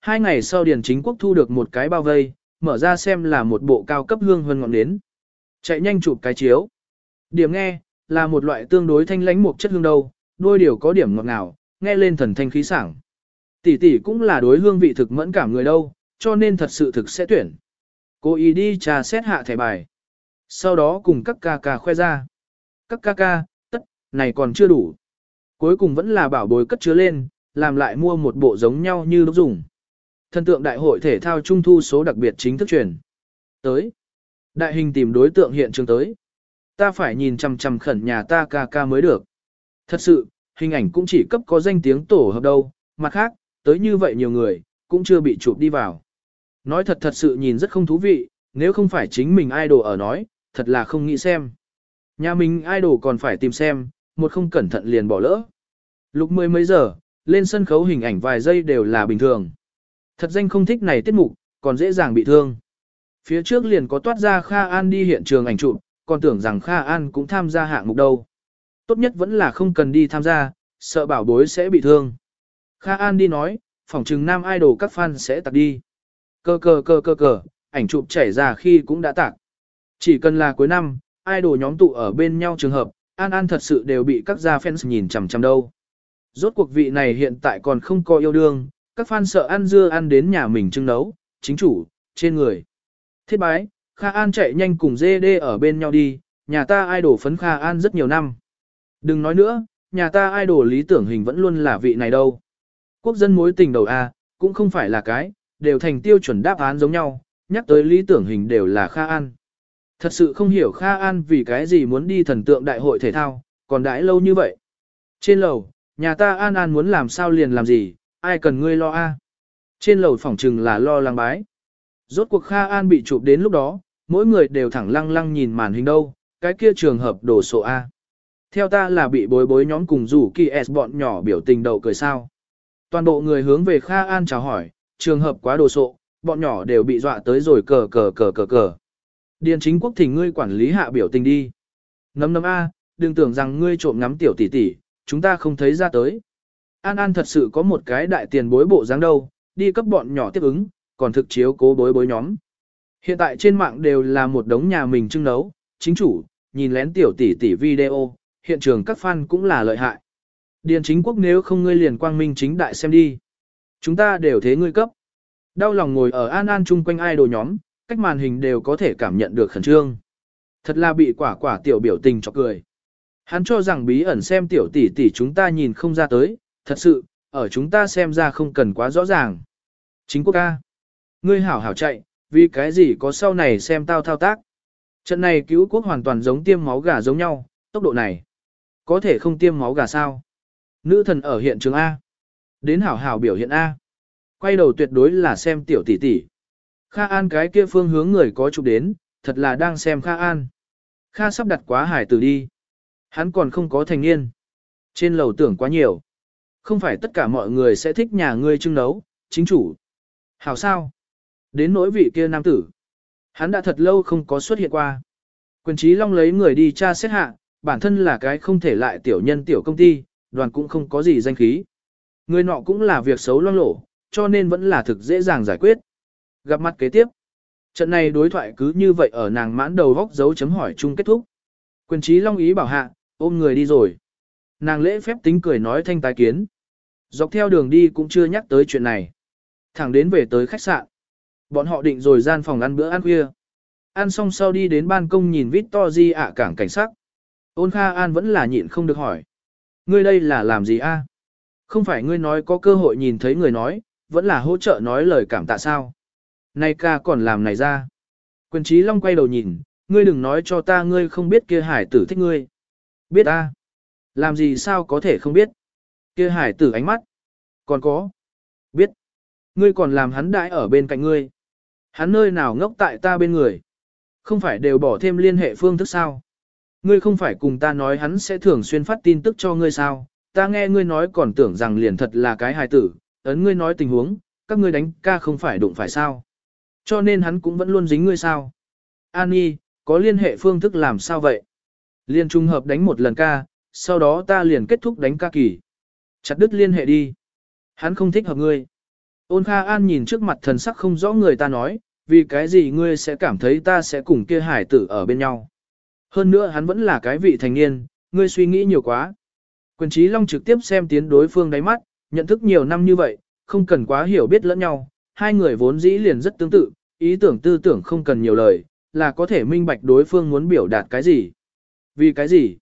hai ngày sau Điền Chính Quốc thu được một cái bao vây, mở ra xem là một bộ cao cấp hương hơn ngọn nến. Chạy nhanh chụp cái chiếu. Điểm nghe, là một loại tương đối thanh lãnh một chất hương đâu, đôi điều có điểm ngọt ngào, nghe lên thần thanh khí sảng. Tỷ tỷ cũng là đối hương vị thực mẫn cảm người đâu, cho nên thật sự thực sẽ tuyển. Cô ý đi trà xét hạ thẻ bài. Sau đó cùng các ca ca khoe ra. Các ca ca, tất, này còn chưa đủ. Cuối cùng vẫn là bảo bối cất chứa lên, làm lại mua một bộ giống nhau như lúc dùng. Thần tượng đại hội thể thao trung thu số đặc biệt chính thức truyền. Tới. Đại hình tìm đối tượng hiện trường tới. Ta phải nhìn chằm chằm khẩn nhà ta ca ca mới được. Thật sự, hình ảnh cũng chỉ cấp có danh tiếng tổ hợp đâu, mặt khác, tới như vậy nhiều người, cũng chưa bị chụp đi vào. Nói thật thật sự nhìn rất không thú vị, nếu không phải chính mình idol ở nói, thật là không nghĩ xem. Nhà mình idol còn phải tìm xem, một không cẩn thận liền bỏ lỡ. Lúc mười mấy giờ, lên sân khấu hình ảnh vài giây đều là bình thường. Thật danh không thích này tiết mục, còn dễ dàng bị thương. Phía trước liền có toát ra Kha An đi hiện trường ảnh chụp, còn tưởng rằng Kha An cũng tham gia hạng mục đâu. Tốt nhất vẫn là không cần đi tham gia, sợ bảo bối sẽ bị thương. Kha An đi nói, phỏng trừng nam idol các fan sẽ tạc đi. Cơ cơ cơ cơ cơ, ảnh chụp chảy ra khi cũng đã tạc. Chỉ cần là cuối năm, idol nhóm tụ ở bên nhau trường hợp, An An thật sự đều bị các gia fans nhìn chằm chằm đâu. Rốt cuộc vị này hiện tại còn không có yêu đương, các fan sợ ăn dưa ăn đến nhà mình trưng nấu, chính chủ, trên người. Thiết bái, Kha An chạy nhanh cùng dê đê ở bên nhau đi, nhà ta idol phấn Kha An rất nhiều năm. Đừng nói nữa, nhà ta idol lý tưởng hình vẫn luôn là vị này đâu. Quốc dân mối tình đầu A, cũng không phải là cái, đều thành tiêu chuẩn đáp án giống nhau, nhắc tới lý tưởng hình đều là Kha An. Thật sự không hiểu Kha An vì cái gì muốn đi thần tượng đại hội thể thao, còn đãi lâu như vậy. Trên lầu, nhà ta An An muốn làm sao liền làm gì, ai cần ngươi lo a? Trên lầu phòng trừng là lo lắng bái. Rốt cuộc Kha An bị chụp đến lúc đó, mỗi người đều thẳng lăng lăng nhìn màn hình đâu, cái kia trường hợp đổ sộ A. Theo ta là bị bối bối nhóm cùng rủ kỳ S bọn nhỏ biểu tình đầu cười sao. Toàn bộ người hướng về Kha An chào hỏi, trường hợp quá đồ sộ, bọn nhỏ đều bị dọa tới rồi cờ cờ cờ cờ cờ. Điền chính quốc thỉnh ngươi quản lý hạ biểu tình đi. Nấm nấm A, đừng tưởng rằng ngươi trộm ngắm tiểu tỷ tỷ, chúng ta không thấy ra tới. An An thật sự có một cái đại tiền bối bộ dáng đâu, đi cấp bọn nhỏ tiếp ứng, còn thực chiếu cố bối bối nhóm. Hiện tại trên mạng đều là một đống nhà mình trưng nấu, chính chủ, nhìn lén tiểu tỷ tỷ video, hiện trường các fan cũng là lợi hại. Điền chính quốc nếu không ngươi liền quang minh chính đại xem đi. Chúng ta đều thế ngươi cấp. Đau lòng ngồi ở an an chung quanh ai đồ nhóm, cách màn hình đều có thể cảm nhận được khẩn trương. Thật là bị quả quả tiểu biểu tình cho cười. Hắn cho rằng bí ẩn xem tiểu tỷ tỷ chúng ta nhìn không ra tới, thật sự, ở chúng ta xem ra không cần quá rõ ràng. Chính quốc ca. Ngươi hảo hảo chạy, vì cái gì có sau này xem tao thao tác. Trận này cứu quốc hoàn toàn giống tiêm máu gà giống nhau, tốc độ này. Có thể không tiêm máu gà sao? Nữ thần ở hiện trường A. Đến hảo hảo biểu hiện A. Quay đầu tuyệt đối là xem tiểu tỷ tỷ. Kha An cái kia phương hướng người có chụp đến, thật là đang xem Kha An. Kha sắp đặt quá hải tử đi. Hắn còn không có thành niên. Trên lầu tưởng quá nhiều. Không phải tất cả mọi người sẽ thích nhà ngươi trưng nấu, chính chủ. Hảo sao? Đến nỗi vị kia nam tử. Hắn đã thật lâu không có xuất hiện qua. Quyền trí long lấy người đi tra xét hạ, bản thân là cái không thể lại tiểu nhân tiểu công ty, đoàn cũng không có gì danh khí. Người nọ cũng là việc xấu loang lổ, cho nên vẫn là thực dễ dàng giải quyết. Gặp mặt kế tiếp. Trận này đối thoại cứ như vậy ở nàng mãn đầu góc dấu chấm hỏi chung kết thúc. Quyền trí long ý bảo hạ, ôm người đi rồi. Nàng lễ phép tính cười nói thanh tái kiến. Dọc theo đường đi cũng chưa nhắc tới chuyện này. Thẳng đến về tới khách sạn. Bọn họ định rồi gian phòng ăn bữa ăn khuya. Ăn xong sau đi đến ban công nhìn Victory ạ cảng cảnh sắc. Ôn Kha An vẫn là nhịn không được hỏi. Ngươi đây là làm gì a? Không phải ngươi nói có cơ hội nhìn thấy người nói, vẫn là hỗ trợ nói lời cảm tạ sao. Nay ca còn làm này ra. Quyền trí long quay đầu nhìn, ngươi đừng nói cho ta ngươi không biết kia hải tử thích ngươi. Biết a? Làm gì sao có thể không biết. Kia hải tử ánh mắt. Còn có. Biết. Ngươi còn làm hắn đại ở bên cạnh ngươi. Hắn nơi nào ngốc tại ta bên người. Không phải đều bỏ thêm liên hệ phương thức sao. Ngươi không phải cùng ta nói hắn sẽ thường xuyên phát tin tức cho ngươi sao, ta nghe ngươi nói còn tưởng rằng liền thật là cái hài tử, ấn ngươi nói tình huống, các ngươi đánh ca không phải đụng phải sao. Cho nên hắn cũng vẫn luôn dính ngươi sao. An Nhi, có liên hệ phương thức làm sao vậy? Liên trung hợp đánh một lần ca, sau đó ta liền kết thúc đánh ca kỳ. Chặt đứt liên hệ đi. Hắn không thích hợp ngươi. Ôn Kha An nhìn trước mặt thần sắc không rõ người ta nói, vì cái gì ngươi sẽ cảm thấy ta sẽ cùng kia hải tử ở bên nhau. Hơn nữa hắn vẫn là cái vị thành niên, ngươi suy nghĩ nhiều quá. Quyền trí long trực tiếp xem tiến đối phương đáy mắt, nhận thức nhiều năm như vậy, không cần quá hiểu biết lẫn nhau, hai người vốn dĩ liền rất tương tự, ý tưởng tư tưởng không cần nhiều lời, là có thể minh bạch đối phương muốn biểu đạt cái gì. Vì cái gì?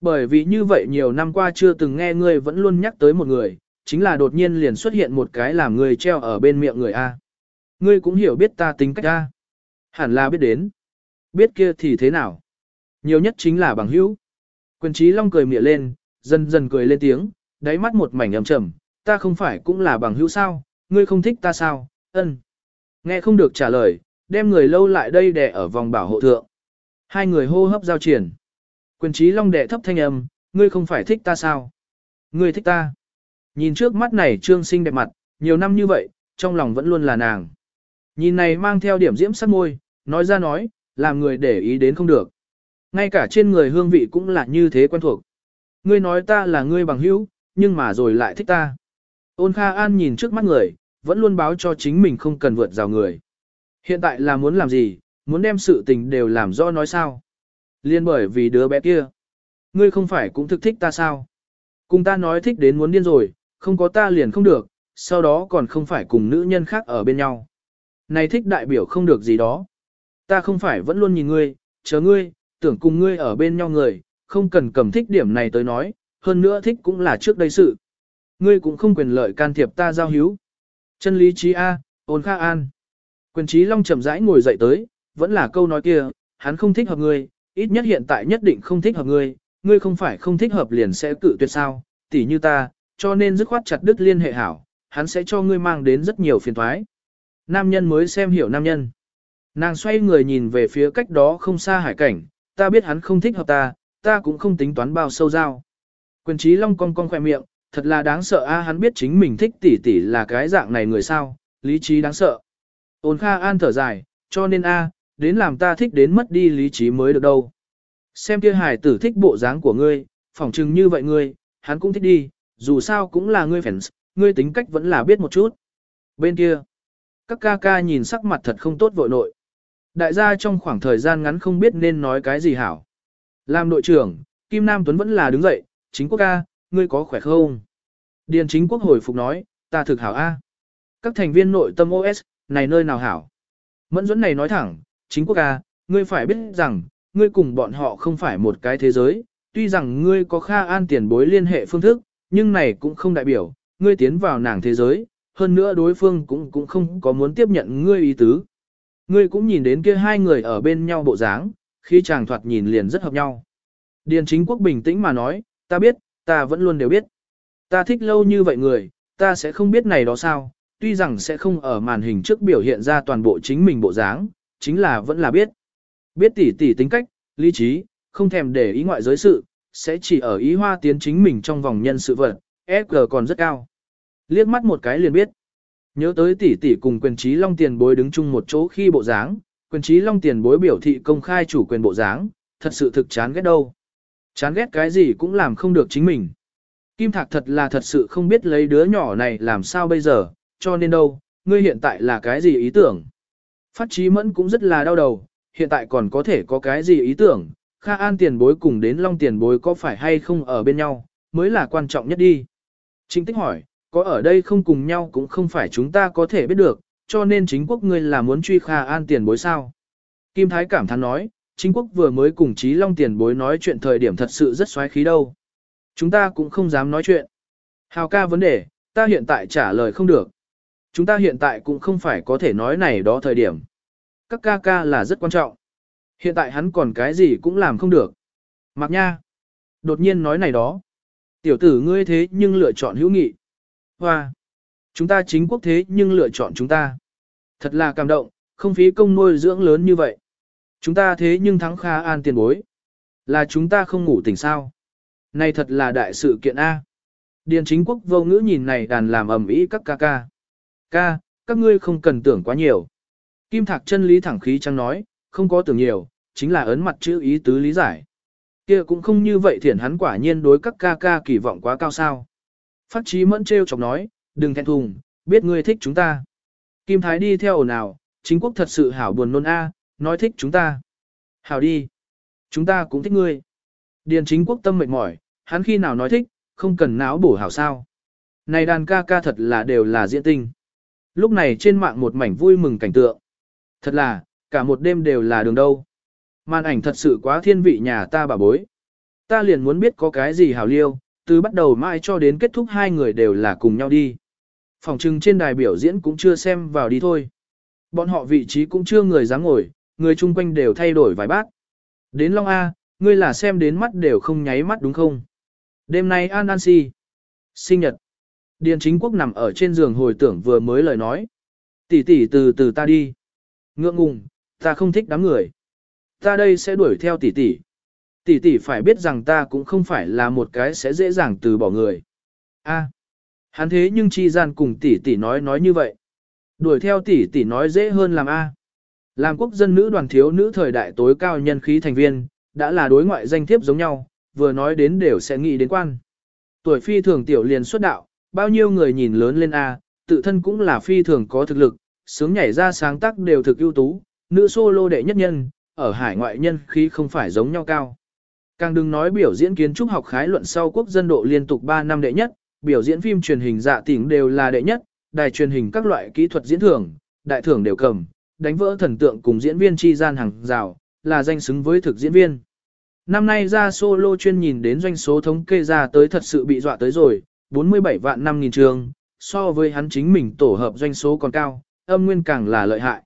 Bởi vì như vậy nhiều năm qua chưa từng nghe ngươi vẫn luôn nhắc tới một người, chính là đột nhiên liền xuất hiện một cái làm người treo ở bên miệng người A. Ngươi cũng hiểu biết ta tính cách A. Hẳn là biết đến. Biết kia thì thế nào? Nhiều nhất chính là bằng hữu. Quyền trí long cười mỉa lên, dần dần cười lên tiếng, đáy mắt một mảnh ấm trầm, ta không phải cũng là bằng hữu sao, ngươi không thích ta sao, ân. Nghe không được trả lời, đem người lâu lại đây đè ở vòng bảo hộ thượng. Hai người hô hấp giao triển. Quyền trí long đệ thấp thanh âm, ngươi không phải thích ta sao? Ngươi thích ta. Nhìn trước mắt này trương sinh đẹp mặt, nhiều năm như vậy, trong lòng vẫn luôn là nàng. Nhìn này mang theo điểm diễm sắc môi, nói ra nói, làm người để ý đến không được. Ngay cả trên người hương vị cũng là như thế quen thuộc. Ngươi nói ta là ngươi bằng hữu, nhưng mà rồi lại thích ta. Ôn Kha An nhìn trước mắt người, vẫn luôn báo cho chính mình không cần vượt rào người. Hiện tại là muốn làm gì, muốn đem sự tình đều làm rõ nói sao. Liên bởi vì đứa bé kia. Ngươi không phải cũng thực thích ta sao? Cùng ta nói thích đến muốn điên rồi, không có ta liền không được, sau đó còn không phải cùng nữ nhân khác ở bên nhau. Này thích đại biểu không được gì đó. Ta không phải vẫn luôn nhìn ngươi, chờ ngươi, tưởng cùng ngươi ở bên nhau người, không cần cầm thích điểm này tới nói, hơn nữa thích cũng là trước đây sự. Ngươi cũng không quyền lợi can thiệp ta giao hữu Chân lý trí A, ôn kha an. Quyền trí long chậm rãi ngồi dậy tới, vẫn là câu nói kia, hắn không thích hợp ngươi, ít nhất hiện tại nhất định không thích hợp ngươi, ngươi không phải không thích hợp liền sẽ cự tuyệt sao, tỉ như ta, cho nên dứt khoát chặt đứt liên hệ hảo, hắn sẽ cho ngươi mang đến rất nhiều phiền toái. Nam nhân mới xem hiểu nam nhân. Nàng xoay người nhìn về phía cách đó không xa hải cảnh, ta biết hắn không thích hợp ta, ta cũng không tính toán bao sâu giao. Quyền trí long cong cong khỏe miệng, thật là đáng sợ a hắn biết chính mình thích tỷ tỷ là cái dạng này người sao, lý trí đáng sợ. Ôn Kha An thở dài, cho nên a, đến làm ta thích đến mất đi lý trí mới được đâu. Xem kia hài tử thích bộ dáng của ngươi, phỏng chừng như vậy ngươi, hắn cũng thích đi, dù sao cũng là ngươi fans, ngươi tính cách vẫn là biết một chút. Bên kia, các ca ca nhìn sắc mặt thật không tốt vội nội. Đại gia trong khoảng thời gian ngắn không biết nên nói cái gì hảo. Làm đội trưởng, Kim Nam Tuấn vẫn là đứng dậy, chính quốc ca, ngươi có khỏe không? Điền chính quốc hồi phục nói, ta thực hảo A. Các thành viên nội tâm OS, này nơi nào hảo? Mẫn dẫn này nói thẳng, chính quốc ca, ngươi phải biết rằng, ngươi cùng bọn họ không phải một cái thế giới, tuy rằng ngươi có kha an tiền bối liên hệ phương thức, nhưng này cũng không đại biểu, ngươi tiến vào nàng thế giới, hơn nữa đối phương cũng cũng không có muốn tiếp nhận ngươi ý tứ. Ngươi cũng nhìn đến kia hai người ở bên nhau bộ dáng, khi chàng thoạt nhìn liền rất hợp nhau. Điền chính quốc bình tĩnh mà nói, ta biết, ta vẫn luôn đều biết. Ta thích lâu như vậy người, ta sẽ không biết này đó sao, tuy rằng sẽ không ở màn hình trước biểu hiện ra toàn bộ chính mình bộ dáng, chính là vẫn là biết. Biết tỉ tỉ tính cách, lý trí, không thèm để ý ngoại giới sự, sẽ chỉ ở ý hoa tiến chính mình trong vòng nhân sự vật, SG còn rất cao. Liếc mắt một cái liền biết. Nhớ tới tỷ tỷ cùng quyền trí long tiền bối đứng chung một chỗ khi bộ dáng, quyền trí long tiền bối biểu thị công khai chủ quyền bộ dáng, thật sự thực chán ghét đâu. Chán ghét cái gì cũng làm không được chính mình. Kim Thạc thật là thật sự không biết lấy đứa nhỏ này làm sao bây giờ, cho nên đâu, ngươi hiện tại là cái gì ý tưởng. Phát trí mẫn cũng rất là đau đầu, hiện tại còn có thể có cái gì ý tưởng, Kha An tiền bối cùng đến Long tiền bối có phải hay không ở bên nhau, mới là quan trọng nhất đi. Chính tích hỏi, có ở đây không cùng nhau cũng không phải chúng ta có thể biết được, cho nên chính quốc ngươi là muốn truy Kha An tiền bối sao. Kim Thái cảm thán nói, chính quốc vừa mới cùng Trí Long tiền bối nói chuyện thời điểm thật sự rất xoáy khí đâu. Chúng ta cũng không dám nói chuyện. Hào ca vấn đề, ta hiện tại trả lời không được. Chúng ta hiện tại cũng không phải có thể nói này đó thời điểm. Các ca ca là rất quan trọng. Hiện tại hắn còn cái gì cũng làm không được. Mạc Nha. Đột nhiên nói này đó. Tiểu tử ngươi thế nhưng lựa chọn hữu nghị. Hoa. Chúng ta chính quốc thế nhưng lựa chọn chúng ta. Thật là cảm động, không phí công nuôi dưỡng lớn như vậy. Chúng ta thế nhưng thắng Kha An tiền bối. Là chúng ta không ngủ tỉnh sao. Này thật là đại sự kiện A. Điền chính quốc vô ngữ nhìn này đàn làm ầm ĩ các ca ca. Ca, các ngươi không cần tưởng quá nhiều. Kim Thạc chân lý thẳng khí trăng nói, không có tưởng nhiều, chính là ấn mặt chữ ý tứ lý giải. Kia cũng không như vậy thiển hắn quả nhiên đối các ca ca kỳ vọng quá cao sao. Phát trí mẫn treo chọc nói, đừng thẹn thùng, biết ngươi thích chúng ta. Kim Thái đi theo ồn ào, chính quốc thật sự hảo buồn nôn a, nói thích chúng ta. Hảo đi. Chúng ta cũng thích ngươi. Điền chính quốc tâm mệt mỏi, hắn khi nào nói thích, không cần náo bổ hảo sao. Này đàn ca ca thật là đều là diễn tinh. Lúc này trên mạng một mảnh vui mừng cảnh tượng. Thật là, cả một đêm đều là đường đâu. Màn ảnh thật sự quá thiên vị nhà ta bà bối. Ta liền muốn biết có cái gì hảo liêu, từ bắt đầu mãi cho đến kết thúc hai người đều là cùng nhau đi. Phòng trưng trên đài biểu diễn cũng chưa xem vào đi thôi. Bọn họ vị trí cũng chưa người dám ngồi, người chung quanh đều thay đổi vài bát. Đến Long A, ngươi là xem đến mắt đều không nháy mắt đúng không? Đêm nay An An Si. Sinh nhật. Điền chính quốc nằm ở trên giường hồi tưởng vừa mới lời nói. Tỷ tỷ từ từ ta đi. Ngượng ngùng, ta không thích đám người. Ta đây sẽ đuổi theo tỷ tỷ. Tỷ tỷ phải biết rằng ta cũng không phải là một cái sẽ dễ dàng từ bỏ người. A. hắn thế nhưng chi gian cùng tỷ tỷ nói nói như vậy. Đuổi theo tỷ tỷ nói dễ hơn làm A. Làm quốc dân nữ đoàn thiếu nữ thời đại tối cao nhân khí thành viên, đã là đối ngoại danh thiếp giống nhau, vừa nói đến đều sẽ nghĩ đến quan. Tuổi phi thường tiểu liền xuất đạo, bao nhiêu người nhìn lớn lên A, tự thân cũng là phi thường có thực lực, sướng nhảy ra sáng tác đều thực ưu tú, nữ solo đệ nhất nhân, ở hải ngoại nhân khí không phải giống nhau cao. Càng đừng nói biểu diễn kiến trúc học khái luận sau quốc dân độ liên tục 3 năm đệ nhất, biểu diễn phim truyền hình dạ tỉnh đều là đệ nhất, đài truyền hình các loại kỹ thuật diễn thưởng, đại thưởng đều cầm, đánh vỡ thần tượng cùng diễn viên chi gian hàng rào, là danh xứng với thực diễn viên. Năm nay ra solo chuyên nhìn đến doanh số thống kê ra tới thật sự bị dọa tới rồi, 47 vạn 5 nghìn trường, so với hắn chính mình tổ hợp doanh số còn cao, âm nguyên càng là lợi hại.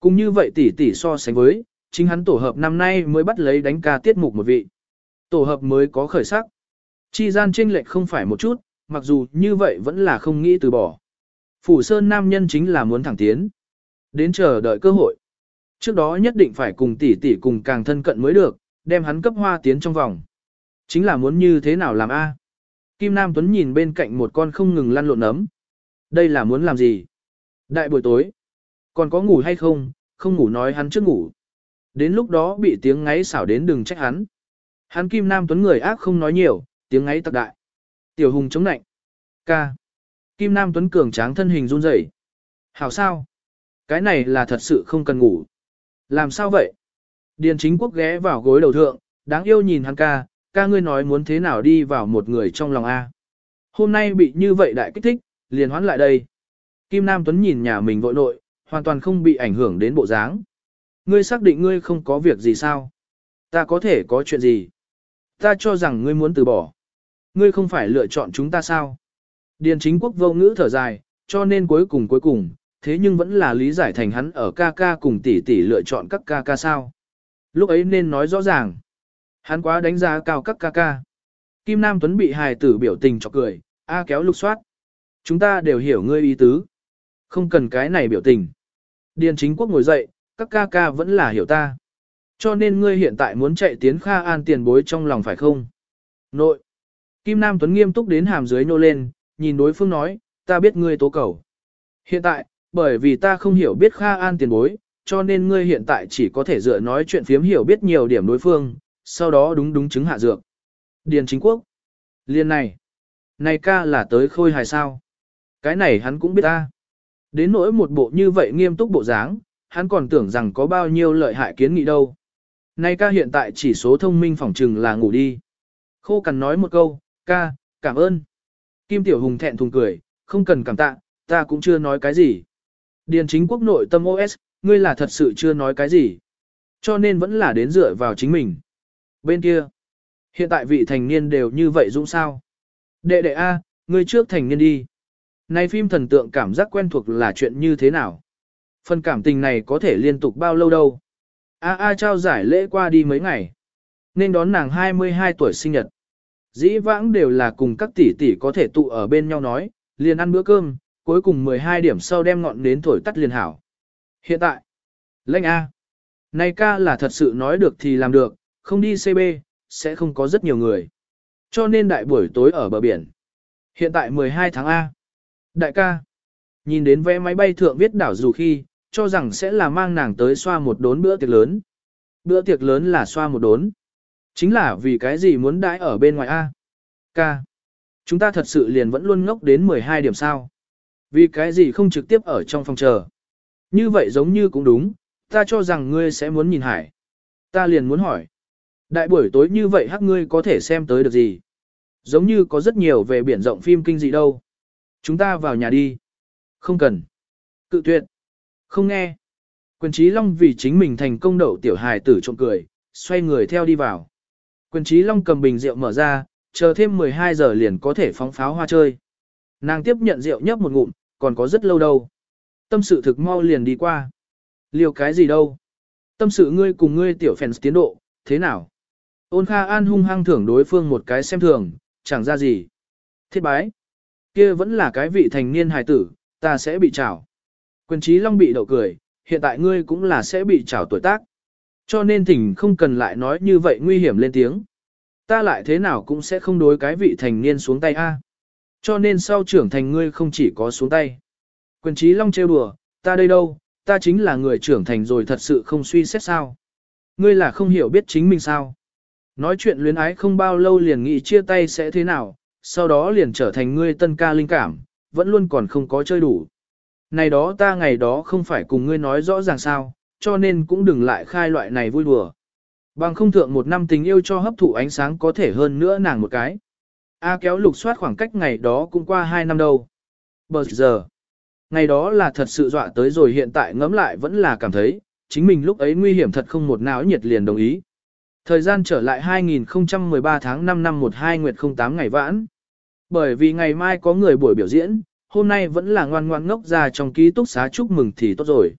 Cũng như vậy tỷ tỷ so sánh với, chính hắn tổ hợp năm nay mới bắt lấy đánh ca tiết mục một vị. Tổ hợp mới có khởi sắc. Chi gian chênh lệch không phải một chút, mặc dù như vậy vẫn là không nghĩ từ bỏ. Phủ Sơn nam nhân chính là muốn thẳng tiến. Đến chờ đợi cơ hội. Trước đó nhất định phải cùng tỷ tỷ cùng càng thân cận mới được, đem hắn cấp hoa tiến trong vòng. Chính là muốn như thế nào làm A. Kim Nam Tuấn nhìn bên cạnh một con không ngừng lăn lộn nấm. Đây là muốn làm gì? Đại buổi tối. Còn có ngủ hay không? Không ngủ nói hắn trước ngủ. Đến lúc đó bị tiếng ngáy xảo đến đừng trách hắn. Hắn Kim Nam Tuấn người ác không nói nhiều, tiếng ngáy tặc đại. Tiểu Hùng chống nạnh. Ca. Kim Nam Tuấn cường tráng thân hình run rẩy. Hảo sao? Cái này là thật sự không cần ngủ. Làm sao vậy? Điền chính quốc ghé vào gối đầu thượng, đáng yêu nhìn hắn ca, ca ngươi nói muốn thế nào đi vào một người trong lòng A. Hôm nay bị như vậy đại kích thích, liền hoán lại đây. Kim Nam Tuấn nhìn nhà mình vội nội, hoàn toàn không bị ảnh hưởng đến bộ dáng. Ngươi xác định ngươi không có việc gì sao? Ta có thể có chuyện gì? Ta cho rằng ngươi muốn từ bỏ. Ngươi không phải lựa chọn chúng ta sao? Điền chính quốc vô ngữ thở dài, cho nên cuối cùng cuối cùng, thế nhưng vẫn là lý giải thành hắn ở ca ca cùng tỷ tỷ lựa chọn các ca ca sao. Lúc ấy nên nói rõ ràng. Hắn quá đánh giá cao các ca ca. Kim Nam Tuấn bị hài tử biểu tình chọc cười, A kéo lục soát. Chúng ta đều hiểu ngươi ý tứ. Không cần cái này biểu tình. Điền chính quốc ngồi dậy, các ca ca vẫn là hiểu ta. Cho nên ngươi hiện tại muốn chạy tiến Kha An tiền bối trong lòng phải không? Nội. Kim Nam Tuấn nghiêm túc đến hàm dưới nô lên, nhìn đối phương nói, ta biết ngươi tố cầu. Hiện tại, bởi vì ta không hiểu biết Kha An tiền bối, cho nên ngươi hiện tại chỉ có thể dựa nói chuyện phiếm hiểu biết nhiều điểm đối phương, sau đó đúng đúng chứng hạ dược. Điền chính quốc. Liên này. Này ca là tới khôi hài sao. Cái này hắn cũng biết ta. Đến nỗi một bộ như vậy nghiêm túc bộ dáng, hắn còn tưởng rằng có bao nhiêu lợi hại kiến nghị đâu. Này ca hiện tại chỉ số thông minh phỏng trừng là ngủ đi. Khô cằn nói một câu, ca, cảm ơn. Kim Tiểu Hùng thẹn thùng cười, không cần cảm tạ, ta cũng chưa nói cái gì. Điền chính quốc nội tâm OS, ngươi là thật sự chưa nói cái gì. Cho nên vẫn là đến dựa vào chính mình. Bên kia, hiện tại vị thành niên đều như vậy dũng sao. Đệ đệ A, ngươi trước thành niên đi. Này phim thần tượng cảm giác quen thuộc là chuyện như thế nào? Phần cảm tình này có thể liên tục bao lâu đâu? A A trao giải lễ qua đi mấy ngày. Nên đón nàng 22 tuổi sinh nhật. Dĩ vãng đều là cùng các tỷ tỷ có thể tụ ở bên nhau nói, liền ăn bữa cơm, cuối cùng 12 điểm sau đem ngọn đến thổi tắt liền hảo. Hiện tại, lệnh A. Này ca là thật sự nói được thì làm được, không đi CB, sẽ không có rất nhiều người. Cho nên đại buổi tối ở bờ biển. Hiện tại 12 tháng A. Đại ca, nhìn đến vé máy bay thượng viết đảo dù khi, cho rằng sẽ là mang nàng tới xoa một đốn bữa tiệc lớn. Bữa tiệc lớn là xoa một đốn. Chính là vì cái gì muốn đãi ở bên ngoài A. Ca. Chúng ta thật sự liền vẫn luôn ngốc đến 12 điểm sao. Vì cái gì không trực tiếp ở trong phòng chờ. Như vậy giống như cũng đúng, ta cho rằng ngươi sẽ muốn nhìn hải. Ta liền muốn hỏi. Đại buổi tối như vậy hắc ngươi có thể xem tới được gì? Giống như có rất nhiều về biển rộng phim kinh dị đâu. Chúng ta vào nhà đi. Không cần. Cự tuyệt. Không nghe. Quyền trí long vì chính mình thành công đậu tiểu hài tử trộm cười, xoay người theo đi vào. Quyền trí long cầm bình rượu mở ra, chờ thêm 12 giờ liền có thể phóng pháo hoa chơi. Nàng tiếp nhận rượu nhấp một ngụm, còn có rất lâu đâu. Tâm sự thực mau liền đi qua. Liều cái gì đâu? Tâm sự ngươi cùng ngươi tiểu phèn tiến độ, thế nào? Ôn Kha An hung hăng thưởng đối phương một cái xem thường, chẳng ra gì. Thiết bái. kia vẫn là cái vị thành niên hài tử, ta sẽ bị trảo. Quyền trí long bị đậu cười, hiện tại ngươi cũng là sẽ bị trảo tuổi tác. Cho nên thỉnh không cần lại nói như vậy nguy hiểm lên tiếng. Ta lại thế nào cũng sẽ không đối cái vị thành niên xuống tay a. Cho nên sau trưởng thành ngươi không chỉ có xuống tay. Quyền trí long trêu đùa, ta đây đâu, ta chính là người trưởng thành rồi thật sự không suy xét sao. Ngươi là không hiểu biết chính mình sao. Nói chuyện luyến ái không bao lâu liền nghĩ chia tay sẽ thế nào, sau đó liền trở thành ngươi tân ca linh cảm, vẫn luôn còn không có chơi đủ. Này đó ta ngày đó không phải cùng ngươi nói rõ ràng sao, cho nên cũng đừng lại khai loại này vui đùa. Bằng không thượng một năm tình yêu cho hấp thụ ánh sáng có thể hơn nữa nàng một cái. A kéo lục soát khoảng cách ngày đó cũng qua hai năm đâu. Bờ giờ, ngày đó là thật sự dọa tới rồi hiện tại ngẫm lại vẫn là cảm thấy, chính mình lúc ấy nguy hiểm thật không một não nhiệt liền đồng ý. Thời gian trở lại 2013 tháng 5 năm 12 nguyệt 08 ngày vãn. Bởi vì ngày mai có người buổi biểu diễn, hôm nay vẫn là ngoan ngoan ngốc ra trong ký túc xá chúc mừng thì tốt rồi.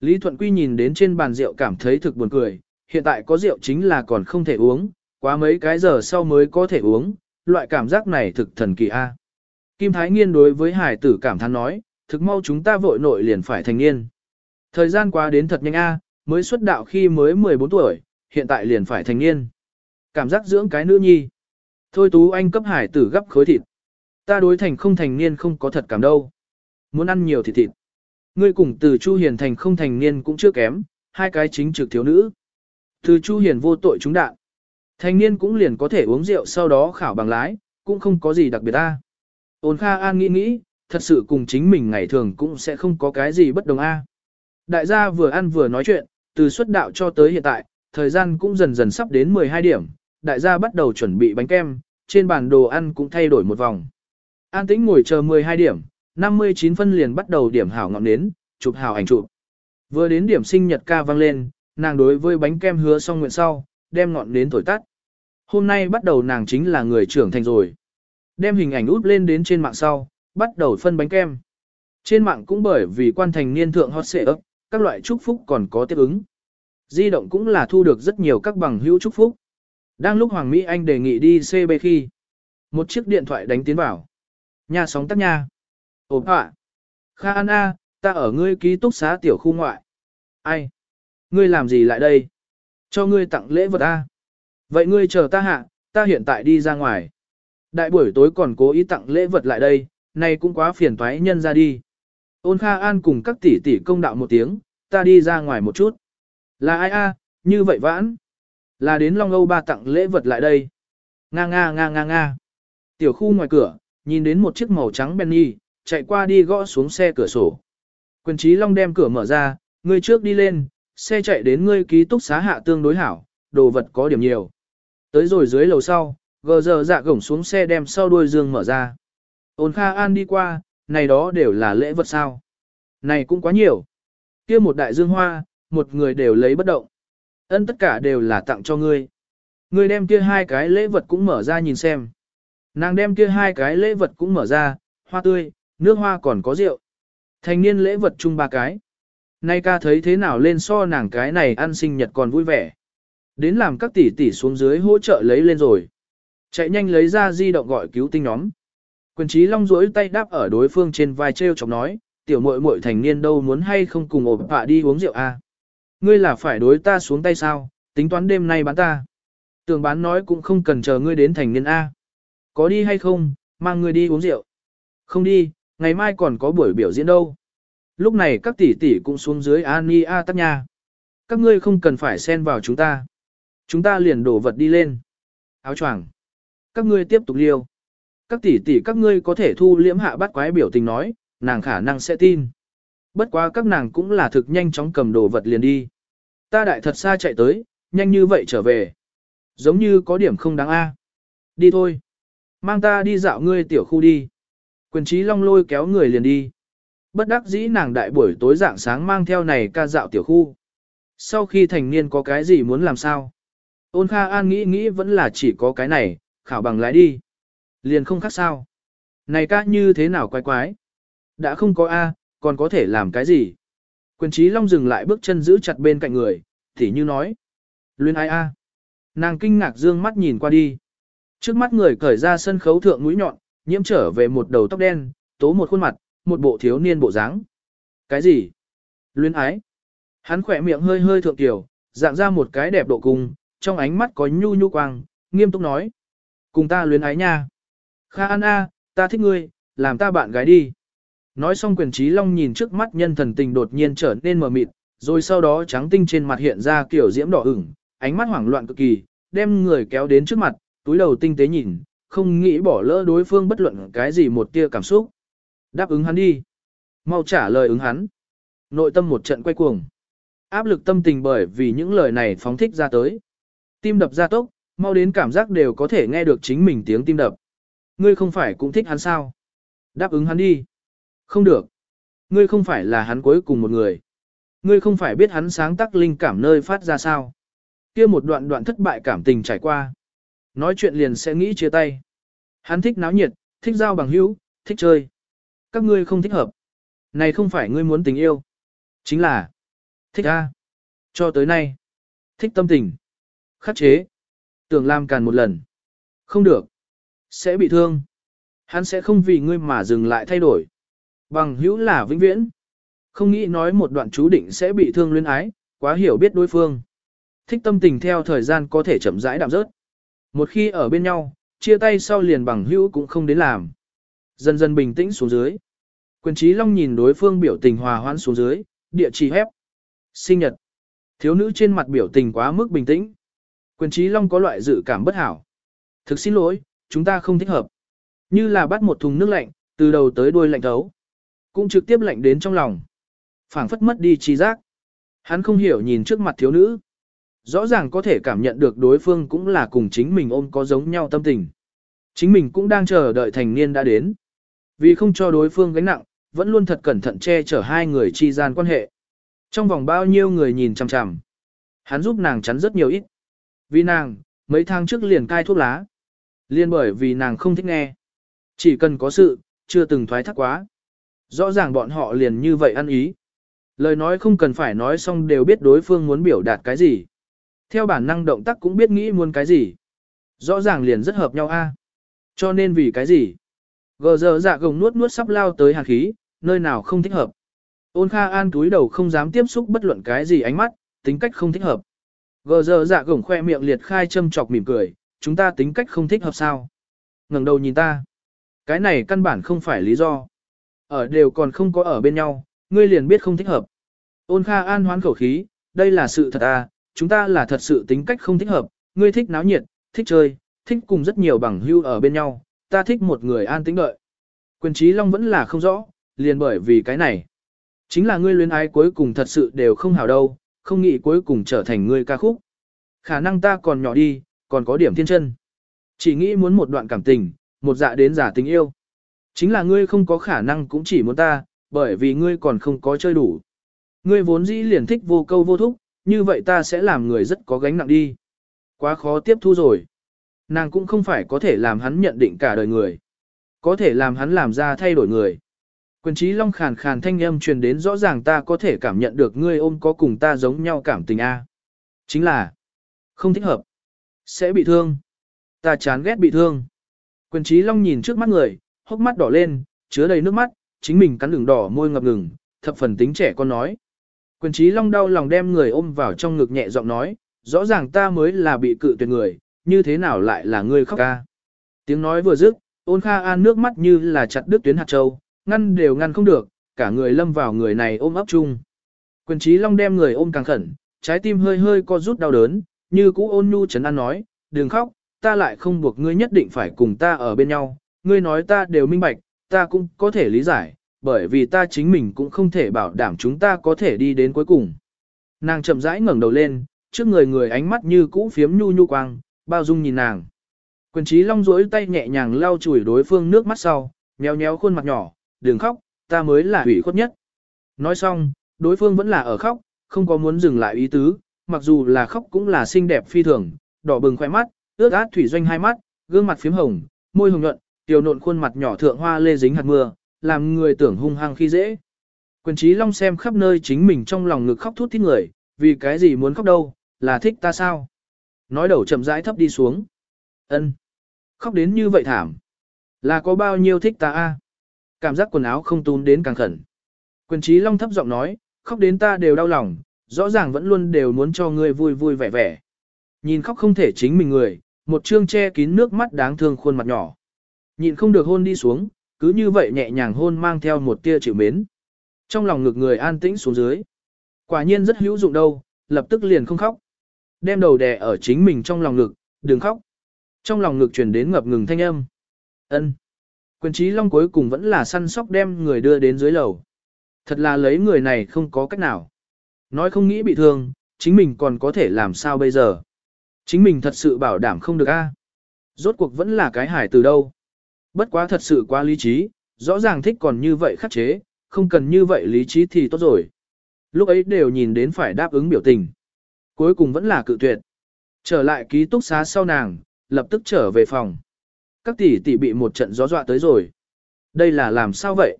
Lý Thuận Quy nhìn đến trên bàn rượu cảm thấy thực buồn cười, hiện tại có rượu chính là còn không thể uống, quá mấy cái giờ sau mới có thể uống, loại cảm giác này thực thần kỳ a. Kim Thái Nghiên đối với hải tử cảm thán nói, thực mau chúng ta vội nội liền phải thành niên. Thời gian qua đến thật nhanh a, mới xuất đạo khi mới 14 tuổi, hiện tại liền phải thành niên. Cảm giác dưỡng cái nữ nhi. Thôi Tú Anh cấp hải tử gấp khối thịt. Ta đối thành không thành niên không có thật cảm đâu. Muốn ăn nhiều thịt thịt. Ngươi cùng từ Chu Hiền thành không thành niên cũng chưa kém, hai cái chính trực thiếu nữ. Từ Chu Hiền vô tội chúng đạn. Thành niên cũng liền có thể uống rượu sau đó khảo bằng lái, cũng không có gì đặc biệt ta. Ôn Kha An nghĩ nghĩ, thật sự cùng chính mình ngày thường cũng sẽ không có cái gì bất đồng a. Đại gia vừa ăn vừa nói chuyện, từ xuất đạo cho tới hiện tại, thời gian cũng dần dần sắp đến 12 điểm, đại gia bắt đầu chuẩn bị bánh kem, trên bàn đồ ăn cũng thay đổi một vòng. An tĩnh ngồi chờ 12 điểm, 59 phân liền bắt đầu điểm hảo ngọn nến, chụp hảo ảnh chụp. Vừa đến điểm sinh nhật ca vang lên, nàng đối với bánh kem hứa xong nguyện sau, đem ngọn nến thổi tắt. Hôm nay bắt đầu nàng chính là người trưởng thành rồi. Đem hình ảnh út lên đến trên mạng sau, bắt đầu phân bánh kem. Trên mạng cũng bởi vì quan thành niên thượng hot xệ ấp, các loại chúc phúc còn có tiếp ứng. Di động cũng là thu được rất nhiều các bằng hữu chúc phúc. Đang lúc Hoàng Mỹ Anh đề nghị đi CB khi, một chiếc điện thoại đánh tiến vào. Nhà sóng tắt nha. Ồ ạ. Kha An A, ta ở ngươi ký túc xá tiểu khu ngoại. Ai? Ngươi làm gì lại đây? Cho ngươi tặng lễ vật A. Vậy ngươi chờ ta hạ, ta hiện tại đi ra ngoài. Đại buổi tối còn cố ý tặng lễ vật lại đây, này cũng quá phiền toái nhân ra đi. Ôn Kha An cùng các tỷ tỷ công đạo một tiếng, ta đi ra ngoài một chút. Là ai a? như vậy vãn. Là đến Long Âu ba tặng lễ vật lại đây. Nga nga nga nga nga. Tiểu khu ngoài cửa, nhìn đến một chiếc màu trắng Benny, chạy qua đi gõ xuống xe cửa sổ. Quyền trí Long đem cửa mở ra, ngươi trước đi lên, xe chạy đến ngươi ký túc xá hạ tương đối hảo, đồ vật có điểm nhiều. Tới rồi dưới lầu sau, gờ giờ dạ gổng xuống xe đem sau đuôi dương mở ra. Ôn Kha An đi qua, này đó đều là lễ vật sao. Này cũng quá nhiều. kia một đại dương hoa, một người đều lấy bất động. Ân tất cả đều là tặng cho ngươi. Ngươi đem kia hai cái lễ vật cũng mở ra nhìn xem. Nàng đem kia hai cái lễ vật cũng mở ra, hoa tươi, nước hoa còn có rượu. Thành niên lễ vật chung ba cái. Nay ca thấy thế nào lên so nàng cái này ăn sinh nhật còn vui vẻ. Đến làm các tỷ tỷ xuống dưới hỗ trợ lấy lên rồi. Chạy nhanh lấy ra di động gọi cứu tinh nhóm. Quyền trí long rỗi tay đáp ở đối phương trên vai treo chọc nói, tiểu muội muội thành niên đâu muốn hay không cùng ổn họa đi uống rượu a à? Ngươi là phải đối ta xuống tay sao, tính toán đêm nay bán ta. Tưởng bán nói cũng không cần chờ ngươi đến thành niên A. Có đi hay không, mang ngươi đi uống rượu. Không đi, ngày mai còn có buổi biểu diễn đâu. Lúc này các tỷ tỷ cũng xuống dưới Ani A tắc nha. Các ngươi không cần phải xen vào chúng ta. Chúng ta liền đổ vật đi lên. Áo choàng. Các ngươi tiếp tục liêu. Các tỷ tỷ các ngươi có thể thu liễm hạ bắt quái biểu tình nói, nàng khả năng sẽ tin. Bất quá các nàng cũng là thực nhanh chóng cầm đồ vật liền đi. Ta đại thật xa chạy tới, nhanh như vậy trở về. Giống như có điểm không đáng a. Đi thôi. Mang ta đi dạo ngươi tiểu khu đi. Quyền trí long lôi kéo người liền đi. Bất đắc dĩ nàng đại buổi tối dạng sáng mang theo này ca dạo tiểu khu. Sau khi thành niên có cái gì muốn làm sao? Ôn Kha An nghĩ nghĩ vẫn là chỉ có cái này, khảo bằng lái đi. Liền không khác sao. Này ca như thế nào quái quái? Đã không có A, còn có thể làm cái gì? Quyền trí long dừng lại bước chân giữ chặt bên cạnh người, thì như nói. Luyên ai A? Nàng kinh ngạc dương mắt nhìn qua đi. Trước mắt người cởi ra sân khấu thượng mũi nhọn, nhiễm trở về một đầu tóc đen, tố một khuôn mặt, một bộ thiếu niên bộ dáng. Cái gì? Luyến ái. Hắn khỏe miệng hơi hơi thượng tiểu, dạng ra một cái đẹp độ cùng, trong ánh mắt có nhu nhu quang, nghiêm túc nói. Cùng ta luyến ái nha. Kha An A, ta thích ngươi, làm ta bạn gái đi. Nói xong quyền trí long nhìn trước mắt nhân thần tình đột nhiên trở nên mờ mịt, rồi sau đó trắng tinh trên mặt hiện ra kiểu diễm đỏ ửng, ánh mắt hoảng loạn cực kỳ, đem người kéo đến trước mặt, túi đầu tinh tế nhìn, không nghĩ bỏ lỡ đối phương bất luận cái gì một tia cảm xúc. Đáp ứng hắn đi. Mau trả lời ứng hắn. Nội tâm một trận quay cuồng. Áp lực tâm tình bởi vì những lời này phóng thích ra tới. Tim đập ra tốc, mau đến cảm giác đều có thể nghe được chính mình tiếng tim đập. Ngươi không phải cũng thích hắn sao? Đáp ứng hắn đi. Không được. Ngươi không phải là hắn cuối cùng một người. Ngươi không phải biết hắn sáng tác linh cảm nơi phát ra sao. kia một đoạn đoạn thất bại cảm tình trải qua. Nói chuyện liền sẽ nghĩ chia tay. Hắn thích náo nhiệt, thích giao bằng hữu, thích chơi. Các ngươi không thích hợp. Này không phải ngươi muốn tình yêu. Chính là thích a. Cho tới nay, thích tâm tình. Khắc chế. Tưởng làm càn một lần. Không được. Sẽ bị thương. Hắn sẽ không vì ngươi mà dừng lại thay đổi. Bằng hữu là vĩnh viễn. Không nghĩ nói một đoạn chú định sẽ bị thương luyến ái, quá hiểu biết đối phương. Thích tâm tình theo thời gian có thể chậm rãi đạm rớt. Một khi ở bên nhau, chia tay sau liền bằng hữu cũng không đến làm. Dần dần bình tĩnh xuống dưới. Quyền trí long nhìn đối phương biểu tình hòa hoãn xuống dưới, địa chỉ hép. Sinh nhật. Thiếu nữ trên mặt biểu tình quá mức bình tĩnh. Quyền trí long có loại dự cảm bất hảo. Thực xin lỗi, chúng ta không thích hợp. Như là bắt một thùng nước lạnh, từ đầu tới đuôi lạnh thấu. Cũng trực tiếp lạnh đến trong lòng. phảng phất mất đi trí giác. Hắn không hiểu nhìn trước mặt thiếu nữ. Rõ ràng có thể cảm nhận được đối phương cũng là cùng chính mình ôm có giống nhau tâm tình. Chính mình cũng đang chờ đợi thành niên đã đến. Vì không cho đối phương gánh nặng, vẫn luôn thật cẩn thận che chở hai người chi gian quan hệ. Trong vòng bao nhiêu người nhìn chằm chằm. Hắn giúp nàng chắn rất nhiều ít. Vì nàng, mấy tháng trước liền cai thuốc lá. Liên bởi vì nàng không thích nghe. Chỉ cần có sự, chưa từng thoái thác quá. Rõ ràng bọn họ liền như vậy ăn ý. Lời nói không cần phải nói xong đều biết đối phương muốn biểu đạt cái gì. Theo bản năng động tác cũng biết nghĩ muốn cái gì. Rõ ràng liền rất hợp nhau a. Cho nên vì cái gì? Gờ giờ dạ gồng nuốt nuốt sắp lao tới hàn khí, nơi nào không thích hợp. Ôn Kha An túi đầu không dám tiếp xúc bất luận cái gì ánh mắt, tính cách không thích hợp. Gờ giờ dạ gồng khoe miệng liệt khai châm chọc mỉm cười, chúng ta tính cách không thích hợp sao? ngẩng đầu nhìn ta. Cái này căn bản không phải lý do. Ở đều còn không có ở bên nhau, ngươi liền biết không thích hợp. Ôn Kha An hoán khẩu khí, đây là sự thật à, chúng ta là thật sự tính cách không thích hợp, ngươi thích náo nhiệt, thích chơi, thích cùng rất nhiều bằng hưu ở bên nhau, ta thích một người an tĩnh đợi. Quyền trí long vẫn là không rõ, liền bởi vì cái này. Chính là ngươi luyến ái cuối cùng thật sự đều không hào đâu, không nghĩ cuối cùng trở thành ngươi ca khúc. Khả năng ta còn nhỏ đi, còn có điểm thiên chân. Chỉ nghĩ muốn một đoạn cảm tình, một dạ đến giả tình yêu. Chính là ngươi không có khả năng cũng chỉ muốn ta, bởi vì ngươi còn không có chơi đủ. Ngươi vốn dĩ liền thích vô câu vô thúc, như vậy ta sẽ làm người rất có gánh nặng đi. Quá khó tiếp thu rồi. Nàng cũng không phải có thể làm hắn nhận định cả đời người. Có thể làm hắn làm ra thay đổi người. Quyền trí long khàn khàn thanh âm truyền đến rõ ràng ta có thể cảm nhận được ngươi ôm có cùng ta giống nhau cảm tình A. Chính là, không thích hợp. Sẽ bị thương. Ta chán ghét bị thương. Quyền trí long nhìn trước mắt người, hốc mắt đỏ lên, chứa đầy nước mắt, chính mình cắn đường đỏ môi ngập ngừng, thập phần tính trẻ con nói. Quyền trí long đau lòng đem người ôm vào trong ngực nhẹ giọng nói, rõ ràng ta mới là bị cự tuyệt người, như thế nào lại là ngươi khóc ca. Tiếng nói vừa dứt, ôn kha an nước mắt như là chặt đứt tuyến hạt châu, ngăn đều ngăn không được, cả người lâm vào người này ôm ấp chung. Quyền trí long đem người ôm càng khẩn, trái tim hơi hơi co rút đau đớn, như cũ ôn nhu chấn an nói, đừng khóc, ta lại không buộc ngươi nhất định phải cùng ta ở bên nhau, ngươi nói ta đều minh bạch, ta cũng có thể lý giải, bởi vì ta chính mình cũng không thể bảo đảm chúng ta có thể đi đến cuối cùng. Nàng chậm rãi ngẩng đầu lên, trước người người ánh mắt như cũ phiếm nhu nhu quang, bao dung nhìn nàng. Quyền trí long duỗi tay nhẹ nhàng lau chùi đối phương nước mắt sau, nhéo nhéo khuôn mặt nhỏ, đừng khóc, ta mới là hủy khuất nhất. Nói xong, đối phương vẫn là ở khóc, không có muốn dừng lại ý tứ, mặc dù là khóc cũng là xinh đẹp phi thường, đỏ bừng khoe mắt, ướt át thủy doanh hai mắt, gương mặt phím hồng, môi hồng nhuận, tiểu nộn khuôn mặt nhỏ thượng hoa lê dính hạt mưa, làm người tưởng hung hăng khi dễ. Quyền trí long xem khắp nơi chính mình trong lòng ngực khóc thút thít người, vì cái gì muốn khóc đâu, là thích ta sao? Nói đầu chậm rãi thấp đi xuống. ân Khóc đến như vậy thảm. Là có bao nhiêu thích ta a? Cảm giác quần áo không tún đến càng khẩn. Quyền trí long thấp giọng nói, khóc đến ta đều đau lòng, rõ ràng vẫn luôn đều muốn cho ngươi vui vui vẻ vẻ. Nhìn khóc không thể chính mình người, một chương che kín nước mắt đáng thương khuôn mặt nhỏ. Nhìn không được hôn đi xuống, cứ như vậy nhẹ nhàng hôn mang theo một tia chịu mến. Trong lòng ngực người an tĩnh xuống dưới. Quả nhiên rất hữu dụng đâu, lập tức liền không khóc. Đem đầu đè ở chính mình trong lòng ngực, đừng khóc. Trong lòng ngực truyền đến ngập ngừng thanh âm. ân Quyền trí long cuối cùng vẫn là săn sóc đem người đưa đến dưới lầu. Thật là lấy người này không có cách nào. Nói không nghĩ bị thương, chính mình còn có thể làm sao bây giờ. Chính mình thật sự bảo đảm không được a. Rốt cuộc vẫn là cái hải từ đâu. Bất quá thật sự quá lý trí, rõ ràng thích còn như vậy khắc chế, không cần như vậy lý trí thì tốt rồi. Lúc ấy đều nhìn đến phải đáp ứng biểu tình. Cuối cùng vẫn là cự tuyệt. Trở lại ký túc xá sau nàng, lập tức trở về phòng. Các tỷ tỷ bị một trận gió dọa tới rồi. Đây là làm sao vậy?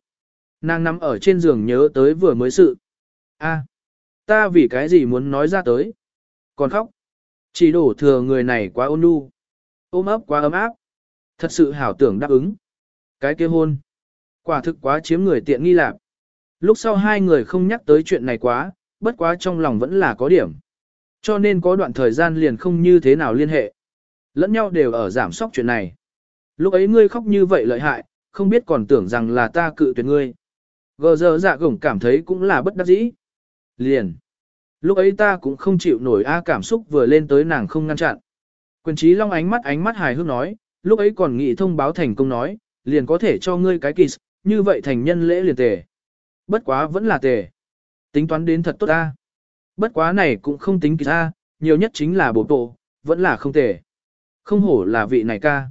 Nàng nằm ở trên giường nhớ tới vừa mới sự. a ta vì cái gì muốn nói ra tới? Còn khóc. Chỉ đổ thừa người này quá ôn nhu. Ôm ấp quá ấm áp. Thật sự hảo tưởng đáp ứng. Cái kia hôn. Quả thực quá chiếm người tiện nghi lạc. Lúc sau hai người không nhắc tới chuyện này quá, bất quá trong lòng vẫn là có điểm. Cho nên có đoạn thời gian liền không như thế nào liên hệ. Lẫn nhau đều ở giảm sóc chuyện này. Lúc ấy ngươi khóc như vậy lợi hại, không biết còn tưởng rằng là ta cự tuyệt ngươi. Gờ giờ dạ gổng cảm thấy cũng là bất đắc dĩ. Liền. Lúc ấy ta cũng không chịu nổi a cảm xúc vừa lên tới nàng không ngăn chặn. Quyền trí long ánh mắt ánh mắt hài hước nói, lúc ấy còn nghĩ thông báo thành công nói, liền có thể cho ngươi cái kiss, như vậy thành nhân lễ liền tề. Bất quá vẫn là tề. Tính toán đến thật tốt ta. Bất quá này cũng không tính kỳ ta, nhiều nhất chính là bổ tổ, vẫn là không tề. Không hổ là vị này ca.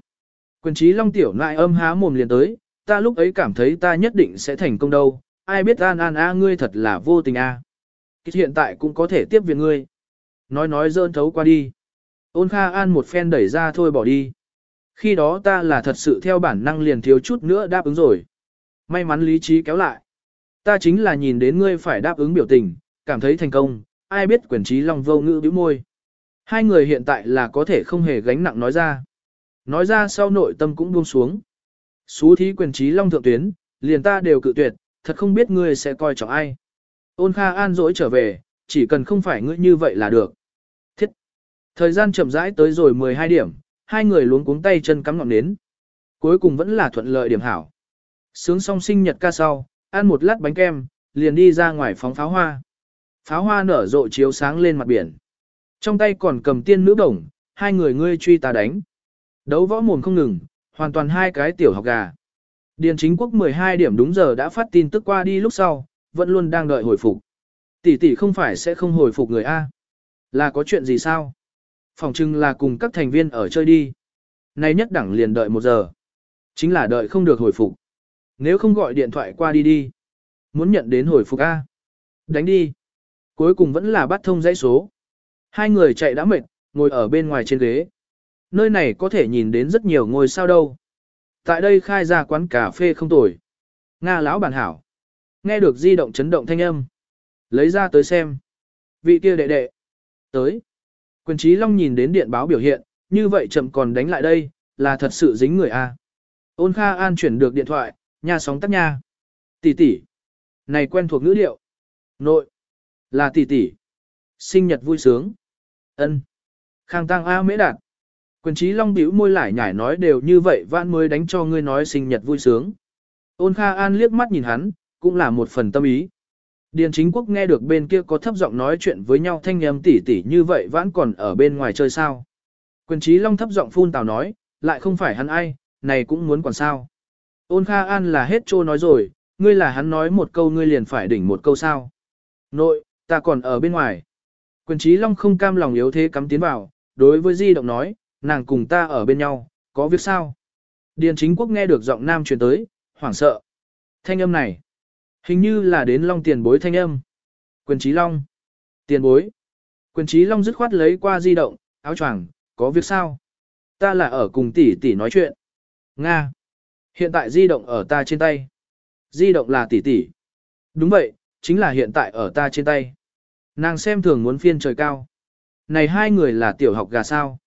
Quyền trí long tiểu nại âm há mồm liền tới, ta lúc ấy cảm thấy ta nhất định sẽ thành công đâu, ai biết an an a ngươi thật là vô tình a. Hiện tại cũng có thể tiếp viện ngươi. Nói nói dơn thấu qua đi. Ôn Kha An một phen đẩy ra thôi bỏ đi. Khi đó ta là thật sự theo bản năng liền thiếu chút nữa đáp ứng rồi. May mắn lý trí kéo lại. Ta chính là nhìn đến ngươi phải đáp ứng biểu tình, cảm thấy thành công, ai biết quyền trí long vô ngữ bĩu môi. Hai người hiện tại là có thể không hề gánh nặng nói ra. Nói ra sau nội tâm cũng buông xuống. Xú thí quyền trí long thượng tuyến, liền ta đều cự tuyệt, thật không biết ngươi sẽ coi trọng ai. Ôn Kha An dỗi trở về, chỉ cần không phải ngươi như vậy là được. Thiết. Thời gian chậm rãi tới rồi 12 điểm, hai người luống cuống tay chân cắm ngọn nến. Cuối cùng vẫn là thuận lợi điểm hảo. Sướng xong sinh nhật ca sau, ăn một lát bánh kem, liền đi ra ngoài phóng pháo hoa. Pháo hoa nở rộ chiếu sáng lên mặt biển. Trong tay còn cầm tiên nữ đồng hai người ngươi truy ta đánh. Đấu võ mồm không ngừng, hoàn toàn hai cái tiểu học gà. Điền chính quốc 12 điểm đúng giờ đã phát tin tức qua đi lúc sau, vẫn luôn đang đợi hồi phục. Tỷ tỷ không phải sẽ không hồi phục người A. Là có chuyện gì sao? Phòng trưng là cùng các thành viên ở chơi đi. Nay nhất đẳng liền đợi một giờ. Chính là đợi không được hồi phục. Nếu không gọi điện thoại qua đi đi. Muốn nhận đến hồi phục A. Đánh đi. Cuối cùng vẫn là bắt thông dãy số. Hai người chạy đã mệt, ngồi ở bên ngoài trên ghế. Nơi này có thể nhìn đến rất nhiều ngôi sao đâu. Tại đây khai ra quán cà phê không tồi. Nga lão bản hảo. Nghe được di động chấn động thanh âm. Lấy ra tới xem. Vị kia đệ đệ. Tới. Quyền trí long nhìn đến điện báo biểu hiện, như vậy chậm còn đánh lại đây, là thật sự dính người a. Ôn Kha An chuyển được điện thoại, nhà sóng tắt nha. Tỷ tỷ. Này quen thuộc ngữ điệu. Nội. Là tỷ tỷ. Sinh nhật vui sướng. Ân. Khang tăng A mễ đạt. Quyền trí long bĩu môi lại nhải nói đều như vậy vãn mới đánh cho ngươi nói sinh nhật vui sướng. Ôn Kha An liếc mắt nhìn hắn, cũng là một phần tâm ý. Điền chính quốc nghe được bên kia có thấp giọng nói chuyện với nhau thanh âm tỉ tỉ như vậy vẫn còn ở bên ngoài chơi sao. Quyền trí long thấp giọng phun tào nói, lại không phải hắn ai, này cũng muốn còn sao. Ôn Kha An là hết trô nói rồi, ngươi là hắn nói một câu ngươi liền phải đỉnh một câu sao. Nội, ta còn ở bên ngoài. Quyền trí long không cam lòng yếu thế cắm tiến vào, đối với di động nói, nàng cùng ta ở bên nhau, có việc sao? Điền chính quốc nghe được giọng nam truyền tới, hoảng sợ. Thanh âm này, hình như là đến long tiền bối thanh âm. Quyền trí long, tiền bối. Quyền trí long dứt khoát lấy qua di động, áo choàng, có việc sao? Ta là ở cùng tỷ tỷ nói chuyện. Nga. Hiện tại di động ở ta trên tay. Di động là tỷ tỷ. Đúng vậy, chính là hiện tại ở ta trên tay. Nàng xem thường muốn phiên trời cao. Này hai người là tiểu học gà sao.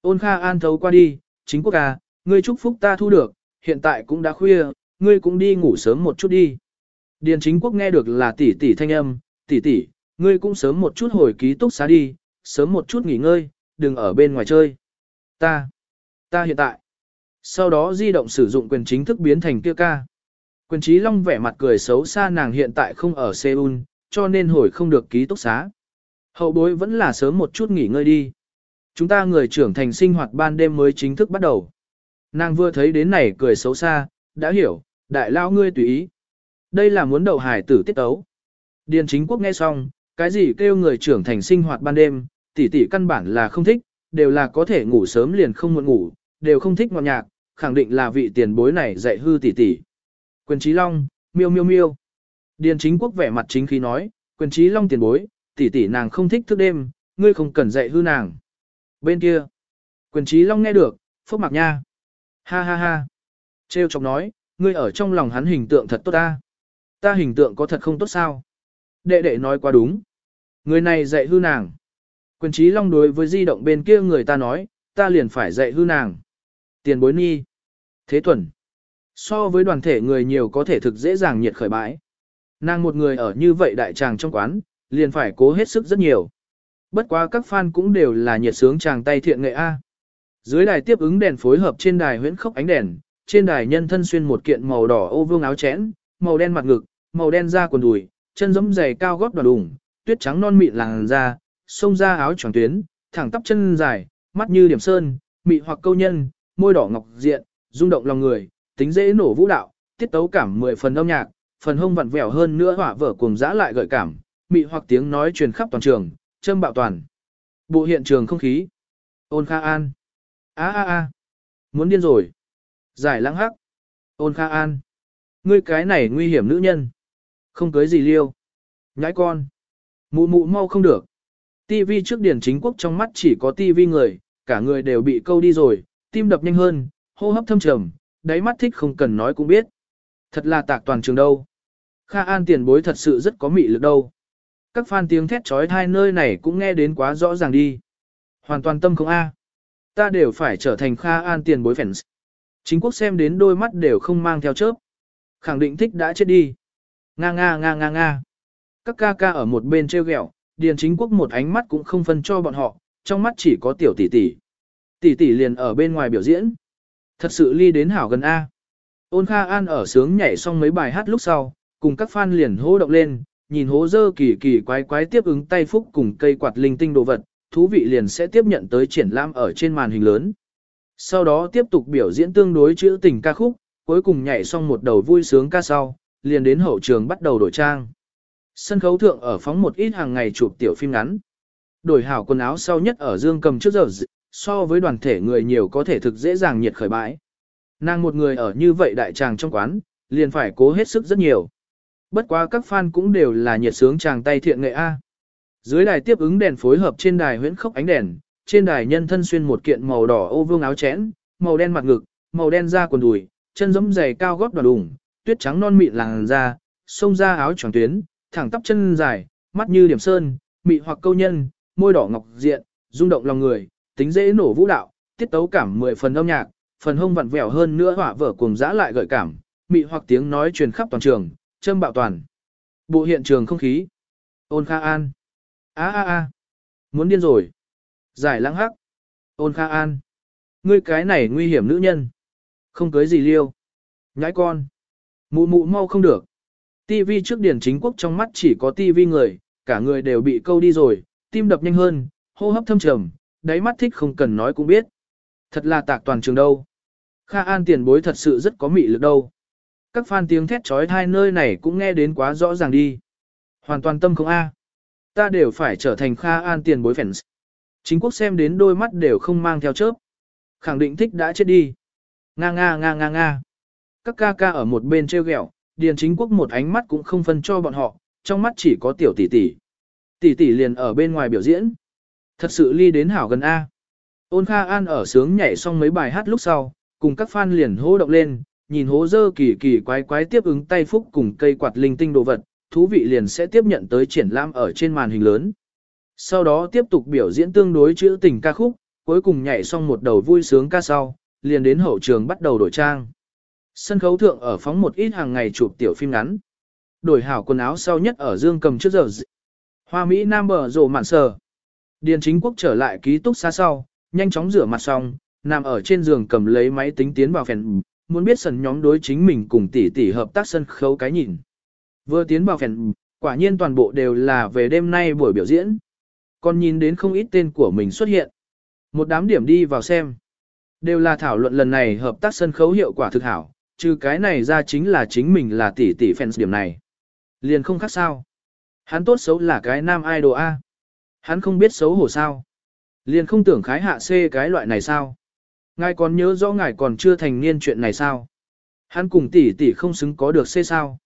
Ôn Kha An thấu qua đi, chính quốc gà, ngươi chúc phúc ta thu được, hiện tại cũng đã khuya, ngươi cũng đi ngủ sớm một chút đi. Điền chính quốc nghe được là tỷ tỷ thanh âm, tỷ tỷ, ngươi cũng sớm một chút hồi ký túc xá đi, sớm một chút nghỉ ngơi, đừng ở bên ngoài chơi. Ta, ta hiện tại. Sau đó di động sử dụng quyền chính thức biến thành kia ca. Quyền trí long vẻ mặt cười xấu xa nàng hiện tại không ở Seoul, cho nên hồi không được ký túc xá. Hậu bối vẫn là sớm một chút nghỉ ngơi đi. Chúng ta người trưởng thành sinh hoạt ban đêm mới chính thức bắt đầu. Nàng vừa thấy đến này cười xấu xa, đã hiểu, đại lao ngươi tùy ý. Đây là muốn đầu hải tử tiết tấu. Điền chính quốc nghe xong, cái gì kêu người trưởng thành sinh hoạt ban đêm, tỷ tỷ căn bản là không thích, đều là có thể ngủ sớm liền không muốn ngủ, đều không thích ngọt nhạc, khẳng định là vị tiền bối này dạy hư tỷ tỷ. Quyền trí long, miêu miêu miêu. Điền chính quốc vẻ mặt chính khí nói, quyền trí long tiền bối, tỷ tỷ nàng không thích thức đêm, ngươi không cần dạy hư nàng. Bên kia, quyền trí long nghe được, phốc mạc nha. Ha ha ha. Trêu chọc nói, ngươi ở trong lòng hắn hình tượng thật tốt ta. Ta hình tượng có thật không tốt sao? Đệ đệ nói quá đúng. Người này dạy hư nàng. Quyền trí long đối với di động bên kia người ta nói, ta liền phải dạy hư nàng. Tiền bối nghi. Thế tuần. So với đoàn thể người nhiều có thể thực dễ dàng nhiệt khởi bãi. Nàng một người ở như vậy đại tràng trong quán, liền phải cố hết sức rất nhiều. Bất quá các fan cũng đều là nhiệt sướng chàng tay thiện nghệ A. Dưới đài tiếp ứng đèn phối hợp trên đài huyễn khốc ánh đèn, trên đài nhân thân xuyên một kiện màu đỏ ô vương áo chẽn, màu đen mặt ngực, màu đen da quần đùi, chân giẫm giày cao gót đoạt đùng, tuyết trắng non mịn làn da, xông ra áo choàng tuyến, thẳng tắp chân dài, mắt như điểm sơn, mị hoặc câu nhân, môi đỏ ngọc diện, rung động lòng người, tính dễ nổ vũ đạo, tiết tấu cảm mười phần âm nhạc, phần hông vặn vẹo hơn nữa hỏa vở cuồng dã lại gợi cảm, mị hoặc tiếng nói truyền khắp toàn trường, châm bạo toàn. Bộ hiện trường không khí. Ôn Kha An. A a a. Muốn điên rồi. Giải lãng hắc. Ôn Kha An. Ngươi cái này nguy hiểm nữ nhân. Không cưới gì liêu. Nhãi con. Mụ mụ mau không được. TV trước điển chính quốc trong mắt chỉ có TV người, cả người đều bị câu đi rồi, tim đập nhanh hơn, hô hấp thâm trầm, đáy mắt thích không cần nói cũng biết. Thật là tạc toàn trường đâu. Kha An tiền bối thật sự rất có mị lực đâu. Các fan tiếng thét trói thai nơi này cũng nghe đến quá rõ ràng đi. Hoàn toàn tâm không A. Ta đều phải trở thành Kha An tiền bối fans. Chính quốc xem đến đôi mắt đều không mang theo chớp. Khẳng định thích đã chết đi. Nga nga nga nga nga. Các ca ca ở một bên treo ghẹo, Điền chính quốc một ánh mắt cũng không phân cho bọn họ, trong mắt chỉ có tiểu tỷ tỷ. Tỷ tỷ liền ở bên ngoài biểu diễn. Thật sự ly đến hảo gần A. Ôn Kha An ở sướng nhảy xong mấy bài hát lúc sau, cùng các fan liền hô động lên, nhìn hố dơ kỳ kỳ quái quái tiếp ứng tay phúc cùng cây quạt linh tinh đồ vật, thú vị liền sẽ tiếp nhận tới triển lãm ở trên màn hình lớn. Sau đó tiếp tục biểu diễn tương đối chữ tình ca khúc, cuối cùng nhảy xong một đầu vui sướng ca sau, liền đến hậu trường bắt đầu đổi trang. Sân khấu thượng ở phóng một ít hàng ngày chụp tiểu phim ngắn. Đổi hảo quần áo sau nhất ở dương cầm trước giờ so với đoàn thể người nhiều có thể thực dễ dàng nhiệt khởi bãi. Nàng một người ở như vậy đại tràng trong quán, liền phải cố hết sức rất nhiều. Bất quá các fan cũng đều là nhiệt sướng chàng tay thiện nghệ A. Dưới đài tiếp ứng đèn phối hợp trên đài huyễn khốc ánh đèn, trên đài nhân thân xuyên một kiện màu đỏ ô vương áo chẽn, màu đen mặt ngực, màu đen da quần đùi, chân giẫm giày cao gót đoàn đùng, tuyết trắng non mịn làn da, xông ra áo choàng tuyến, thẳng tắp chân dài, mắt như điểm sơn, mị hoặc câu nhân, môi đỏ ngọc diện, rung động lòng người, tính dễ nổ vũ đạo, tiết tấu cảm mười phần âm nhạc, phần hông vặn vẹo hơn nữa hỏa vở cuồng dã lại gợi cảm, mị hoặc tiếng nói truyền khắp toàn trường, châm bạo toàn. Bộ hiện trường không khí. Ôn Kha An. A a a. Muốn điên rồi. Giải lãng hắc. Ôn Kha An. Ngươi cái này nguy hiểm nữ nhân. Không cưới gì liêu. Nhãi con. Mụ mụ mau không được. TV trước điển chính quốc trong mắt chỉ có TV người, cả người đều bị câu đi rồi, tim đập nhanh hơn, hô hấp thâm trầm, đáy mắt thích không cần nói cũng biết. Thật là tạc toàn trường đâu. Kha An tiền bối thật sự rất có mị lực đâu. Các fan tiếng thét trói thai nơi này cũng nghe đến quá rõ ràng đi. Hoàn toàn tâm không A. Ta đều phải trở thành Kha An tiền bối fans. Chính quốc xem đến đôi mắt đều không mang theo chớp. Khẳng định thích đã chết đi. Nga nga nga nga nga. Các ca ca ở một bên treo ghẹo, Điền Chính Quốc một ánh mắt cũng không phân cho bọn họ, trong mắt chỉ có tiểu tỷ tỷ. Tỷ tỷ liền ở bên ngoài biểu diễn. Thật sự ly đến hảo gần A. Ôn Kha An ở sướng nhảy xong mấy bài hát lúc sau, cùng các fan liền hô động lên, nhìn hố dơ kỳ kỳ quái quái tiếp ứng tay phúc cùng cây quạt linh tinh đồ vật, thú vị liền sẽ tiếp nhận tới triển lãm ở trên màn hình lớn. Sau đó tiếp tục biểu diễn tương đối chữ tình ca khúc, cuối cùng nhảy xong một đầu vui sướng ca sau, liền đến hậu trường bắt đầu đổi trang. Sân khấu thượng ở phóng một ít hàng ngày chụp tiểu phim ngắn. Đổi hảo quần áo sau nhất ở dương cầm trước giờ. Hoa Mỹ Nam bờ rồ mạn sờ. Điền chính quốc trở lại ký túc xa sau, nhanh chóng rửa mặt xong, nằm ở trên giường cầm lấy máy tính tiến vào phèn, muốn biết sần nhóm đối chính mình cùng tỷ tỷ hợp tác sân khấu cái nhìn. Vừa tiến vào phèn, quả nhiên toàn bộ đều là về đêm nay buổi biểu diễn. Còn nhìn đến không ít tên của mình xuất hiện. Một đám điểm đi vào xem. Đều là thảo luận lần này hợp tác sân khấu hiệu quả thực hảo, trừ cái này ra chính là chính mình là tỷ tỷ fans điểm này. Liền không khác sao. Hắn tốt xấu là cái nam idol A. Hắn không biết xấu hổ sao. Liền không tưởng khái hạ C cái loại này sao. Ngài còn nhớ rõ ngài còn chưa thành niên chuyện này sao. Hắn cùng tỷ tỷ không xứng có được C sao.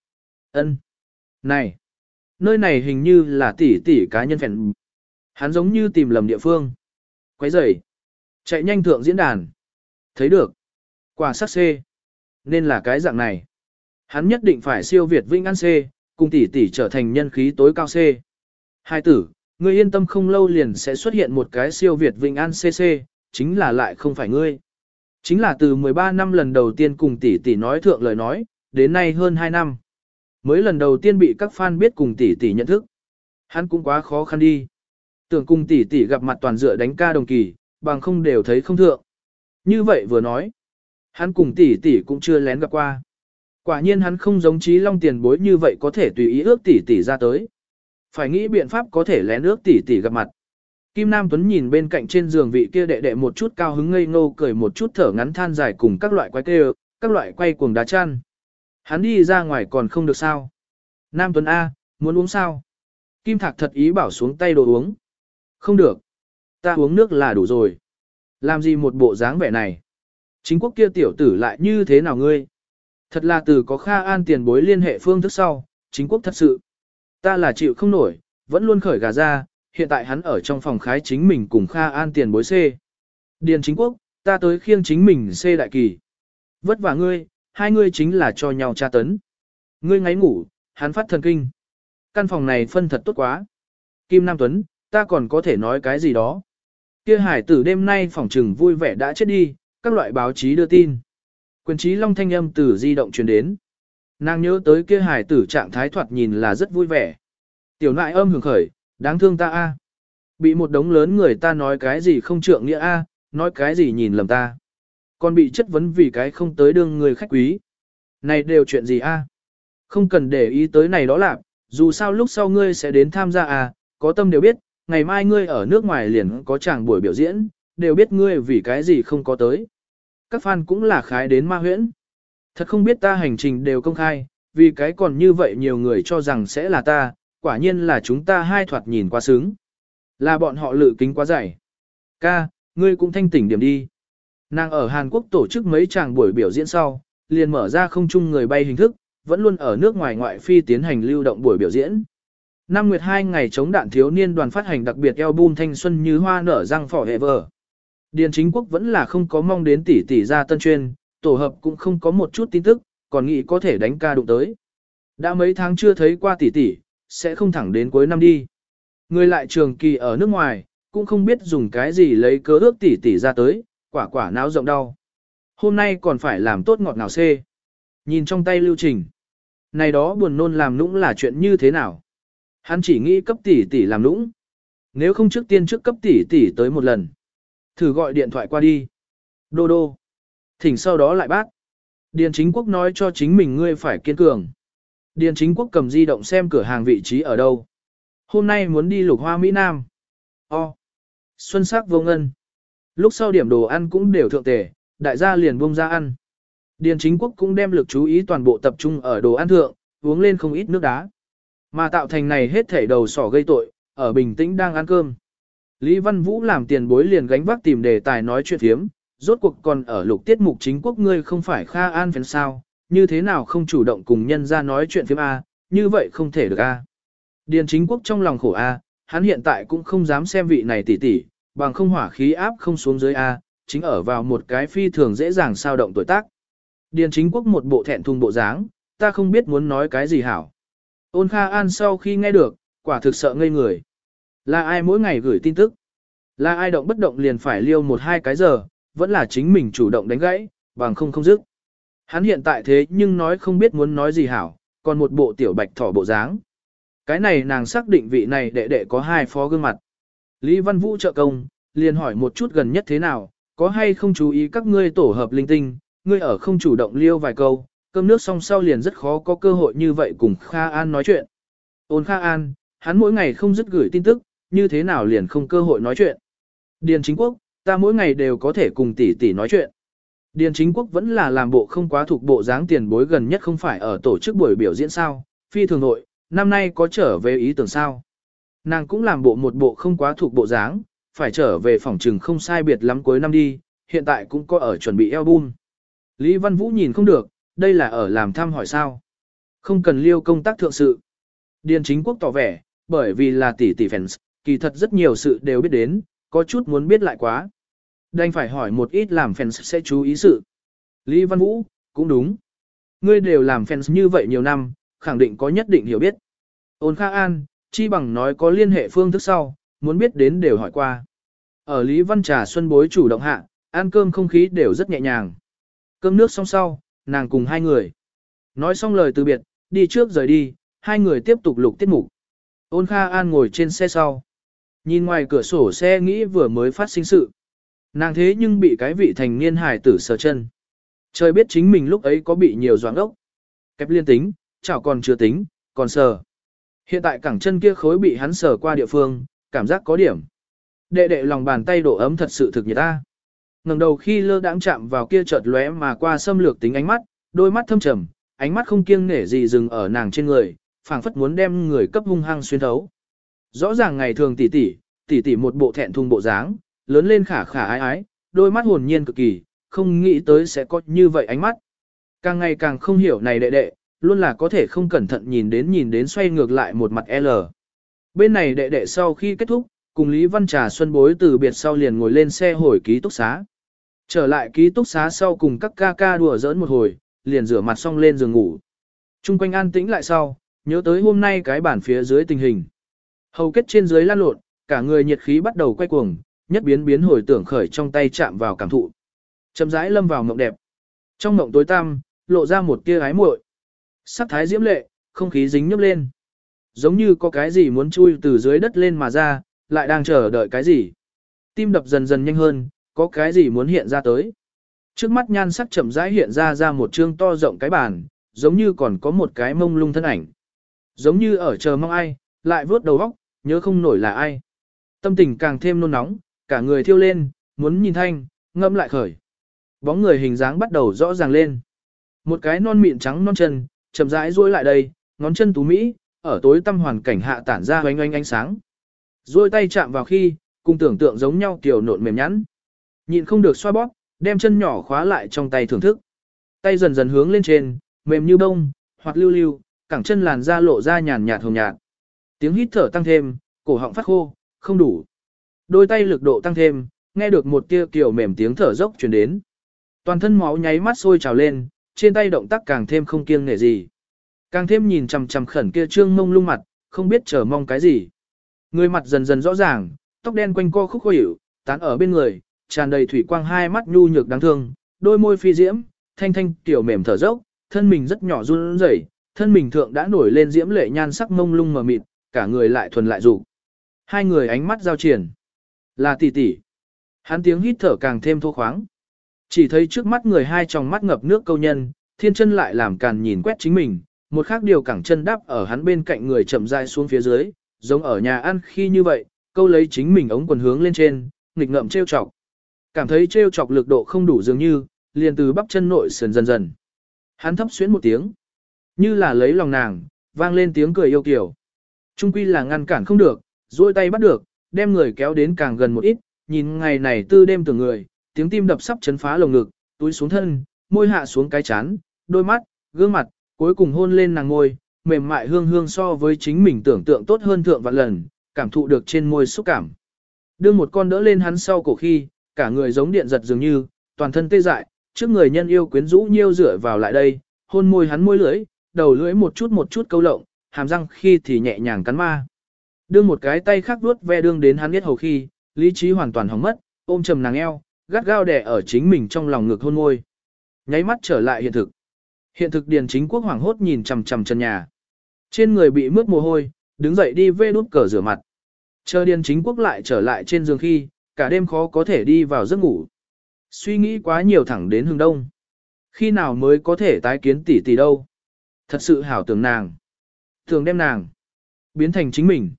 Ân, Này. Nơi này hình như là tỷ tỷ cá nhân phèn. Hắn giống như tìm lầm địa phương. Quấy rầy. Chạy nhanh thượng diễn đàn. Thấy được. Quả sắc C. Nên là cái dạng này. Hắn nhất định phải siêu việt vinh an C, cùng tỷ tỷ trở thành nhân khí tối cao C. Hai tử, ngươi yên tâm không lâu liền sẽ xuất hiện một cái siêu việt vinh an CC, chính là lại không phải ngươi. Chính là từ 13 năm lần đầu tiên cùng tỷ tỷ nói thượng lời nói, đến nay hơn 2 năm. Mới lần đầu tiên bị các fan biết cùng tỷ tỷ nhận thức. Hắn cũng quá khó khăn đi. Tưởng cùng tỷ tỷ gặp mặt toàn dựa đánh ca đồng kỳ, bằng không đều thấy không thượng. Như vậy vừa nói, hắn cùng tỷ tỷ cũng chưa lén gặp qua. Quả nhiên hắn không giống trí long tiền bối như vậy có thể tùy ý ước tỷ tỷ ra tới. Phải nghĩ biện pháp có thể lén ước tỷ tỷ gặp mặt. Kim Nam Tuấn nhìn bên cạnh trên giường vị kia đệ đệ một chút cao hứng ngây ngô cười một chút thở ngắn than dài cùng các loại quay kêu, các loại quay cuồng đá chăn. Hắn đi ra ngoài còn không được sao. Nam Tuấn A, muốn uống sao? Kim Thạc thật ý bảo xuống tay đồ uống. Không được. Ta uống nước là đủ rồi. Làm gì một bộ dáng vẻ này? Chính quốc kia tiểu tử lại như thế nào ngươi? Thật là từ có Kha An tiền bối liên hệ phương thức sau, chính quốc thật sự. Ta là chịu không nổi, vẫn luôn khởi gà ra, hiện tại hắn ở trong phòng khái chính mình cùng Kha An tiền bối C. Điền chính quốc, ta tới khiêng chính mình C đại kỳ. Vất vả ngươi, hai ngươi chính là cho nhau tra tấn. Ngươi ngáy ngủ, hắn phát thần kinh. Căn phòng này phân thật tốt quá. Kim Nam Tuấn, ta còn có thể nói cái gì đó. Kia hải tử đêm nay phòng trừng vui vẻ đã chết đi, các loại báo chí đưa tin. Quyền trí long thanh âm từ di động truyền đến. Nàng nhớ tới kia hải tử trạng thái thoạt nhìn là rất vui vẻ. Tiểu nại âm hưởng khởi, đáng thương ta a. Bị một đống lớn người ta nói cái gì không trượng nghĩa a, nói cái gì nhìn lầm ta. Còn bị chất vấn vì cái không tới đương người khách quý. Này đều chuyện gì a? Không cần để ý tới này đó lạc, dù sao lúc sau ngươi sẽ đến tham gia à, có tâm đều biết, ngày mai ngươi ở nước ngoài liền có chàng buổi biểu diễn, đều biết ngươi vì cái gì không có tới. Các fan cũng là khái đến ma huyễn. Thật không biết ta hành trình đều công khai, vì cái còn như vậy nhiều người cho rằng sẽ là ta, quả nhiên là chúng ta hai thoạt nhìn quá sướng. Là bọn họ lự kính quá dày. Ca, ngươi cũng thanh tỉnh điểm đi. Nàng ở Hàn Quốc tổ chức mấy chàng buổi biểu diễn sau, liền mở ra không chung người bay hình thức, vẫn luôn ở nước ngoài ngoại phi tiến hành lưu động buổi biểu diễn. Năm Nguyệt hai ngày chống đạn thiếu niên đoàn phát hành đặc biệt album thanh xuân như hoa nở răng phỏ hệ vờ. Điền chính quốc vẫn là không có mong đến tỷ tỷ ra tân chuyên, tổ hợp cũng không có một chút tin tức, còn nghĩ có thể đánh ca đụng tới. Đã mấy tháng chưa thấy qua tỷ tỷ, sẽ không thẳng đến cuối năm đi. Người lại trường kỳ ở nước ngoài, cũng không biết dùng cái gì lấy cớ ước tỷ tỷ ra tới, quả quả náo rộng đau. Hôm nay còn phải làm tốt ngọt ngào xê. Nhìn trong tay lưu trình. Này đó buồn nôn làm nũng là chuyện như thế nào? Hắn chỉ nghĩ cấp tỷ tỷ làm nũng. Nếu không trước tiên trước cấp tỷ tỷ tới một lần. Thử gọi điện thoại qua đi. Đô đô. Thỉnh sau đó lại bác. Điền chính quốc nói cho chính mình ngươi phải kiên cường. Điền chính quốc cầm di động xem cửa hàng vị trí ở đâu. Hôm nay muốn đi lục hoa Mỹ Nam. O. Xuân sắc vô ngân. Lúc sau điểm đồ ăn cũng đều thượng tề, đại gia liền buông ra ăn. Điền chính quốc cũng đem lực chú ý toàn bộ tập trung ở đồ ăn thượng, uống lên không ít nước đá. Mà tạo thành này hết thể đầu sỏ gây tội, ở bình tĩnh đang ăn cơm. Lý Văn Vũ làm tiền bối liền gánh vác tìm đề tài nói chuyện thiếm, rốt cuộc còn ở lục tiết mục chính quốc ngươi không phải Kha An phèn sao, như thế nào không chủ động cùng nhân ra nói chuyện phiếm A, như vậy không thể được A. Điền chính quốc trong lòng khổ A, hắn hiện tại cũng không dám xem vị này tỉ tỉ, bằng không hỏa khí áp không xuống dưới A, chính ở vào một cái phi thường dễ dàng sao động tuổi tác. Điền chính quốc một bộ thẹn thùng bộ dáng, ta không biết muốn nói cái gì hảo. Ôn Kha An sau khi nghe được, quả thực sợ ngây người. Là ai mỗi ngày gửi tin tức? Là ai động bất động liền phải liêu một hai cái giờ, vẫn là chính mình chủ động đánh gãy, bằng không không dứt. Hắn hiện tại thế nhưng nói không biết muốn nói gì hảo, còn một bộ tiểu bạch thỏ bộ dáng. Cái này nàng xác định vị này đệ đệ có hai phó gương mặt. Lý Văn Vũ trợ công, liền hỏi một chút gần nhất thế nào, có hay không chú ý các ngươi tổ hợp linh tinh, ngươi ở không chủ động liêu vài câu, cơm nước xong sau liền rất khó có cơ hội như vậy cùng Kha An nói chuyện. Ôn Kha An, hắn mỗi ngày không dứt gửi tin tức, như thế nào liền không cơ hội nói chuyện. Điền chính quốc, ta mỗi ngày đều có thể cùng tỷ tỷ nói chuyện. Điền chính quốc vẫn là làm bộ không quá thuộc bộ dáng tiền bối gần nhất không phải ở tổ chức buổi biểu diễn sao, phi thường nội, năm nay có trở về ý tưởng sao. Nàng cũng làm bộ một bộ không quá thuộc bộ dáng, phải trở về phòng trừng không sai biệt lắm cuối năm đi, hiện tại cũng có ở chuẩn bị album. Lý Văn Vũ nhìn không được, đây là ở làm thăm hỏi sao. Không cần liêu công tác thượng sự. Điền chính quốc tỏ vẻ, bởi vì là tỷ tỷ fans, kỳ thật rất nhiều sự đều biết đến, có chút muốn biết lại quá. Đành phải hỏi một ít làm fans sẽ chú ý sự. Lý Văn Vũ, cũng đúng. Ngươi đều làm fans như vậy nhiều năm, khẳng định có nhất định hiểu biết. Ôn Kha An, chi bằng nói có liên hệ phương thức sau, muốn biết đến đều hỏi qua. Ở Lý Văn Trà Xuân Bối chủ động hạ, ăn cơm không khí đều rất nhẹ nhàng. Cơm nước xong sau, nàng cùng hai người. Nói xong lời từ biệt, đi trước rời đi, hai người tiếp tục lục tiết mục. Ôn Kha An ngồi trên xe sau. Nhìn ngoài cửa sổ xe nghĩ vừa mới phát sinh sự. Nàng thế nhưng bị cái vị thành niên hải tử sờ chân. Trời biết chính mình lúc ấy có bị nhiều doãn ốc. Kẹp liên tính, chảo còn chưa tính, còn sờ. Hiện tại cẳng chân kia khối bị hắn sờ qua địa phương, cảm giác có điểm. Đệ đệ lòng bàn tay độ ấm thật sự thực nhiệt ta. ngẩng đầu khi lơ đãng chạm vào kia chợt lóe mà qua xâm lược tính ánh mắt, đôi mắt thâm trầm, ánh mắt không kiêng nể gì dừng ở nàng trên người, phảng phất muốn đem người cấp hung hăng xuyên thấu. Rõ ràng ngày thường tỷ tỷ, tỷ tỷ một bộ thẹn thùng bộ dáng, lớn lên khả khả ái ái, đôi mắt hồn nhiên cực kỳ, không nghĩ tới sẽ có như vậy ánh mắt. Càng ngày càng không hiểu này đệ đệ, luôn là có thể không cẩn thận nhìn đến nhìn đến xoay ngược lại một mặt L. Bên này đệ đệ sau khi kết thúc, cùng Lý Văn Trà Xuân bối từ biệt sau liền ngồi lên xe hồi ký túc xá. Trở lại ký túc xá sau cùng các ca ca đùa giỡn một hồi, liền rửa mặt xong lên giường ngủ. Trung quanh an tĩnh lại sau, nhớ tới hôm nay cái bản phía dưới tình hình. Hầu kết trên dưới lan lộn, cả người nhiệt khí bắt đầu quay cuồng, nhất biến biến hồi tưởng khởi trong tay chạm vào cảm thụ. Chậm rãi lâm vào mộng đẹp. Trong mộng tối tăm, lộ ra một tia ái muội. Sắc thái diễm lệ, không khí dính nhấp lên. Giống như có cái gì muốn chui từ dưới đất lên mà ra, lại đang chờ đợi cái gì. Tim đập dần dần nhanh hơn, có cái gì muốn hiện ra tới. Trước mắt nhan sắc chậm rãi hiện ra ra một trương to rộng cái bàn, giống như còn có một cái mông lung thân ảnh. Giống như ở chờ mong ai, lại vướt đầu góc, nhớ không nổi là ai. Tâm tình càng thêm nôn nóng, cả người thiêu lên, muốn nhìn thanh, ngâm lại khởi. Bóng người hình dáng bắt đầu rõ ràng lên. Một cái non mịn trắng non chân, chậm rãi duỗi lại đây, ngón chân tú mỹ, ở tối tăm hoàn cảnh hạ tản ra oanh oanh ánh sáng. duỗi tay chạm vào khi, cùng tưởng tượng giống nhau kiểu nộn mềm nhẵn. Nhịn không được xoa bóp, đem chân nhỏ khóa lại trong tay thưởng thức. Tay dần dần hướng lên trên, mềm như bông, hoặc lưu lưu, cẳng chân làn da lộ ra nhàn nhạt hồng nhạt. Tiếng hít thở tăng thêm, cổ họng phát khô, không đủ. Đôi tay lực độ tăng thêm, nghe được một tia kiểu mềm tiếng thở dốc truyền đến. Toàn thân máu nháy mắt sôi trào lên, trên tay động tác càng thêm không kiêng nể gì. Càng thêm nhìn chằm chằm khẩn kia trương mông lung mặt, không biết chờ mong cái gì. Người mặt dần dần rõ ràng, tóc đen quanh co khúc khó hiểu, tán ở bên người, tràn đầy thủy quang hai mắt nhu nhược đáng thương, đôi môi phi diễm, thanh thanh tiểu mềm thở dốc, thân mình rất nhỏ run rẩy, thân mình thượng đã nổi lên diễm lệ nhan sắc mông lung mờ mịt, cả người lại thuần lại dục. Hai người ánh mắt giao triển. Là tỷ tỷ. Hắn tiếng hít thở càng thêm thô khoáng. Chỉ thấy trước mắt người hai tròng mắt ngập nước câu nhân, thiên chân lại làm càn nhìn quét chính mình, một khác điều cẳng chân đáp ở hắn bên cạnh người chậm rãi xuống phía dưới, giống ở nhà ăn khi như vậy, câu lấy chính mình ống quần hướng lên trên, nghịch ngợm trêu chọc. Cảm thấy trêu chọc lực độ không đủ dường như, liền từ bắp chân nội sườn dần dần. Hắn thấp xuyến một tiếng, như là lấy lòng nàng, vang lên tiếng cười yêu kiều. Trung quy là ngăn cản không được, duỗi tay bắt được, đem người kéo đến càng gần một ít, nhìn ngày này tư đêm tưởng người, tiếng tim đập sắp chấn phá lồng ngực, túi xuống thân, môi hạ xuống cái chán, đôi mắt, gương mặt, cuối cùng hôn lên nàng ngôi, mềm mại hương hương so với chính mình tưởng tượng tốt hơn thượng vạn lần, cảm thụ được trên môi xúc cảm. Đưa một con đỡ lên hắn sau cổ khi, cả người giống điện giật dường như, toàn thân tê dại, trước người nhân yêu quyến rũ nhiêu rửa vào lại đây, hôn môi hắn môi lưỡi, đầu lưỡi một chút một chút câu lộng, hàm răng khi thì nhẹ nhàng cắn ma. Đưa một cái tay khác vuốt ve đương đến hắn biết hầu khi, lý trí hoàn toàn hỏng mất, ôm trầm nàng eo, gắt gao đè ở chính mình trong lòng ngực hôn môi. Nháy mắt trở lại hiện thực. Hiện thực điền chính quốc hoảng hốt nhìn chằm chằm chân nhà. Trên người bị mướt mồ hôi, đứng dậy đi vê nút cờ rửa mặt. Chờ điền chính quốc lại trở lại trên giường khi, cả đêm khó có thể đi vào giấc ngủ. Suy nghĩ quá nhiều thẳng đến hừng đông. Khi nào mới có thể tái kiến tỷ tỷ đâu? Thật sự hảo tưởng nàng. Thường đem nàng biến thành chính mình.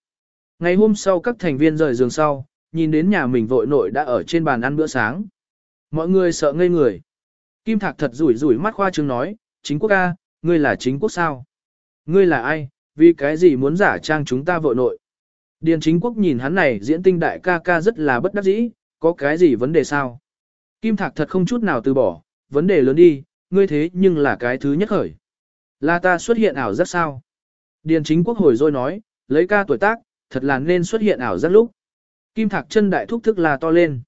Ngày hôm sau các thành viên rời giường sau, nhìn đến nhà mình vội nội đã ở trên bàn ăn bữa sáng. Mọi người sợ ngây người. Kim Thạc thật rủi rủi mắt khoa trương nói, chính quốc ca, ngươi là chính quốc sao? Ngươi là ai, vì cái gì muốn giả trang chúng ta vội nội? Điền chính quốc nhìn hắn này diễn tinh đại ca ca rất là bất đắc dĩ, có cái gì vấn đề sao? Kim Thạc thật không chút nào từ bỏ, vấn đề lớn đi, ngươi thế nhưng là cái thứ nhất khởi. Là ta xuất hiện ảo rất sao? Điền chính quốc hồi rồi nói, lấy ca tuổi tác, thật là nên xuất hiện ảo giác lúc. Kim Thạc chân đại thúc thức là to lên.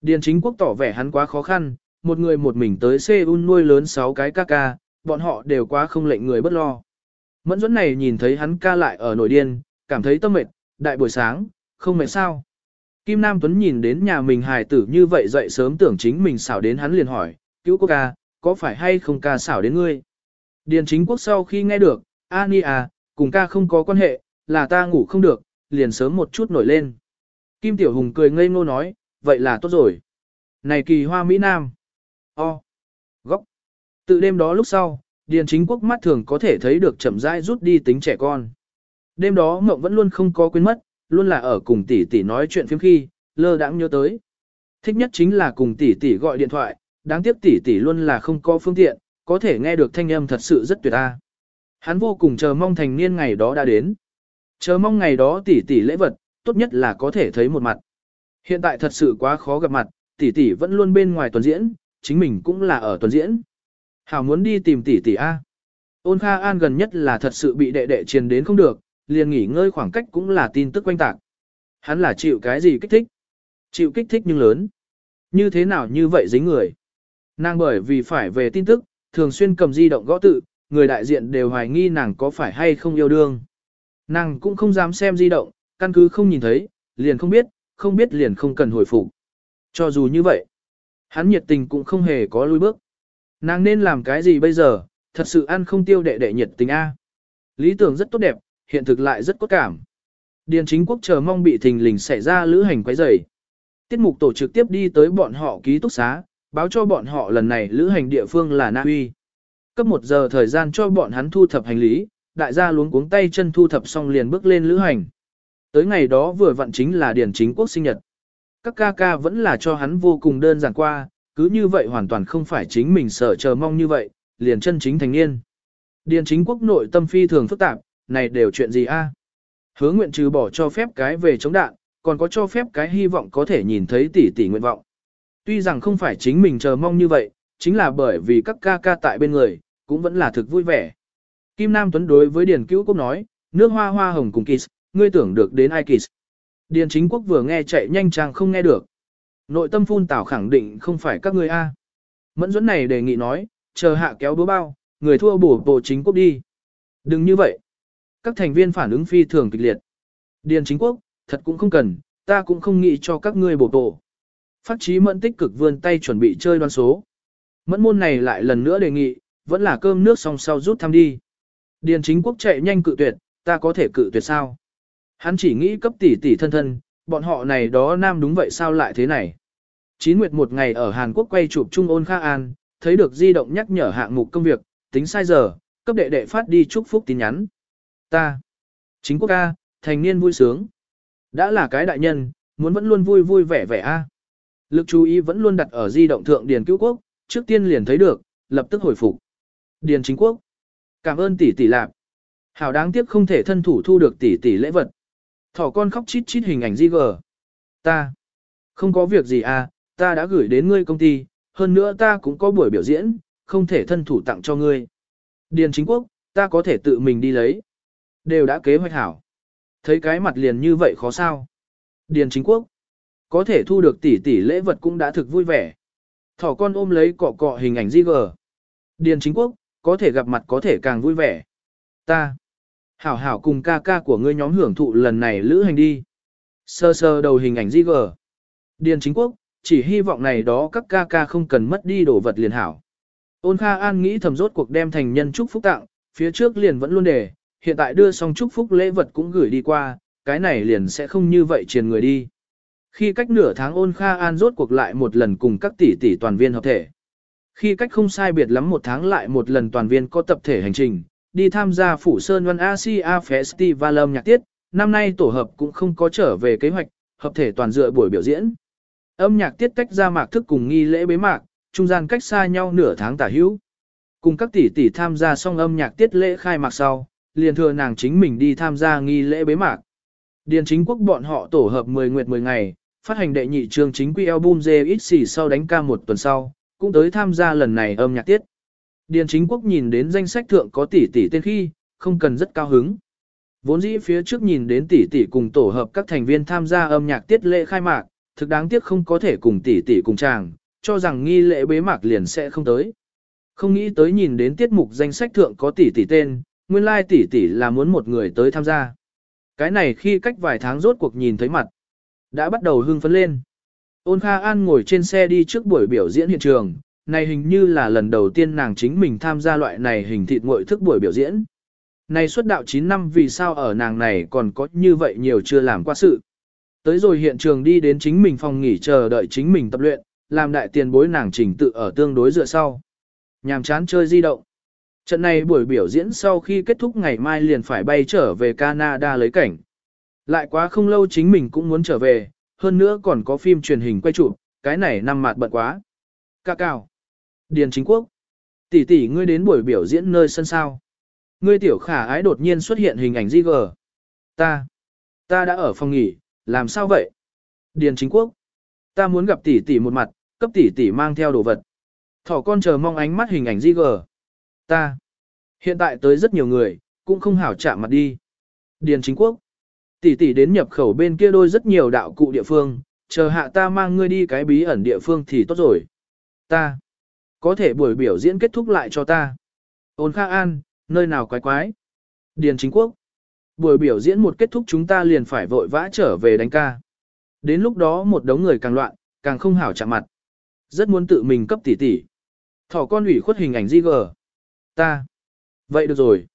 Điền chính quốc tỏ vẻ hắn quá khó khăn, một người một mình tới Seoul nuôi lớn 6 cái ca ca, bọn họ đều quá không lệnh người bất lo. Mẫn dẫn này nhìn thấy hắn ca lại ở nội điên, cảm thấy tâm mệt, đại buổi sáng, không mệt sao. Kim Nam Tuấn nhìn đến nhà mình hài tử như vậy dậy sớm tưởng chính mình xảo đến hắn liền hỏi, cứu cô ca, có phải hay không ca xảo đến ngươi? Điền chính quốc sau khi nghe được, a ni à, cùng ca không có quan hệ, là ta ngủ không được, liền sớm một chút nổi lên. Kim Tiểu Hùng cười ngây ngô nói, vậy là tốt rồi. Này kỳ hoa Mỹ Nam. O. Góc. Từ đêm đó lúc sau, Điền chính quốc mắt thường có thể thấy được chậm rãi rút đi tính trẻ con. Đêm đó Ngộng vẫn luôn không có quên mất, luôn là ở cùng tỷ tỷ nói chuyện phiếm khi, lơ đãng nhớ tới. Thích nhất chính là cùng tỷ tỷ gọi điện thoại, đáng tiếc tỷ tỷ luôn là không có phương tiện, có thể nghe được thanh âm thật sự rất tuyệt a. Hắn vô cùng chờ mong thành niên ngày đó đã đến. Chờ mong ngày đó tỷ tỷ lễ vật, tốt nhất là có thể thấy một mặt. Hiện tại thật sự quá khó gặp mặt, tỷ tỷ vẫn luôn bên ngoài tuần diễn, chính mình cũng là ở tuần diễn. Hảo muốn đi tìm tỷ tỷ A. Ôn Kha An gần nhất là thật sự bị đệ đệ truyền đến không được, liền nghỉ ngơi khoảng cách cũng là tin tức quanh tạc. Hắn là chịu cái gì kích thích? Chịu kích thích nhưng lớn. Như thế nào như vậy dính người? Nàng bởi vì phải về tin tức, thường xuyên cầm di động gõ tự, người đại diện đều hoài nghi nàng có phải hay không yêu đương. Nàng cũng không dám xem di động, căn cứ không nhìn thấy, liền không biết, không biết liền không cần hồi phục. Cho dù như vậy, hắn nhiệt tình cũng không hề có lui bước. Nàng nên làm cái gì bây giờ, thật sự ăn không tiêu đệ đệ nhiệt tình A. Lý tưởng rất tốt đẹp, hiện thực lại rất cốt cảm. Điền chính quốc chờ mong bị thình lình xảy ra lữ hành quấy rầy. Tiết mục tổ trực tiếp đi tới bọn họ ký túc xá, báo cho bọn họ lần này lữ hành địa phương là Na Uy. Cấp một giờ thời gian cho bọn hắn thu thập hành lý, đại gia luống cuống tay chân thu thập xong liền bước lên lữ hành. Tới ngày đó vừa vặn chính là Điền chính quốc sinh nhật. Các ca ca vẫn là cho hắn vô cùng đơn giản qua, cứ như vậy hoàn toàn không phải chính mình sợ chờ mong như vậy, liền chân chính thành niên. Điền chính quốc nội tâm phi thường phức tạp, này đều chuyện gì a? À? Hứa nguyện trừ bỏ cho phép cái về chống đạn, còn có cho phép cái hy vọng có thể nhìn thấy tỷ tỷ nguyện vọng. Tuy rằng không phải chính mình chờ mong như vậy, chính là bởi vì các ca ca tại bên người, cũng vẫn là thực vui vẻ. Kim Nam Tuấn đối với Điền Cứu Quốc nói, nước hoa hoa hồng cùng kiss, ngươi tưởng được đến ai kiss. Điền Chính Quốc vừa nghe chạy nhanh chàng không nghe được. Nội tâm phun tảo khẳng định không phải các ngươi a. Mẫn dẫn này đề nghị nói, chờ hạ kéo búa bao, người thua bổ bộ chính quốc đi. Đừng như vậy. Các thành viên phản ứng phi thường kịch liệt. Điền chính quốc, thật cũng không cần, ta cũng không nghĩ cho các ngươi bổ bộ. Phát trí mẫn tích cực vươn tay chuẩn bị chơi đoan số. Mẫn môn này lại lần nữa đề nghị, vẫn là cơm nước xong sau rút thăm đi. Điền chính quốc chạy nhanh cự tuyệt, ta có thể cự tuyệt sao? Hắn chỉ nghĩ cấp tỷ tỷ thân thân, bọn họ này đó nam đúng vậy sao lại thế này? Chín Nguyệt một ngày ở Hàn Quốc quay chụp Trung ôn Kha An, thấy được di động nhắc nhở hạng mục công việc, tính sai giờ, cấp đệ đệ phát đi chúc phúc tin nhắn. Ta, chính quốc ca, thành niên vui sướng. Đã là cái đại nhân, muốn vẫn luôn vui vui vẻ vẻ a. Lực chú ý vẫn luôn đặt ở di động thượng điền cứu quốc, trước tiên liền thấy được, lập tức hồi phục. Điền chính quốc. Cảm ơn tỷ tỷ lạp. Hảo đáng tiếc không thể thân thủ thu được tỷ tỷ lễ vật. Thỏ con khóc chít chít hình ảnh di gờ. Ta. Không có việc gì à, ta đã gửi đến ngươi công ty, hơn nữa ta cũng có buổi biểu diễn, không thể thân thủ tặng cho ngươi. Điền chính quốc, ta có thể tự mình đi lấy. Đều đã kế hoạch hảo. Thấy cái mặt liền như vậy khó sao. Điền chính quốc. Có thể thu được tỷ tỷ lễ vật cũng đã thực vui vẻ. Thỏ con ôm lấy cọ cọ hình ảnh di gờ. Điền chính quốc, có thể gặp mặt có thể càng vui vẻ. Ta. Hảo hảo cùng ca ca của ngươi nhóm hưởng thụ lần này lữ hành đi. Sơ sơ đầu hình ảnh di gờ. Điền chính quốc, chỉ hy vọng này đó các ca ca không cần mất đi đồ vật liền hảo. Ôn Kha An nghĩ thầm rốt cuộc đem thành nhân chúc phúc tặng, phía trước liền vẫn luôn để, hiện tại đưa xong chúc phúc lễ vật cũng gửi đi qua, cái này liền sẽ không như vậy truyền người đi. Khi cách nửa tháng ôn Kha An rốt cuộc lại một lần cùng các tỷ tỷ toàn viên hợp thể. Khi cách không sai biệt lắm một tháng lại một lần toàn viên có tập thể hành trình, đi tham gia Phủ Sơn Văn Asia Festival âm nhạc tiết, năm nay tổ hợp cũng không có trở về kế hoạch, hợp thể toàn dựa buổi biểu diễn. Âm nhạc tiết tách ra mạc thức cùng nghi lễ bế mạc, trung gian cách xa nhau nửa tháng tả hữu. Cùng các tỷ tỷ tham gia xong âm nhạc tiết lễ khai mạc sau, liền thừa nàng chính mình đi tham gia nghi lễ bế mạc. Điền chính quốc bọn họ tổ hợp 10 nguyệt 10 ngày, phát hành đệ nhị chương chính quy album GXC sau đánh ca một tuần sau, cũng tới tham gia lần này âm nhạc tiết. Điền chính quốc nhìn đến danh sách thượng có tỷ tỷ tên khi, không cần rất cao hứng. Vốn dĩ phía trước nhìn đến tỷ tỷ cùng tổ hợp các thành viên tham gia âm nhạc tiết lễ khai mạc, thực đáng tiếc không có thể cùng tỷ tỷ cùng chàng, cho rằng nghi lễ bế mạc liền sẽ không tới. Không nghĩ tới nhìn đến tiết mục danh sách thượng có tỷ tỷ tên, nguyên lai tỷ tỷ là muốn một người tới tham gia. Cái này khi cách vài tháng rốt cuộc nhìn thấy mặt, đã bắt đầu hưng phấn lên. Ôn Kha An ngồi trên xe đi trước buổi biểu diễn hiện trường, này hình như là lần đầu tiên nàng chính mình tham gia loại này hình thịt ngội thức buổi biểu diễn. Này xuất đạo 9 năm vì sao ở nàng này còn có như vậy nhiều chưa làm qua sự. Tới rồi hiện trường đi đến chính mình phòng nghỉ chờ đợi chính mình tập luyện, làm đại tiền bối nàng trình tự ở tương đối dựa sau. Nhàm chán chơi di động. Trận này buổi biểu diễn sau khi kết thúc ngày mai liền phải bay trở về Canada lấy cảnh. Lại quá không lâu chính mình cũng muốn trở về, hơn nữa còn có phim truyền hình quay chụp, cái này năm mạt bận quá. Ca cao. Điền chính quốc. Tỷ tỷ ngươi đến buổi biểu diễn nơi sân sao. Ngươi tiểu khả ái đột nhiên xuất hiện hình ảnh di gờ. Ta. Ta đã ở phòng nghỉ, làm sao vậy? Điền chính quốc. Ta muốn gặp tỷ tỷ một mặt, cấp tỷ tỷ mang theo đồ vật. Thỏ con chờ mong ánh mắt hình ảnh di gờ. Ta. Hiện tại tới rất nhiều người, cũng không hảo chạm mặt đi. Điền chính quốc. Tỷ tỷ đến nhập khẩu bên kia đôi rất nhiều đạo cụ địa phương, chờ hạ ta mang ngươi đi cái bí ẩn địa phương thì tốt rồi. Ta. Có thể buổi biểu diễn kết thúc lại cho ta. Ôn Kha An, nơi nào quái quái. Điền chính quốc. Buổi biểu diễn một kết thúc chúng ta liền phải vội vã trở về đánh ca. Đến lúc đó một đống người càng loạn, càng không hảo chạm mặt. Rất muốn tự mình cấp tỷ tỷ. Thỏ con ủy khuất hình ảnh di gờ. Ta. Vậy được rồi.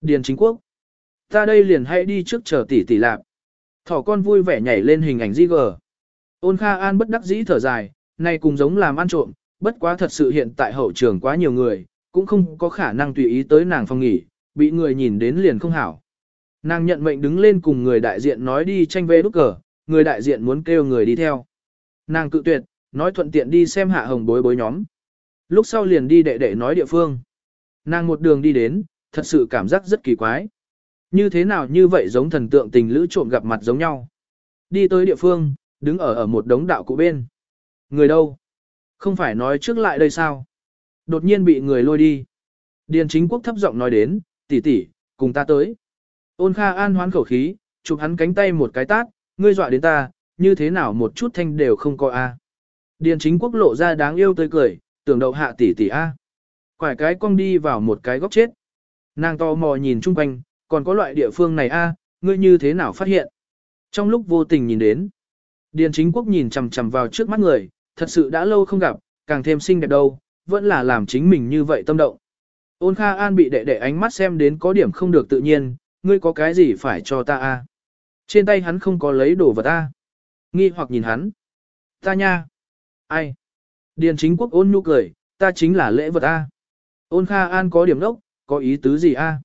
Điền chính quốc. Ta đây liền hãy đi trước chờ tỷ tỷ lạp. Thỏ con vui vẻ nhảy lên hình ảnh di gờ. Ôn Kha An bất đắc dĩ thở dài, này cùng giống làm ăn trộm, bất quá thật sự hiện tại hậu trường quá nhiều người, cũng không có khả năng tùy ý tới nàng phòng nghỉ, bị người nhìn đến liền không hảo. Nàng nhận mệnh đứng lên cùng người đại diện nói đi tranh về đúc cờ, người đại diện muốn kêu người đi theo. Nàng cự tuyệt, nói thuận tiện đi xem hạ hồng bối bối nhóm. Lúc sau liền đi đệ đệ nói địa phương. Nàng một đường đi đến, thật sự cảm giác rất kỳ quái. Như thế nào như vậy giống thần tượng tình lữ trộm gặp mặt giống nhau. Đi tới địa phương, đứng ở ở một đống đạo cụ bên. Người đâu? Không phải nói trước lại đây sao? Đột nhiên bị người lôi đi. Điền chính quốc thấp giọng nói đến, tỷ tỷ, cùng ta tới. Ôn Kha An hoán khẩu khí, chụp hắn cánh tay một cái tát, ngươi dọa đến ta, như thế nào một chút thanh đều không có a. Điền chính quốc lộ ra đáng yêu tươi cười, tưởng đậu hạ tỷ tỷ a. Quải cái cong đi vào một cái góc chết. Nàng to mò nhìn chung quanh, còn có loại địa phương này a, ngươi như thế nào phát hiện? Trong lúc vô tình nhìn đến, Điền chính quốc nhìn chằm chằm vào trước mắt người, thật sự đã lâu không gặp, càng thêm xinh đẹp đâu, vẫn là làm chính mình như vậy tâm động. Ôn Kha An bị đệ đệ ánh mắt xem đến có điểm không được tự nhiên, ngươi có cái gì phải cho ta a? Trên tay hắn không có lấy đồ vật ta. Nghi hoặc nhìn hắn. Ta nha. Ai? Điền chính quốc ôn nhu cười, ta chính là lễ vật a. Ôn Kha An có điểm đốc, có ý tứ gì a?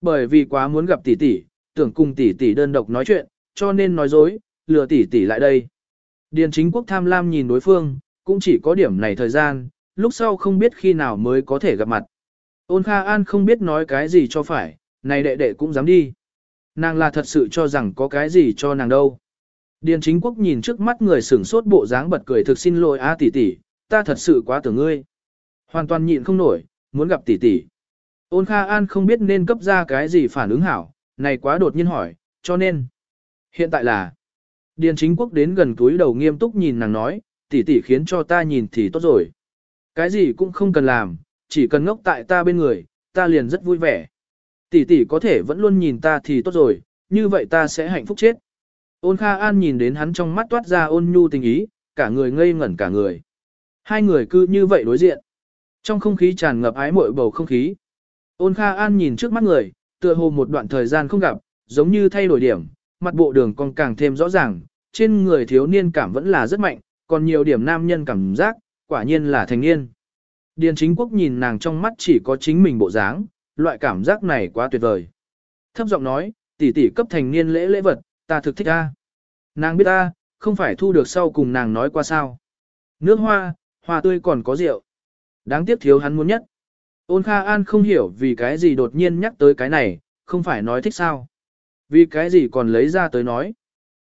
Bởi vì quá muốn gặp tỷ tỷ, tưởng cùng tỷ tỷ đơn độc nói chuyện, cho nên nói dối, lừa tỷ tỷ lại đây. Điền chính quốc tham lam nhìn đối phương, cũng chỉ có điểm này thời gian, lúc sau không biết khi nào mới có thể gặp mặt. Ôn Kha An không biết nói cái gì cho phải, này đệ đệ cũng dám đi. Nàng là thật sự cho rằng có cái gì cho nàng đâu. Điền chính quốc nhìn trước mắt người sửng sốt bộ dáng bật cười thực xin lỗi a tỷ tỷ, ta thật sự quá tưởng ngươi. Hoàn toàn nhịn không nổi, muốn gặp tỷ tỷ. Ôn Kha An không biết nên cấp ra cái gì phản ứng hảo, này quá đột nhiên hỏi, cho nên. Hiện tại là, Điền chính quốc đến gần túi đầu nghiêm túc nhìn nàng nói, tỷ tỷ khiến cho ta nhìn thì tốt rồi. Cái gì cũng không cần làm, chỉ cần ngốc tại ta bên người, ta liền rất vui vẻ. Tỷ tỷ có thể vẫn luôn nhìn ta thì tốt rồi, như vậy ta sẽ hạnh phúc chết. Ôn Kha An nhìn đến hắn trong mắt toát ra ôn nhu tình ý, cả người ngây ngẩn cả người. Hai người cứ như vậy đối diện. Trong không khí tràn ngập ái muội bầu không khí. Ôn Kha An nhìn trước mắt người, tựa hồ một đoạn thời gian không gặp, giống như thay đổi điểm, mặt bộ đường còn càng thêm rõ ràng, trên người thiếu niên cảm vẫn là rất mạnh, còn nhiều điểm nam nhân cảm giác, quả nhiên là thành niên. Điền chính quốc nhìn nàng trong mắt chỉ có chính mình bộ dáng, loại cảm giác này quá tuyệt vời. Thấp giọng nói, tỷ tỷ cấp thành niên lễ lễ vật, ta thực thích a. Nàng biết ta, không phải thu được sau cùng nàng nói qua sao. Nước hoa, hoa tươi còn có rượu. Đáng tiếc thiếu hắn muốn nhất. Ôn Kha An không hiểu vì cái gì đột nhiên nhắc tới cái này, không phải nói thích sao. Vì cái gì còn lấy ra tới nói.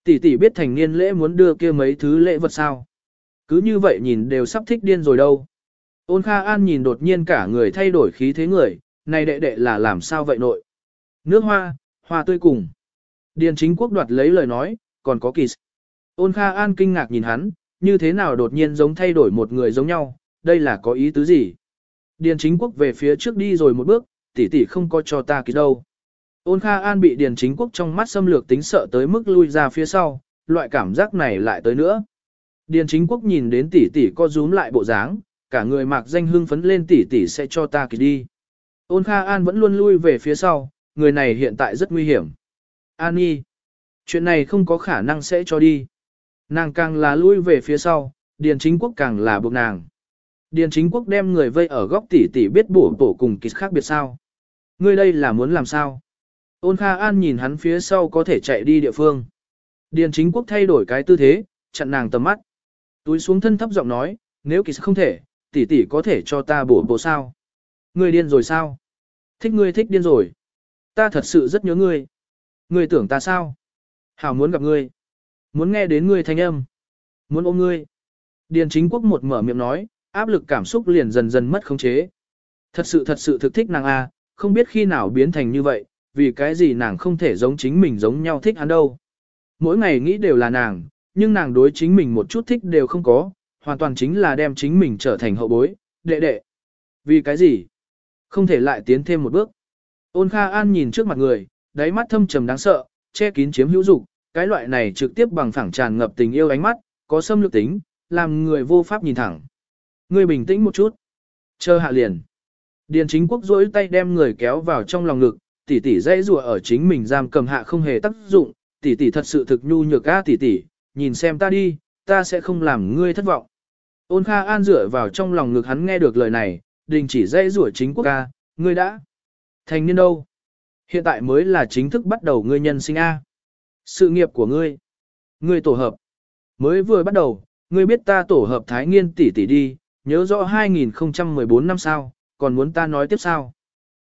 Tỷ tỷ biết thành niên lễ muốn đưa kia mấy thứ lễ vật sao. Cứ như vậy nhìn đều sắp thích điên rồi đâu. Ôn Kha An nhìn đột nhiên cả người thay đổi khí thế người, này đệ đệ là làm sao vậy nội. Nước hoa, hoa tươi cùng. Điền chính quốc đoạt lấy lời nói, còn có kỳ. Ôn Kha An kinh ngạc nhìn hắn, như thế nào đột nhiên giống thay đổi một người giống nhau, đây là có ý tứ gì? Điền chính quốc về phía trước đi rồi một bước, tỷ tỷ không có cho ta ký đâu. Ôn Kha An bị Điền chính quốc trong mắt xâm lược tính sợ tới mức lui ra phía sau, loại cảm giác này lại tới nữa. Điền chính quốc nhìn đến tỷ tỷ co rúm lại bộ dáng, cả người mạc danh hưng phấn lên tỷ tỷ sẽ cho ta kỳ đi. Ôn Kha An vẫn luôn lui về phía sau, người này hiện tại rất nguy hiểm. An Nhi, chuyện này không có khả năng sẽ cho đi. Nàng càng là lui về phía sau, Điền chính quốc càng là buộc nàng. Điền chính quốc đem người vây ở góc tỷ tỷ biết bổ bổ cùng kịch khác biệt sao. Ngươi đây là muốn làm sao? Ôn Kha An nhìn hắn phía sau có thể chạy đi địa phương. Điền chính quốc thay đổi cái tư thế, chặn nàng tầm mắt. Túi xuống thân thấp giọng nói, nếu kỳ không thể, tỷ tỷ có thể cho ta bổ bổ sao? Ngươi điên rồi sao? Thích ngươi thích điên rồi. Ta thật sự rất nhớ ngươi. Ngươi tưởng ta sao? Hảo muốn gặp ngươi. Muốn nghe đến ngươi thanh âm. Muốn ôm ngươi. Điền chính quốc một mở miệng nói, áp lực cảm xúc liền dần dần mất khống chế. Thật sự thật sự thực thích nàng A, không biết khi nào biến thành như vậy, vì cái gì nàng không thể giống chính mình giống nhau thích hắn đâu. Mỗi ngày nghĩ đều là nàng, nhưng nàng đối chính mình một chút thích đều không có, hoàn toàn chính là đem chính mình trở thành hậu bối, đệ đệ. Vì cái gì? Không thể lại tiến thêm một bước. Ôn Kha An nhìn trước mặt người, đáy mắt thâm trầm đáng sợ, che kín chiếm hữu dục, cái loại này trực tiếp bằng phẳng tràn ngập tình yêu ánh mắt, có xâm lược tính, làm người vô pháp nhìn thẳng. Ngươi bình tĩnh một chút. Chờ hạ liền. Điền chính quốc duỗi tay đem người kéo vào trong lòng ngực, tỷ tỷ dây rùa ở chính mình giam cầm hạ không hề tác dụng, tỷ tỷ thật sự thực nhu nhược a tỷ tỷ, nhìn xem ta đi, ta sẽ không làm ngươi thất vọng. Ôn Kha An dựa vào trong lòng ngực hắn nghe được lời này, đình chỉ dây rủa chính quốc ca, ngươi đã thành niên đâu. Hiện tại mới là chính thức bắt đầu ngươi nhân sinh A. Sự nghiệp của ngươi. Ngươi tổ hợp. Mới vừa bắt đầu, ngươi biết ta tổ hợp thái nghiên tỷ tỷ đi, nhớ rõ 2014 năm sao, còn muốn ta nói tiếp sao.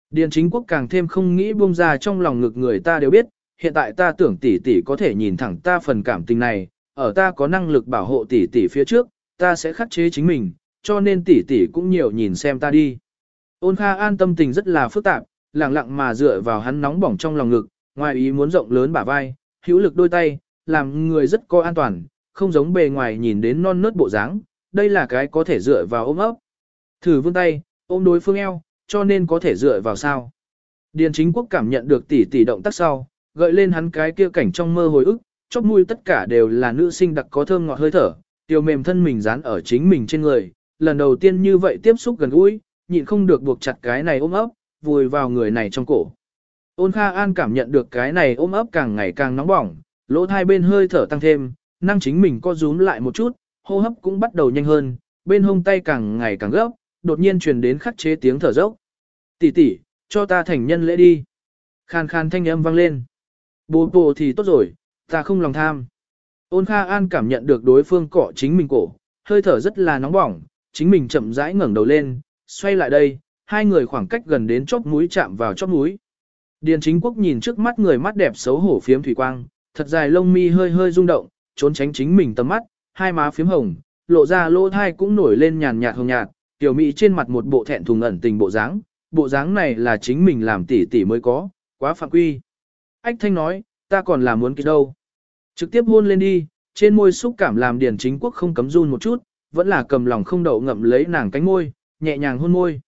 Điền chính quốc càng thêm không nghĩ buông ra trong lòng ngực người ta đều biết, hiện tại ta tưởng tỷ tỷ có thể nhìn thẳng ta phần cảm tình này, ở ta có năng lực bảo hộ tỷ tỷ phía trước, ta sẽ khắc chế chính mình, cho nên tỷ tỷ cũng nhiều nhìn xem ta đi. Ôn Kha an tâm tình rất là phức tạp, lặng lặng mà dựa vào hắn nóng bỏng trong lòng ngực, ngoài ý muốn rộng lớn bả vai, hữu lực đôi tay, làm người rất có an toàn, không giống bề ngoài nhìn đến non nớt bộ dáng, đây là cái có thể dựa vào ôm ấp. Thử vươn tay, ôm đối phương eo, cho nên có thể dựa vào sao. Điền chính quốc cảm nhận được tỷ tỷ động tác sau, gợi lên hắn cái kia cảnh trong mơ hồi ức, chóp mũi tất cả đều là nữ sinh đặc có thơm ngọt hơi thở, tiêu mềm thân mình dán ở chính mình trên người, lần đầu tiên như vậy tiếp xúc gần gũi, nhịn không được buộc chặt cái này ôm ấp, vùi vào người này trong cổ. Ôn Kha An cảm nhận được cái này ôm ấp càng ngày càng nóng bỏng, lỗ hai bên hơi thở tăng thêm, năng chính mình co rúm lại một chút, hô hấp cũng bắt đầu nhanh hơn, bên hông tay càng ngày càng gấp, đột nhiên truyền đến khắc chế tiếng thở dốc. Tỷ tỷ, cho ta thành nhân lễ đi. Khan khan thanh âm vang lên. Bố bố thì tốt rồi, ta không lòng tham. Ôn Kha An cảm nhận được đối phương cọ chính mình cổ, hơi thở rất là nóng bỏng, chính mình chậm rãi ngẩng đầu lên, xoay lại đây, hai người khoảng cách gần đến chóp mũi chạm vào chóp mũi. Điền chính quốc nhìn trước mắt người mắt đẹp xấu hổ phiếm thủy quang, thật dài lông mi hơi hơi rung động, trốn tránh chính mình tầm mắt, hai má phím hồng, lộ ra lỗ thai cũng nổi lên nhàn nhạt hồng nhạt, tiểu mỹ trên mặt một bộ thẹn thùng ẩn tình bộ dáng, bộ dáng này là chính mình làm tỉ tỉ mới có, quá phạm quy. Ách thanh nói, ta còn là muốn cái đâu. Trực tiếp hôn lên đi, trên môi xúc cảm làm điển chính quốc không cấm run một chút, vẫn là cầm lòng không đậu ngậm lấy nàng cánh môi, nhẹ nhàng hôn môi.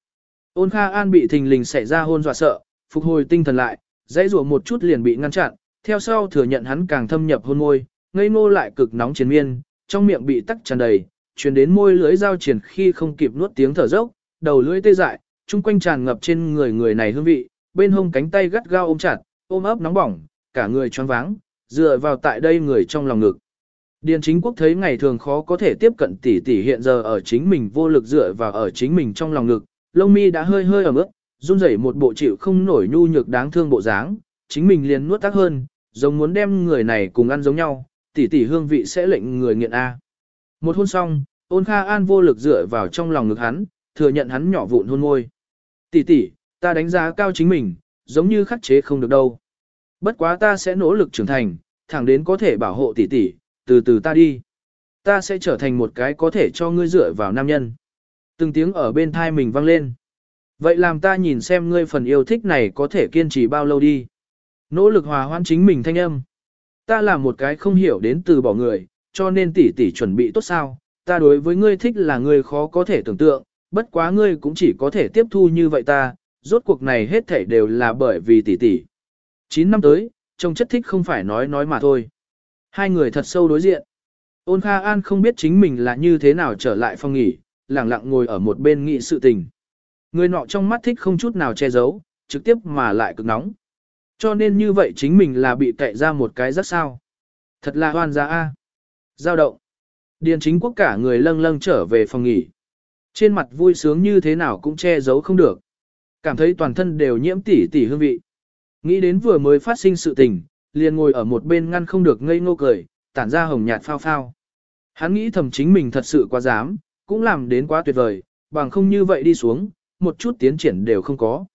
Ôn Kha An bị thình lình xảy ra hôn dọa sợ, phục hồi tinh thần lại, dãy rủa một chút liền bị ngăn chặn, theo sau thừa nhận hắn càng thâm nhập hôn môi, ngây ngô lại cực nóng chiến miên, trong miệng bị tắc tràn đầy, truyền đến môi lưỡi giao triển khi không kịp nuốt tiếng thở dốc, đầu lưỡi tê dại, chung quanh tràn ngập trên người người này hương vị, bên hông cánh tay gắt gao ôm chặt, ôm ấp nóng bỏng, cả người choáng váng, dựa vào tại đây người trong lòng ngực. Điền chính quốc thấy ngày thường khó có thể tiếp cận tỷ tỷ hiện giờ ở chính mình vô lực dựa vào ở chính mình trong lòng ngực, lông mi đã hơi hơi ẩm ướt, run rẩy một bộ chịu không nổi nhu nhược đáng thương bộ dáng, chính mình liền nuốt tác hơn, giống muốn đem người này cùng ăn giống nhau, tỷ tỷ hương vị sẽ lệnh người nghiện A. Một hôn xong, ôn kha an vô lực dựa vào trong lòng ngực hắn, thừa nhận hắn nhỏ vụn hôn môi. Tỷ tỷ, ta đánh giá cao chính mình, giống như khắc chế không được đâu. Bất quá ta sẽ nỗ lực trưởng thành, thẳng đến có thể bảo hộ tỷ tỷ, từ từ ta đi. Ta sẽ trở thành một cái có thể cho ngươi dựa vào nam nhân. Từng tiếng ở bên thai mình vang lên. Vậy làm ta nhìn xem ngươi phần yêu thích này có thể kiên trì bao lâu đi. Nỗ lực hòa hoãn chính mình thanh âm. Ta là một cái không hiểu đến từ bỏ người, cho nên tỷ tỷ chuẩn bị tốt sao. Ta đối với ngươi thích là ngươi khó có thể tưởng tượng, bất quá ngươi cũng chỉ có thể tiếp thu như vậy ta, rốt cuộc này hết thảy đều là bởi vì tỷ tỷ. 9 năm tới, trông chất thích không phải nói nói mà thôi. Hai người thật sâu đối diện. Ôn Kha An không biết chính mình là như thế nào trở lại phòng nghỉ, lặng lặng ngồi ở một bên nghị sự tình. Người nọ trong mắt thích không chút nào che giấu, trực tiếp mà lại cực nóng. Cho nên như vậy chính mình là bị cậy ra một cái rất sao. Thật là hoan gia A. Giao động. Điền chính quốc cả người lâng lâng trở về phòng nghỉ. Trên mặt vui sướng như thế nào cũng che giấu không được. Cảm thấy toàn thân đều nhiễm tỉ tỉ hương vị. Nghĩ đến vừa mới phát sinh sự tình, liền ngồi ở một bên ngăn không được ngây ngô cười, tản ra hồng nhạt phao phao. Hắn nghĩ thầm chính mình thật sự quá dám, cũng làm đến quá tuyệt vời, bằng không như vậy đi xuống, một chút tiến triển đều không có.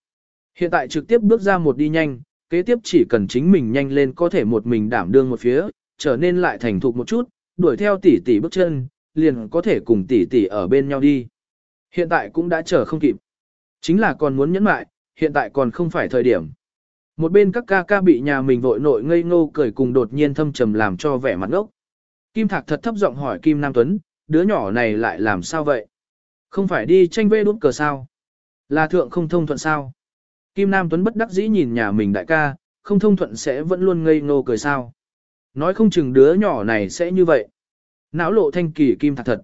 Hiện tại trực tiếp bước ra một đi nhanh, kế tiếp chỉ cần chính mình nhanh lên có thể một mình đảm đương một phía, trở nên lại thành thục một chút, đuổi theo tỷ tỷ bước chân, liền có thể cùng tỷ tỷ ở bên nhau đi. Hiện tại cũng đã chờ không kịp. Chính là còn muốn nhẫn lại, hiện tại còn không phải thời điểm. Một bên các ca ca bị nhà mình vội nội ngây ngô cười cùng đột nhiên thâm trầm làm cho vẻ mặt ngốc. Kim Thạc thật thấp giọng hỏi Kim Nam Tuấn, đứa nhỏ này lại làm sao vậy? Không phải đi tranh vê đút cờ sao? Là thượng không thông thuận sao? Kim Nam Tuấn bất đắc dĩ nhìn nhà mình đại ca, không thông thuận sẽ vẫn luôn ngây ngô cười sao? Nói không chừng đứa nhỏ này sẽ như vậy. Não lộ thanh kỳ Kim Thạc thật.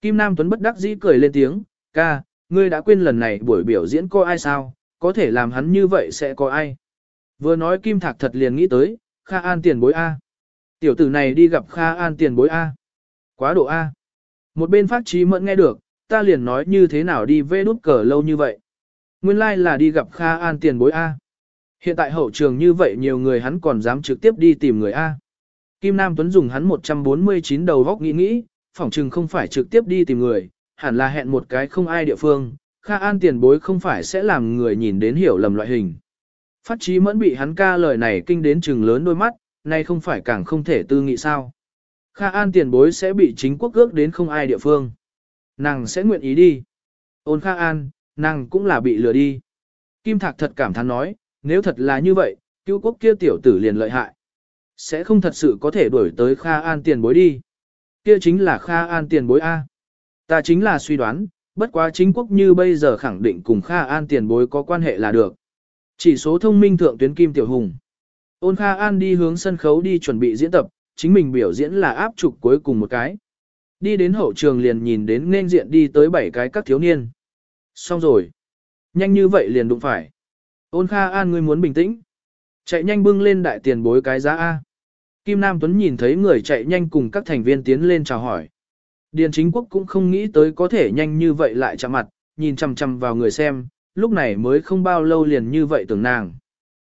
Kim Nam Tuấn bất đắc dĩ cười lên tiếng, ca, ngươi đã quên lần này buổi biểu diễn có ai sao? Có thể làm hắn như vậy sẽ có ai? Vừa nói Kim Thạc thật liền nghĩ tới, Kha An tiền bối A. Tiểu tử này đi gặp Kha An tiền bối A. Quá độ A. Một bên phát trí mẫn nghe được, ta liền nói như thế nào đi vê đút cờ lâu như vậy. Nguyên lai like là đi gặp Kha An tiền bối A. Hiện tại hậu trường như vậy nhiều người hắn còn dám trực tiếp đi tìm người A. Kim Nam Tuấn dùng hắn 149 đầu góc nghĩ nghĩ, phỏng chừng không phải trực tiếp đi tìm người, hẳn là hẹn một cái không ai địa phương. Kha An tiền bối không phải sẽ làm người nhìn đến hiểu lầm loại hình. Phát trí mẫn bị hắn ca lời này kinh đến trừng lớn đôi mắt, nay không phải càng không thể tư nghị sao. Kha An tiền bối sẽ bị chính quốc ước đến không ai địa phương. Nàng sẽ nguyện ý đi. Ôn Kha An, nàng cũng là bị lừa đi. Kim Thạc thật cảm thán nói, nếu thật là như vậy, cứu quốc kia tiểu tử liền lợi hại. Sẽ không thật sự có thể đuổi tới Kha An tiền bối đi. Kia chính là Kha An tiền bối A. Ta chính là suy đoán, bất quá chính quốc như bây giờ khẳng định cùng Kha An tiền bối có quan hệ là được. Chỉ số thông minh thượng tuyến Kim Tiểu Hùng. Ôn Kha An đi hướng sân khấu đi chuẩn bị diễn tập, chính mình biểu diễn là áp trục cuối cùng một cái. Đi đến hậu trường liền nhìn đến nên diện đi tới bảy cái các thiếu niên. Xong rồi. Nhanh như vậy liền đụng phải. Ôn Kha An ngươi muốn bình tĩnh. Chạy nhanh bưng lên đại tiền bối cái giá A. Kim Nam Tuấn nhìn thấy người chạy nhanh cùng các thành viên tiến lên chào hỏi. Điền chính quốc cũng không nghĩ tới có thể nhanh như vậy lại chạm mặt, nhìn chằm chằm vào người xem, lúc này mới không bao lâu liền như vậy tưởng nàng.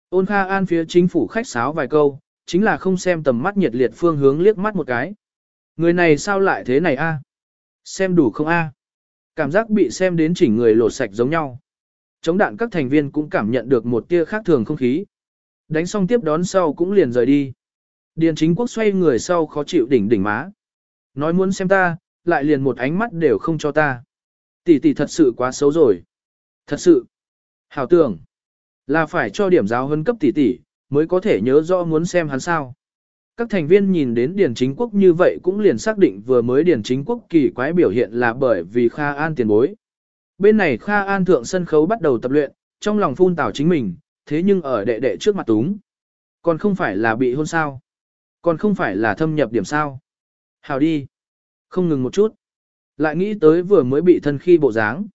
Ôn Kha An phía chính phủ khách sáo vài câu, chính là không xem tầm mắt nhiệt liệt phương hướng liếc mắt một cái. Người này sao lại thế này a? Xem đủ không a? Cảm giác bị xem đến chỉnh người lột sạch giống nhau. Chống đạn các thành viên cũng cảm nhận được một tia khác thường không khí. Đánh xong tiếp đón sau cũng liền rời đi. Điền chính quốc xoay người sau khó chịu đỉnh đỉnh má. Nói muốn xem ta, lại liền một ánh mắt đều không cho ta. Tỷ tỷ thật sự quá xấu rồi. Thật sự. Hảo tưởng. Là phải cho điểm giáo hơn cấp tỷ tỷ, mới có thể nhớ rõ muốn xem hắn sao. Các thành viên nhìn đến Điền Chính Quốc như vậy cũng liền xác định vừa mới Điền Chính Quốc kỳ quái biểu hiện là bởi vì Kha An tiền bối. Bên này Kha An thượng sân khấu bắt đầu tập luyện, trong lòng phun tảo chính mình, thế nhưng ở đệ đệ trước mặt túng. Còn không phải là bị hôn sao. Còn không phải là thâm nhập điểm sao. Hào đi. Không ngừng một chút. Lại nghĩ tới vừa mới bị thân khi bộ dáng.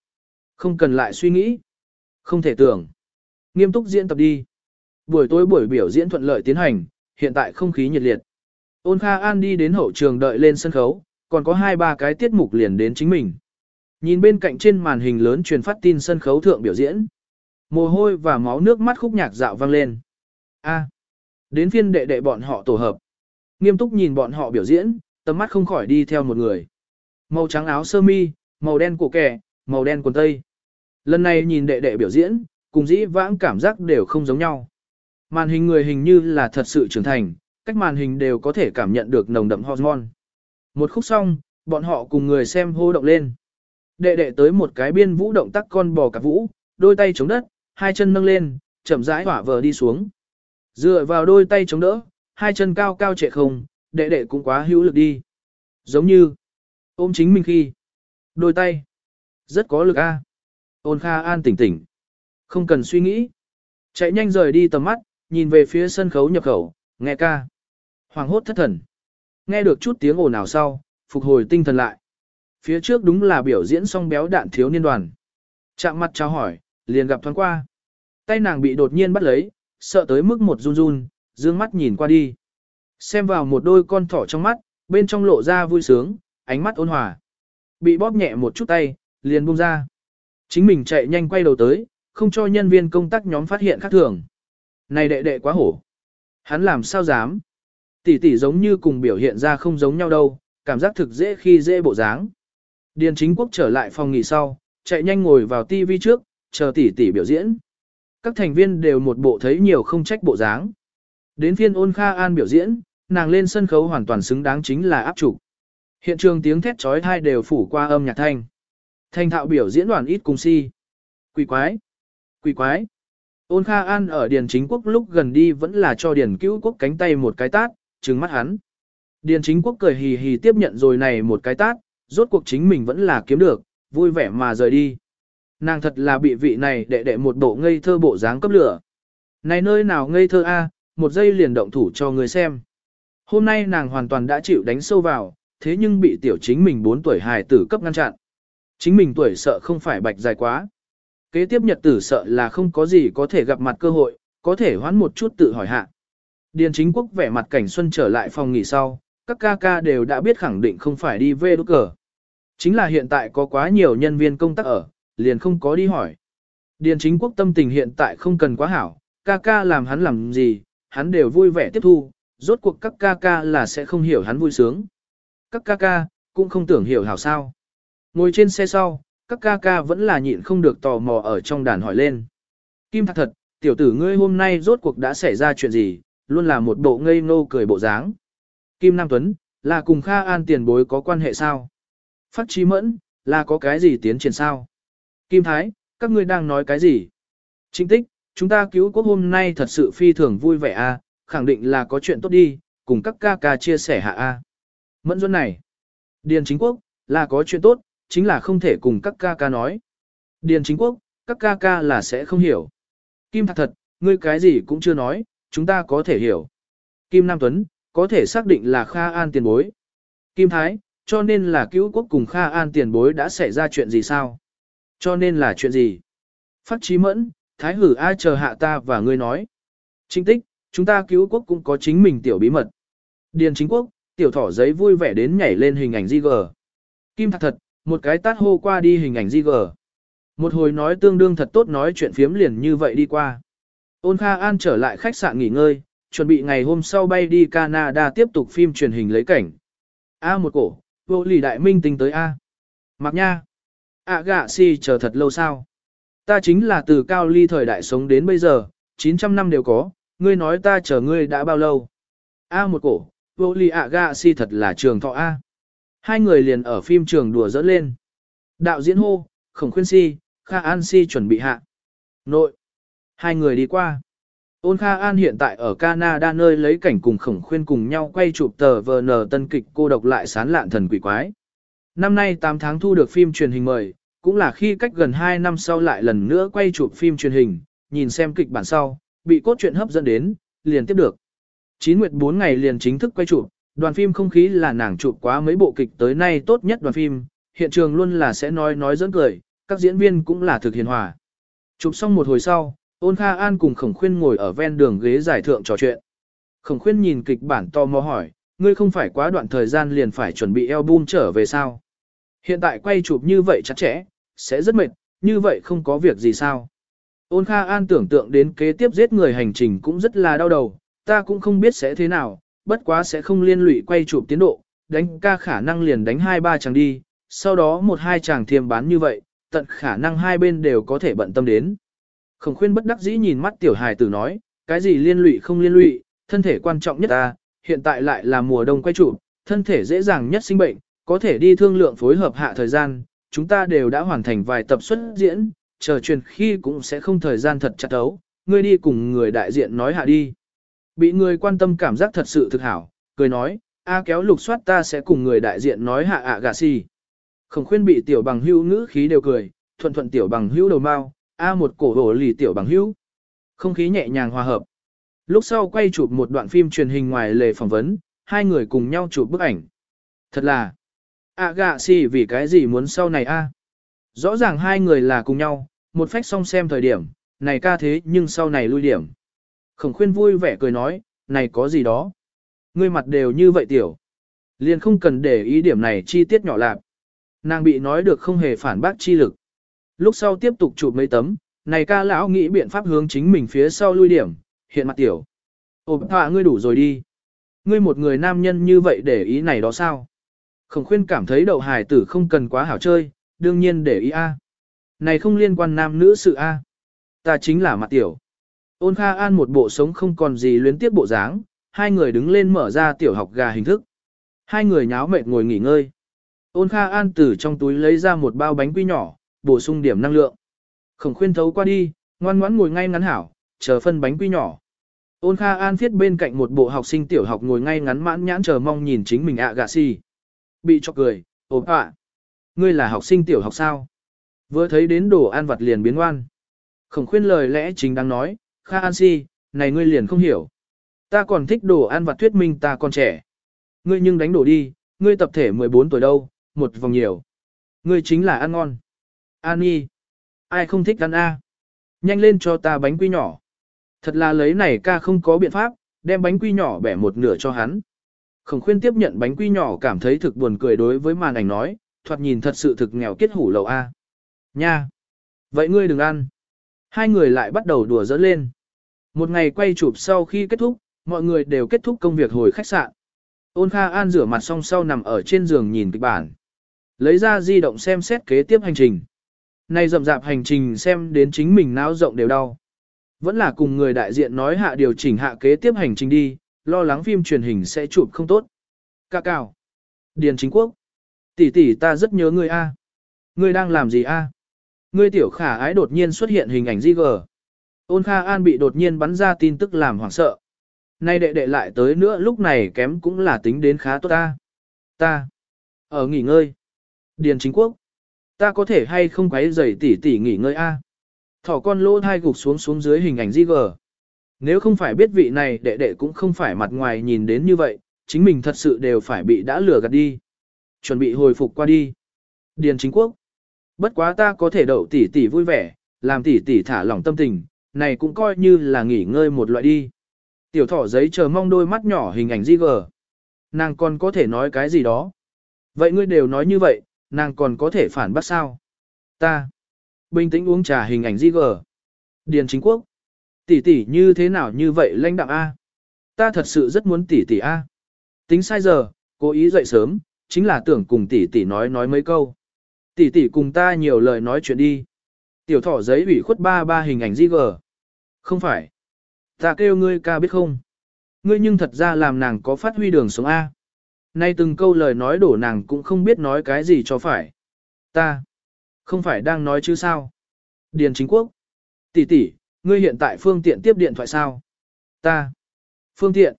Không cần lại suy nghĩ. Không thể tưởng. Nghiêm túc diễn tập đi. Buổi tối buổi biểu diễn thuận lợi tiến hành, hiện tại không khí nhiệt liệt. Ôn Kha An đi đến hậu trường đợi lên sân khấu, còn có hai ba cái tiết mục liền đến chính mình. Nhìn bên cạnh trên màn hình lớn truyền phát tin sân khấu thượng biểu diễn. Mồ hôi và máu nước mắt khúc nhạc dạo vang lên. A. đến phiên đệ đệ bọn họ tổ hợp. Nghiêm túc nhìn bọn họ biểu diễn, tầm mắt không khỏi đi theo một người. Màu trắng áo sơ mi, màu đen cổ kẻ, màu đen quần tây. Lần này nhìn đệ đệ biểu diễn, cùng dĩ vãng cảm giác đều không giống nhau. Màn hình người hình như là thật sự trưởng thành, cách màn hình đều có thể cảm nhận được nồng đậm hormone. Một khúc xong, bọn họ cùng người xem hô động lên. Đệ đệ tới một cái biên vũ động tác con bò cạp vũ, đôi tay chống đất, hai chân nâng lên, chậm rãi hỏa vờ đi xuống. Dựa vào đôi tay chống đỡ, hai chân cao cao trệ không, đệ đệ cũng quá hữu lực đi. Giống như, ôm chính mình khi, đôi tay, rất có lực a. Ôn Kha An tỉnh tỉnh, không cần suy nghĩ. Chạy nhanh rời đi tầm mắt, nhìn về phía sân khấu nhập khẩu, nghe ca. Hoàng hốt thất thần. Nghe được chút tiếng ồn nào sau, phục hồi tinh thần lại. Phía trước đúng là biểu diễn song béo đạn thiếu niên đoàn. Chạm mặt chào hỏi, liền gặp thoáng qua. Tay nàng bị đột nhiên bắt lấy, sợ tới mức một run run, dương mắt nhìn qua đi. Xem vào một đôi con thỏ trong mắt, bên trong lộ ra vui sướng, ánh mắt ôn hòa. Bị bóp nhẹ một chút tay, liền buông ra. Chính mình chạy nhanh quay đầu tới, không cho nhân viên công tác nhóm phát hiện khác thường. Này đệ đệ quá hổ. Hắn làm sao dám? Tỷ tỷ giống như cùng biểu hiện ra không giống nhau đâu, cảm giác thực dễ khi dễ bộ dáng. Điền chính quốc trở lại phòng nghỉ sau, chạy nhanh ngồi vào TV trước, chờ tỷ tỷ biểu diễn. Các thành viên đều một bộ thấy nhiều không trách bộ dáng. Đến phiên ôn Kha An biểu diễn, nàng lên sân khấu hoàn toàn xứng đáng chính là áp trục. Hiện trường tiếng thét trói thai đều phủ qua âm nhạc thanh. Thanh thạo biểu diễn đoàn ít cùng si. Quỷ quái! Quỷ quái! Ôn Kha An ở Điền Chính Quốc lúc gần đi vẫn là cho Điền Cứu Quốc cánh tay một cái tát, trừng mắt hắn. Điền Chính Quốc cười hì hì tiếp nhận rồi này một cái tát, rốt cuộc chính mình vẫn là kiếm được, vui vẻ mà rời đi. Nàng thật là bị vị này đệ đệ một bộ ngây thơ bộ dáng cấp lửa. Này nơi nào ngây thơ a, một giây liền động thủ cho người xem. Hôm nay nàng hoàn toàn đã chịu đánh sâu vào, thế nhưng bị tiểu chính mình 4 tuổi hài tử cấp ngăn chặn. Chính mình tuổi sợ không phải bạch dài quá. Kế tiếp nhật tử sợ là không có gì có thể gặp mặt cơ hội, có thể hoán một chút tự hỏi hạ. Điền chính quốc vẻ mặt cảnh xuân trở lại phòng nghỉ sau, các ca ca đều đã biết khẳng định không phải đi về đốt cờ. Chính là hiện tại có quá nhiều nhân viên công tác ở, liền không có đi hỏi. Điền chính quốc tâm tình hiện tại không cần quá hảo, ca ca làm hắn làm gì, hắn đều vui vẻ tiếp thu, rốt cuộc các ca ca là sẽ không hiểu hắn vui sướng. Các ca ca, cũng không tưởng hiểu hảo sao. Ngồi trên xe sau, các ca ca vẫn là nhịn không được tò mò ở trong đàn hỏi lên. Kim Thạc thật, tiểu tử ngươi hôm nay rốt cuộc đã xảy ra chuyện gì, luôn là một bộ ngây ngô cười bộ dáng. Kim Nam Tuấn, là cùng Kha An tiền bối có quan hệ sao? Phát trí mẫn, là có cái gì tiến triển sao? Kim Thái, các ngươi đang nói cái gì? Chính tích, chúng ta cứu quốc hôm nay thật sự phi thường vui vẻ a, khẳng định là có chuyện tốt đi, cùng các ca ca chia sẻ hạ a. Mẫn duân này, Điền chính quốc, là có chuyện tốt, chính là không thể cùng các ca ca nói. Điền chính quốc, các ca ca là sẽ không hiểu. Kim Thạc thật, ngươi cái gì cũng chưa nói, chúng ta có thể hiểu. Kim Nam Tuấn, có thể xác định là Kha An tiền bối. Kim Thái, cho nên là cứu quốc cùng Kha An tiền bối đã xảy ra chuyện gì sao? Cho nên là chuyện gì? Phát trí mẫn, Thái hử ai chờ hạ ta và ngươi nói. Chính tích, chúng ta cứu quốc cũng có chính mình tiểu bí mật. Điền chính quốc, tiểu thỏ giấy vui vẻ đến nhảy lên hình ảnh di gờ. Kim Thạc thật, một cái tát hô qua đi hình ảnh di gờ. Một hồi nói tương đương thật tốt nói chuyện phiếm liền như vậy đi qua. Ôn Kha An trở lại khách sạn nghỉ ngơi, chuẩn bị ngày hôm sau bay đi Canada tiếp tục phim truyền hình lấy cảnh. A một cổ, vô lì đại minh tinh tới A. Mặc nha. a gạ si chờ thật lâu sao? Ta chính là từ cao ly thời đại sống đến bây giờ, 900 năm đều có, ngươi nói ta chờ ngươi đã bao lâu? A một cổ, vô lì a gạ si thật là trường thọ A. Hai người liền ở phim trường đùa dỡ lên. Đạo diễn hô, khổng khuyên si, Kha An si chuẩn bị hạ. Nội. Hai người đi qua. Ôn Kha An hiện tại ở Canada nơi lấy cảnh cùng khổng khuyên cùng nhau quay chụp tờ VN tân kịch cô độc lại sán lạn thần quỷ quái. Năm nay 8 tháng thu được phim truyền hình mời, cũng là khi cách gần 2 năm sau lại lần nữa quay chụp phim truyền hình, nhìn xem kịch bản sau, bị cốt truyện hấp dẫn đến, liền tiếp được. Chín nguyệt 4 ngày liền chính thức quay chụp, đoàn phim không khí là nàng chụp quá mấy bộ kịch tới nay tốt nhất đoàn phim, hiện trường luôn là sẽ nói nói dẫn cười, các diễn viên cũng là thực hiền hòa. Chụp xong một hồi sau, ôn Kha An cùng Khổng Khuyên ngồi ở ven đường ghế giải thượng trò chuyện. Khổng Khuyên nhìn kịch bản to mò hỏi, ngươi không phải quá đoạn thời gian liền phải chuẩn bị album trở về sao? Hiện tại quay chụp như vậy chặt chẽ, sẽ rất mệt, như vậy không có việc gì sao? Ôn Kha An tưởng tượng đến kế tiếp giết người hành trình cũng rất là đau đầu, ta cũng không biết sẽ thế nào, bất quá sẽ không liên lụy quay chụp tiến độ, đánh ca khả năng liền đánh hai ba chàng đi, sau đó một hai chàng thiềm bán như vậy, tận khả năng hai bên đều có thể bận tâm đến. Khổng khuyên bất đắc dĩ nhìn mắt tiểu hài tử nói, cái gì liên lụy không liên lụy, thân thể quan trọng nhất ta, hiện tại lại là mùa đông quay chụp, thân thể dễ dàng nhất sinh bệnh, có thể đi thương lượng phối hợp hạ thời gian, chúng ta đều đã hoàn thành vài tập xuất diễn, chờ truyền khi cũng sẽ không thời gian thật chặt ấu, ngươi đi cùng người đại diện nói hạ đi. Bị người quan tâm cảm giác thật sự thực hảo, cười nói, a kéo lục soát ta sẽ cùng người đại diện nói hạ ạ gà si. Khổng khuyên bị tiểu bằng hữu ngữ khí đều cười, thuận thuận tiểu bằng hữu đầu mau, a một cổ hổ lì tiểu bằng hữu. Không khí nhẹ nhàng hòa hợp. Lúc sau quay chụp một đoạn phim truyền hình ngoài lề phỏng vấn, hai người cùng nhau chụp bức ảnh. Thật là, ạ gạ si vì cái gì muốn sau này a? Rõ ràng hai người là cùng nhau, một phách song xem thời điểm, này ca thế nhưng sau này lui điểm. Khổng khuyên vui vẻ cười nói, này có gì đó. Ngươi mặt đều như vậy tiểu. Liền không cần để ý điểm này chi tiết nhỏ lạc. Nàng bị nói được không hề phản bác chi lực. Lúc sau tiếp tục chụp mấy tấm, này ca lão nghĩ biện pháp hướng chính mình phía sau lui điểm, hiện mặt tiểu. Ồ họa ngươi đủ rồi đi. Ngươi một người nam nhân như vậy để ý này đó sao? Khổng khuyên cảm thấy đậu hài tử không cần quá hảo chơi, đương nhiên để ý a. Này không liên quan nam nữ sự a. Ta chính là mặt tiểu. Ôn Kha An một bộ sống không còn gì luyến tiếp bộ dáng, hai người đứng lên mở ra tiểu học gà hình thức. Hai người nháo mệt ngồi nghỉ ngơi. Ôn Kha An từ trong túi lấy ra một bao bánh quy nhỏ, bổ sung điểm năng lượng. Khổng khuyên thấu qua đi, ngoan ngoãn ngồi ngay ngắn hảo, chờ phân bánh quy nhỏ. Ôn Kha An thiết bên cạnh một bộ học sinh tiểu học ngồi ngay ngắn mãn nhãn chờ mong nhìn chính mình ạ gà si. Bị cho cười, ốm ạ. Ngươi là học sinh tiểu học sao? Vừa thấy đến đồ ăn vặt liền biến ngoan. Khổng khuyên lời lẽ chính đang nói, Kha An si, này ngươi liền không hiểu. Ta còn thích đồ ăn vặt thuyết minh ta còn trẻ. Ngươi nhưng đánh đổ đi, ngươi tập thể 14 tuổi đâu, một vòng nhiều. Ngươi chính là ăn ngon. An Nhi. Ai không thích ăn A? Nhanh lên cho ta bánh quy nhỏ. Thật là lấy này ca không có biện pháp, đem bánh quy nhỏ bẻ một nửa cho hắn. Khổng khuyên tiếp nhận bánh quy nhỏ cảm thấy thực buồn cười đối với màn ảnh nói, thoạt nhìn thật sự thực nghèo kết hủ lậu A. Nha! Vậy ngươi đừng ăn. Hai người lại bắt đầu đùa giỡn lên. Một ngày quay chụp sau khi kết thúc, mọi người đều kết thúc công việc hồi khách sạn. Ôn Kha An rửa mặt xong sau nằm ở trên giường nhìn kịch bản. Lấy ra di động xem xét kế tiếp hành trình. Nay rậm rạp hành trình xem đến chính mình não rộng đều đau. Vẫn là cùng người đại diện nói hạ điều chỉnh hạ kế tiếp hành trình đi, lo lắng phim truyền hình sẽ chụp không tốt. Ca cao. Điền chính quốc. Tỷ tỷ ta rất nhớ ngươi a. Ngươi đang làm gì a? Ngươi tiểu khả ái đột nhiên xuất hiện hình ảnh di gờ. Ôn Kha An bị đột nhiên bắn ra tin tức làm hoảng sợ. Nay đệ đệ lại tới nữa lúc này kém cũng là tính đến khá tốt ta. Ta. Ở nghỉ ngơi. Điền chính quốc. Ta có thể hay không quấy rầy tỷ tỷ nghỉ ngơi a? Thỏ con lỗ thai gục xuống xuống dưới hình ảnh di gờ. Nếu không phải biết vị này đệ đệ cũng không phải mặt ngoài nhìn đến như vậy, chính mình thật sự đều phải bị đã lừa gạt đi. Chuẩn bị hồi phục qua đi. Điền chính quốc. Bất quá ta có thể đậu tỷ tỷ vui vẻ, làm tỷ tỷ thả lỏng tâm tình, này cũng coi như là nghỉ ngơi một loại đi. Tiểu thỏ giấy chờ mong đôi mắt nhỏ hình ảnh di gờ. Nàng còn có thể nói cái gì đó. Vậy ngươi đều nói như vậy, nàng còn có thể phản bác sao? Ta. Bình tĩnh uống trà hình ảnh di gờ. Điền chính quốc. Tỷ tỷ như thế nào như vậy lãnh đạm A? Ta thật sự rất muốn tỷ tỷ A. Tính sai giờ, cố ý dậy sớm, chính là tưởng cùng tỷ tỷ nói nói mấy câu. Tỷ tỷ cùng ta nhiều lời nói chuyện đi. Tiểu thỏ giấy ủy khuất ba ba hình ảnh di gờ. Không phải. Ta kêu ngươi ca biết không. Ngươi nhưng thật ra làm nàng có phát huy đường sống A. Nay từng câu lời nói đổ nàng cũng không biết nói cái gì cho phải. Ta. Không phải đang nói chứ sao. Điền chính quốc. Tỷ tỷ, ngươi hiện tại phương tiện tiếp điện thoại sao? Ta. Phương tiện.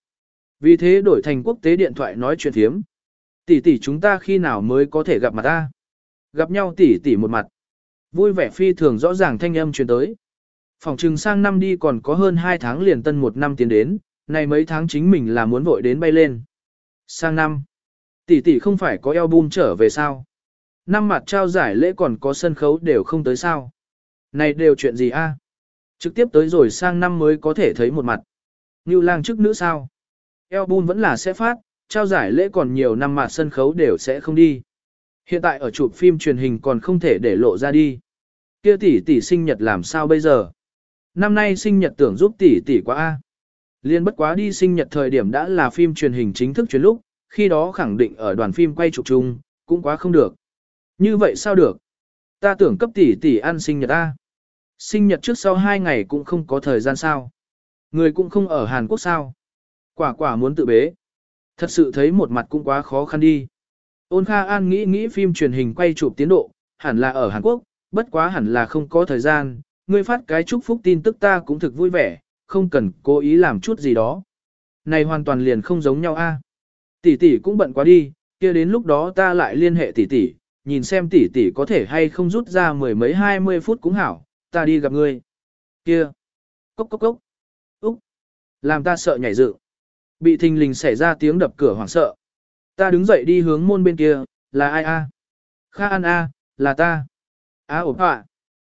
Vì thế đổi thành quốc tế điện thoại nói chuyện thiếm. Tỷ tỷ chúng ta khi nào mới có thể gặp mặt ta? Gặp nhau tỷ tỷ một mặt. Vui vẻ phi thường rõ ràng thanh âm truyền tới. Phòng trừng sang năm đi còn có hơn 2 tháng liền tân một năm tiến đến, này mấy tháng chính mình là muốn vội đến bay lên. Sang năm, tỷ tỷ không phải có album trở về sao? Năm mặt trao giải lễ còn có sân khấu đều không tới sao? Này đều chuyện gì a? Trực tiếp tới rồi sang năm mới có thể thấy một mặt. Như lang chức nữ sao? Album vẫn là sẽ phát, trao giải lễ còn nhiều năm mà sân khấu đều sẽ không đi. Hiện tại ở chụp phim truyền hình còn không thể để lộ ra đi. Kia tỷ tỷ sinh nhật làm sao bây giờ? Năm nay sinh nhật tưởng giúp tỷ tỷ quá a. Liên bất quá đi sinh nhật thời điểm đã là phim truyền hình chính thức chuyến lúc, khi đó khẳng định ở đoàn phim quay chụp chung, cũng quá không được. Như vậy sao được? Ta tưởng cấp tỷ tỷ ăn sinh nhật a. Sinh nhật trước sau hai ngày cũng không có thời gian sao. Người cũng không ở Hàn Quốc sao. Quả quả muốn tự bế. Thật sự thấy một mặt cũng quá khó khăn đi. Ôn Kha An nghĩ nghĩ phim truyền hình quay chụp tiến độ, hẳn là ở Hàn Quốc, bất quá hẳn là không có thời gian, ngươi phát cái chúc phúc tin tức ta cũng thực vui vẻ, không cần cố ý làm chút gì đó. Này hoàn toàn liền không giống nhau a. Tỷ tỷ cũng bận quá đi, kia đến lúc đó ta lại liên hệ tỷ tỷ, nhìn xem tỷ tỷ có thể hay không rút ra mười mấy hai mươi phút cũng hảo, ta đi gặp ngươi. Kia. Cốc cốc cốc. Úc. Làm ta sợ nhảy dựng. Bị thình lình xảy ra tiếng đập cửa hoảng sợ. Ta đứng dậy đi hướng môn bên kia, là ai a? Kha An a, là ta. A ổn họa.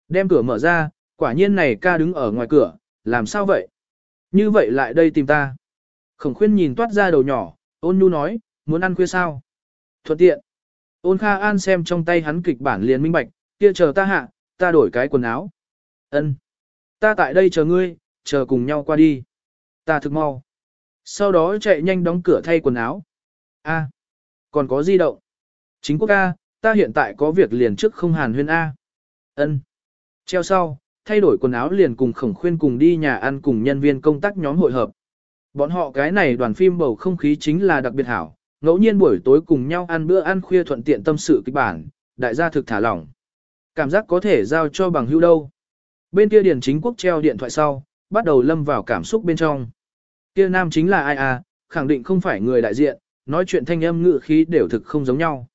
Đem cửa mở ra, quả nhiên này ca đứng ở ngoài cửa, làm sao vậy? Như vậy lại đây tìm ta. Khổng khuyên nhìn toát ra đầu nhỏ, ôn nhu nói, muốn ăn khuya sao? Thuận tiện. Ôn Kha An xem trong tay hắn kịch bản liền minh bạch, kia chờ ta hạ, ta đổi cái quần áo. Ân, Ta tại đây chờ ngươi, chờ cùng nhau qua đi. Ta thực mau. Sau đó chạy nhanh đóng cửa thay quần áo. A, còn có di động. Chính quốc A, ta hiện tại có việc liền trước không hàn huyên A. Ân. Treo sau, thay đổi quần áo liền cùng khổng khuyên cùng đi nhà ăn cùng nhân viên công tác nhóm hội hợp. Bọn họ cái này đoàn phim bầu không khí chính là đặc biệt hảo, ngẫu nhiên buổi tối cùng nhau ăn bữa ăn khuya thuận tiện tâm sự kịch bản, đại gia thực thả lỏng. Cảm giác có thể giao cho bằng hữu đâu. Bên kia điển chính quốc treo điện thoại sau, bắt đầu lâm vào cảm xúc bên trong. Kia nam chính là ai à, khẳng định không phải người đại diện, nói chuyện thanh âm ngự khí đều thực không giống nhau.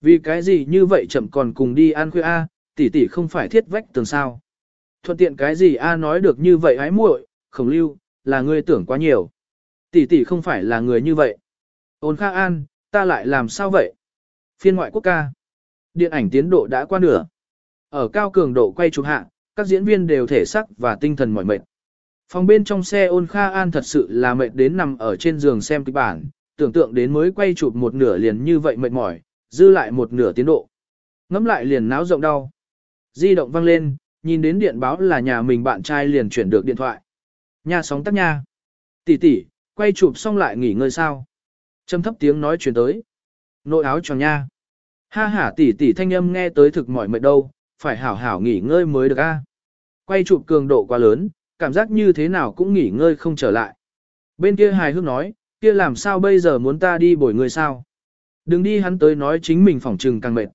Vì cái gì như vậy chậm còn cùng đi ăn khuya a, tỷ tỷ không phải thiết vách tường sao. Thuận tiện cái gì a nói được như vậy hái muội, khổng lưu, là ngươi tưởng quá nhiều. Tỷ tỷ không phải là người như vậy. Ôn Kha An, ta lại làm sao vậy? Phiên ngoại quốc ca. Điện ảnh tiến độ đã qua nửa. Ở cao cường độ quay chụp hạ, các diễn viên đều thể sắc và tinh thần mỏi mệt. Phòng bên trong xe ôn Kha An thật sự là mệt đến nằm ở trên giường xem kịch bản, tưởng tượng đến mới quay chụp một nửa liền như vậy mệt mỏi, dư lại một nửa tiến độ. Ngắm lại liền náo rộng đau. Di động vang lên, nhìn đến điện báo là nhà mình bạn trai liền chuyển được điện thoại. Nhà sóng tắt nha. Tỷ tỷ, quay chụp xong lại nghỉ ngơi sao? Trầm thấp tiếng nói chuyển tới. Nội áo cho nha. Ha ha tỷ tỷ thanh âm nghe tới thực mỏi mệt đâu, phải hảo hảo nghỉ ngơi mới được a. Quay chụp cường độ quá lớn, cảm giác như thế nào cũng nghỉ ngơi không trở lại. Bên kia hài hước nói, kia làm sao bây giờ muốn ta đi bồi người sao? Đừng đi hắn tới nói chính mình phỏng trừng càng mệt.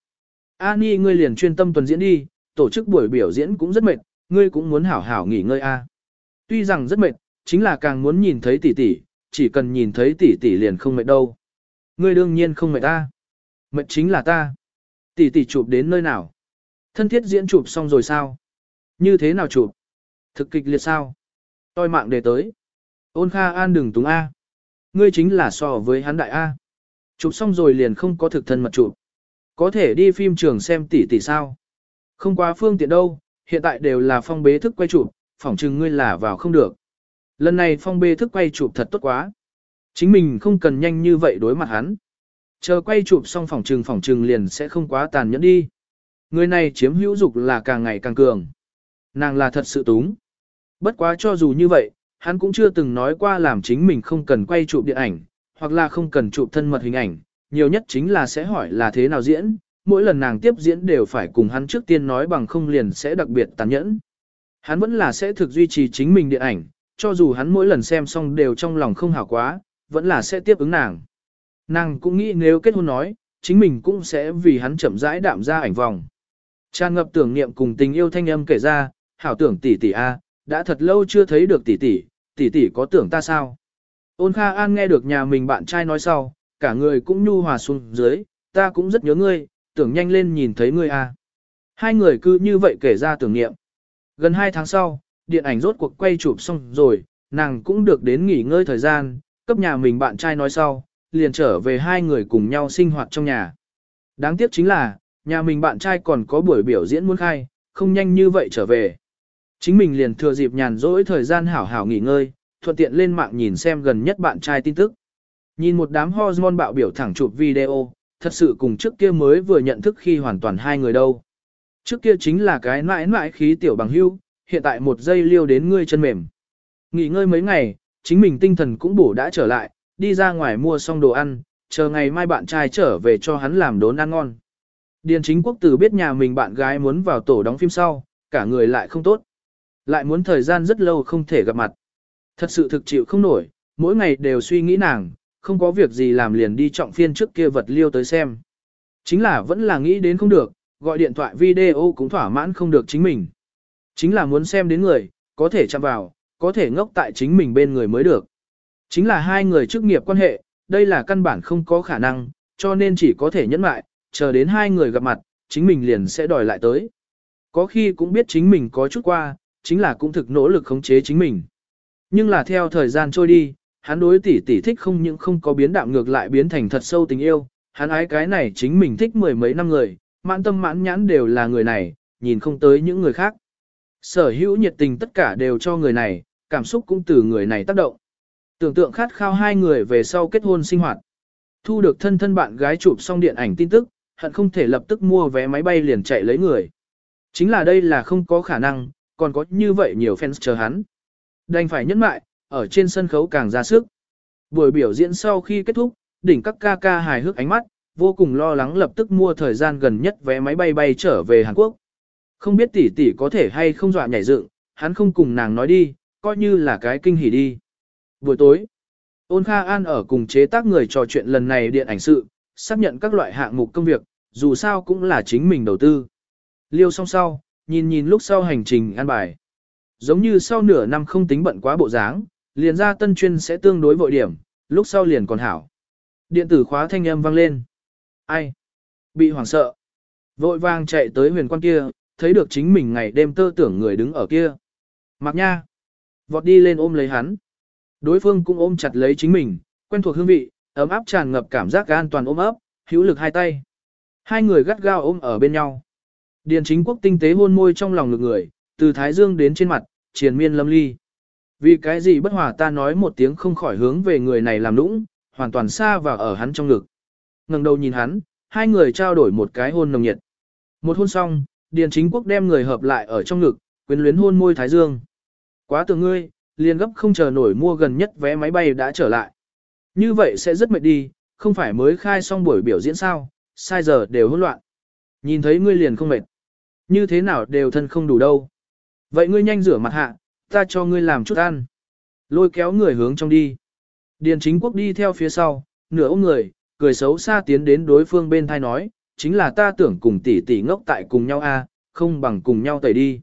Ani ngươi liền chuyên tâm tuần diễn đi, tổ chức buổi biểu diễn cũng rất mệt, ngươi cũng muốn hảo hảo nghỉ ngơi a. Tuy rằng rất mệt, chính là càng muốn nhìn thấy tỷ tỷ, chỉ cần nhìn thấy tỷ tỷ liền không mệt đâu. Ngươi đương nhiên không mệt ta. Mệt chính là ta. Tỷ tỷ chụp đến nơi nào? Thân thiết diễn chụp xong rồi sao? Như thế nào chụp? Thực kịch liệt sao? Tôi mạng để tới. Ôn Kha An đừng túng A. Ngươi chính là so với hắn đại A. Chụp xong rồi liền không có thực thân mật chụp. Có thể đi phim trường xem tỷ tỷ sao. Không quá phương tiện đâu, hiện tại đều là phong bế thức quay chụp, phỏng chừng ngươi là vào không được. Lần này phong bế thức quay chụp thật tốt quá. Chính mình không cần nhanh như vậy đối mặt hắn. Chờ quay chụp xong phòng trừng phòng trừng liền sẽ không quá tàn nhẫn đi. Người này chiếm hữu dục là càng ngày càng cường. Nàng là thật sự túng. Bất quá cho dù như vậy, hắn cũng chưa từng nói qua làm chính mình không cần quay chụp điện ảnh, hoặc là không cần chụp thân mật hình ảnh, nhiều nhất chính là sẽ hỏi là thế nào diễn, mỗi lần nàng tiếp diễn đều phải cùng hắn trước tiên nói bằng không liền sẽ đặc biệt tàn nhẫn. Hắn vẫn là sẽ thực duy trì chính mình điện ảnh, cho dù hắn mỗi lần xem xong đều trong lòng không hảo quá, vẫn là sẽ tiếp ứng nàng. Nàng cũng nghĩ nếu kết hôn nói, chính mình cũng sẽ vì hắn chậm rãi đạm ra ảnh vòng. Tràn ngập tưởng niệm cùng tình yêu thanh âm kể ra, hảo tưởng tỷ tỷ a, đã thật lâu chưa thấy được tỷ tỷ, tỷ tỷ có tưởng ta sao? Ôn Kha An nghe được nhà mình bạn trai nói sau, cả người cũng nhu hòa xuống dưới, ta cũng rất nhớ ngươi, tưởng nhanh lên nhìn thấy ngươi à? Hai người cứ như vậy kể ra tưởng niệm. Gần hai tháng sau, điện ảnh rốt cuộc quay chụp xong rồi, nàng cũng được đến nghỉ ngơi thời gian, cấp nhà mình bạn trai nói sau, liền trở về hai người cùng nhau sinh hoạt trong nhà. Đáng tiếc chính là, nhà mình bạn trai còn có buổi biểu diễn muốn khai, không nhanh như vậy trở về. Chính mình liền thừa dịp nhàn rỗi thời gian hảo hảo nghỉ ngơi, thuận tiện lên mạng nhìn xem gần nhất bạn trai tin tức. Nhìn một đám hormone bạo biểu thẳng chụp video, thật sự cùng trước kia mới vừa nhận thức khi hoàn toàn hai người đâu. Trước kia chính là cái mãi mãi khí tiểu bằng hưu, hiện tại một giây liêu đến ngươi chân mềm. Nghỉ ngơi mấy ngày, chính mình tinh thần cũng bổ đã trở lại, đi ra ngoài mua xong đồ ăn, chờ ngày mai bạn trai trở về cho hắn làm đốn ăn ngon. Điền chính quốc tử biết nhà mình bạn gái muốn vào tổ đóng phim sau, cả người lại không tốt. Lại muốn thời gian rất lâu không thể gặp mặt. Thật sự thực chịu không nổi, mỗi ngày đều suy nghĩ nàng, không có việc gì làm liền đi trọng phiên trước kia vật liêu tới xem. Chính là vẫn là nghĩ đến không được, gọi điện thoại video cũng thỏa mãn không được chính mình. Chính là muốn xem đến người, có thể chạm vào, có thể ngốc tại chính mình bên người mới được. Chính là hai người chức nghiệp quan hệ, đây là căn bản không có khả năng, cho nên chỉ có thể nhẫn lại, chờ đến hai người gặp mặt, chính mình liền sẽ đòi lại tới. Có khi cũng biết chính mình có chút qua, chính là cũng thực nỗ lực khống chế chính mình. Nhưng là theo thời gian trôi đi, hắn đối tỷ tỷ thích không những không có biến đạm ngược lại biến thành thật sâu tình yêu, hắn ái cái này chính mình thích mười mấy năm người, mãn tâm mãn nhãn đều là người này, nhìn không tới những người khác. Sở hữu nhiệt tình tất cả đều cho người này, cảm xúc cũng từ người này tác động. Tưởng tượng khát khao hai người về sau kết hôn sinh hoạt. Thu được thân thân bạn gái chụp xong điện ảnh tin tức, hận không thể lập tức mua vé máy bay liền chạy lấy người. Chính là đây là không có khả năng, còn có như vậy nhiều fans chờ hắn. Đành phải nhẫn mại, ở trên sân khấu càng ra sức. Buổi biểu diễn sau khi kết thúc, đỉnh các ca ca hài hước ánh mắt, vô cùng lo lắng lập tức mua thời gian gần nhất vé máy bay bay trở về Hàn Quốc. Không biết tỷ tỷ có thể hay không dọa nhảy dựng, hắn không cùng nàng nói đi, coi như là cái kinh hỉ đi. Buổi tối, ôn Kha An ở cùng chế tác người trò chuyện lần này điện ảnh sự, xác nhận các loại hạng mục công việc, dù sao cũng là chính mình đầu tư. Liêu xong sau, nhìn nhìn lúc sau hành trình an bài. Giống như sau nửa năm không tính bận quá bộ dáng, liền ra tân chuyên sẽ tương đối vội điểm, lúc sau liền còn hảo. Điện tử khóa thanh âm vang lên. Ai? Bị hoảng sợ. Vội vàng chạy tới huyền quan kia, thấy được chính mình ngày đêm tơ tưởng người đứng ở kia. Mặc nha. Vọt đi lên ôm lấy hắn. Đối phương cũng ôm chặt lấy chính mình, quen thuộc hương vị, ấm áp tràn ngập cảm giác an toàn ôm ấp, hữu lực hai tay. Hai người gắt gao ôm ở bên nhau. Điền chính quốc tinh tế hôn môi trong lòng ngực người, từ thái dương đến trên mặt, triền miên lâm ly. Vì cái gì bất hòa ta nói một tiếng không khỏi hướng về người này làm nũng, hoàn toàn xa và ở hắn trong ngực. ngẩng đầu nhìn hắn, hai người trao đổi một cái hôn nồng nhiệt. Một hôn xong, Điền chính quốc đem người hợp lại ở trong ngực, quyến luyến hôn môi thái dương. Quá tưởng ngươi, liền gấp không chờ nổi mua gần nhất vé máy bay đã trở lại. Như vậy sẽ rất mệt đi, không phải mới khai xong buổi biểu diễn sao, sai giờ đều hỗn loạn. Nhìn thấy ngươi liền không mệt. Như thế nào đều thân không đủ đâu. Vậy ngươi nhanh rửa mặt hạ, ta cho ngươi làm chút ăn. Lôi kéo người hướng trong đi. Điền chính quốc đi theo phía sau, nửa ôm người, cười xấu xa tiến đến đối phương bên thai nói, chính là ta tưởng cùng tỷ tỷ ngốc tại cùng nhau a, không bằng cùng nhau tẩy đi.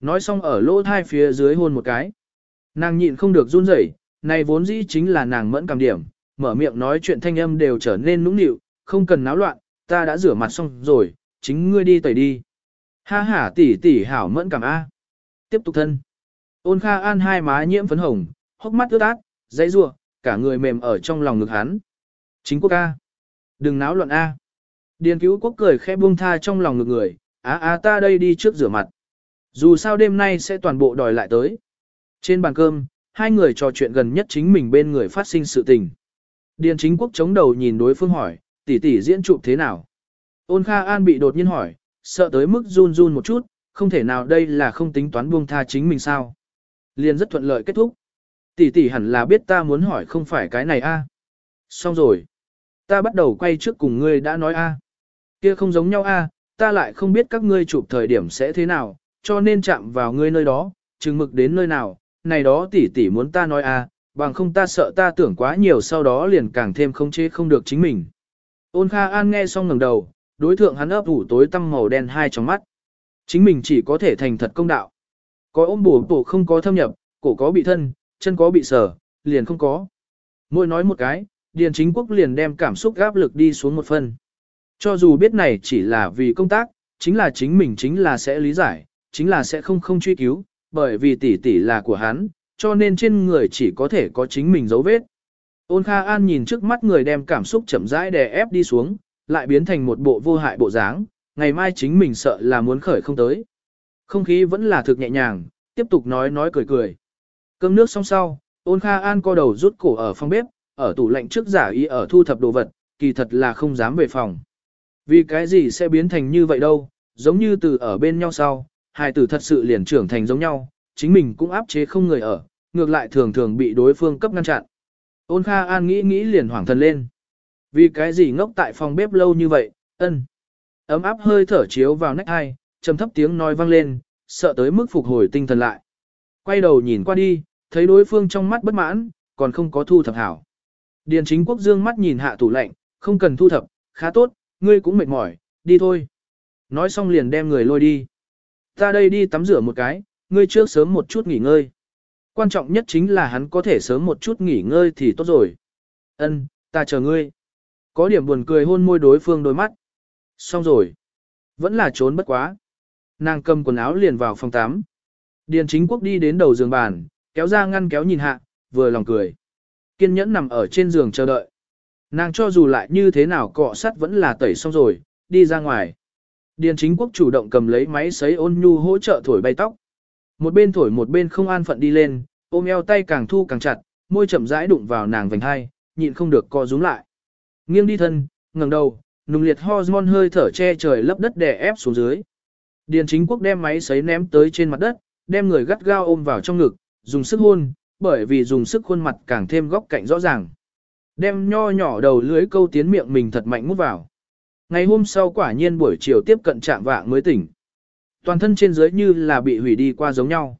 Nói xong ở lỗ thai phía dưới hôn một cái. Nàng nhịn không được run rẩy, này vốn dĩ chính là nàng mẫn cảm điểm, mở miệng nói chuyện thanh âm đều trở nên nũng nịu, không cần náo loạn, ta đã rửa mặt xong rồi, chính ngươi đi tẩy đi. Ha ha tỷ tỷ hảo mẫn cảm a. Tiếp tục thân. Ôn Kha An hai má nhiễm phấn hồng, hốc mắt ướt át, dãy rủa, cả người mềm ở trong lòng ngực hắn. Chính quốc a. Đừng náo loạn a. Điền cứu quốc cười khẽ buông tha trong lòng ngực người, á á ta đây đi trước rửa mặt. Dù sao đêm nay sẽ toàn bộ đòi lại tới. Trên bàn cơm, hai người trò chuyện gần nhất chính mình bên người phát sinh sự tình. Điền chính quốc chống đầu nhìn đối phương hỏi, tỷ tỷ diễn chụp thế nào? Ôn Kha An bị đột nhiên hỏi, sợ tới mức run run một chút, không thể nào đây là không tính toán buông tha chính mình sao. Liền rất thuận lợi kết thúc. Tỷ tỷ hẳn là biết ta muốn hỏi không phải cái này a. Xong rồi. Ta bắt đầu quay trước cùng ngươi đã nói a. Kia không giống nhau a, ta lại không biết các ngươi chụp thời điểm sẽ thế nào, cho nên chạm vào ngươi nơi đó, chừng mực đến nơi nào, này đó tỷ tỷ muốn ta nói a, bằng không ta sợ ta tưởng quá nhiều sau đó liền càng thêm không chế không được chính mình. Ôn Kha An nghe xong ngẩng đầu, đối thượng hắn ấp ủ tối tăm màu đen hai trong mắt. Chính mình chỉ có thể thành thật công đạo. Có ôm bổ bổ không có thâm nhập, cổ có bị thân, chân có bị sở, liền không có. Mỗi nói một cái, Điền Chính Quốc liền đem cảm xúc gáp lực đi xuống một phần. Cho dù biết này chỉ là vì công tác, chính là chính mình chính là sẽ lý giải, chính là sẽ không không truy cứu, bởi vì tỷ tỷ là của hắn, cho nên trên người chỉ có thể có chính mình dấu vết. Ôn Kha An nhìn trước mắt người đem cảm xúc chậm rãi đè ép đi xuống, lại biến thành một bộ vô hại bộ dáng, ngày mai chính mình sợ là muốn khởi không tới. Không khí vẫn là thực nhẹ nhàng, tiếp tục nói nói cười cười. Cơm nước xong sau, ôn Kha An co đầu rút cổ ở phòng bếp, ở tủ lạnh trước giả ý ở thu thập đồ vật, kỳ thật là không dám về phòng. Vì cái gì sẽ biến thành như vậy đâu, giống như từ ở bên nhau sau, hai tử thật sự liền trưởng thành giống nhau, chính mình cũng áp chế không người ở, ngược lại thường thường bị đối phương cấp ngăn chặn. Ôn Kha An nghĩ nghĩ liền hoảng thần lên. Vì cái gì ngốc tại phòng bếp lâu như vậy, ân. Ấm áp hơi thở chiếu vào nách hai, trầm thấp tiếng nói vang lên, sợ tới mức phục hồi tinh thần lại. Quay đầu nhìn qua đi, thấy đối phương trong mắt bất mãn, còn không có thu thập hảo. Điền chính quốc dương mắt nhìn hạ tủ lạnh, không cần thu thập, khá tốt, ngươi cũng mệt mỏi, đi thôi. Nói xong liền đem người lôi đi. Ta đây đi tắm rửa một cái, ngươi trước sớm một chút nghỉ ngơi. Quan trọng nhất chính là hắn có thể sớm một chút nghỉ ngơi thì tốt rồi. Ân, ta chờ ngươi. Có điểm buồn cười hôn môi đối phương đôi mắt. Xong rồi. Vẫn là trốn bất quá. Nàng cầm quần áo liền vào phòng tắm. Điền chính quốc đi đến đầu giường bàn, kéo ra ngăn kéo nhìn hạ, vừa lòng cười. Kiên nhẫn nằm ở trên giường chờ đợi. Nàng cho dù lại như thế nào cọ sắt vẫn là tẩy xong rồi, đi ra ngoài. Điền chính quốc chủ động cầm lấy máy sấy ôn nhu hỗ trợ thổi bay tóc. Một bên thổi một bên không an phận đi lên, ôm eo tay càng thu càng chặt, môi chậm rãi đụng vào nàng vành hai, nhịn không được co rúm lại. Nghiêng đi thân, ngẩng đầu, nùng liệt hormone hơi thở che trời lấp đất đè ép xuống dưới. Điền chính quốc đem máy sấy ném tới trên mặt đất, đem người gắt gao ôm vào trong ngực, dùng sức hôn, bởi vì dùng sức khuôn mặt càng thêm góc cạnh rõ ràng. Đem nho nhỏ đầu lưới câu tiến miệng mình thật mạnh mút vào. Ngày hôm sau quả nhiên buổi chiều tiếp cận trạng vạng mới tỉnh. Toàn thân trên dưới như là bị hủy đi qua giống nhau.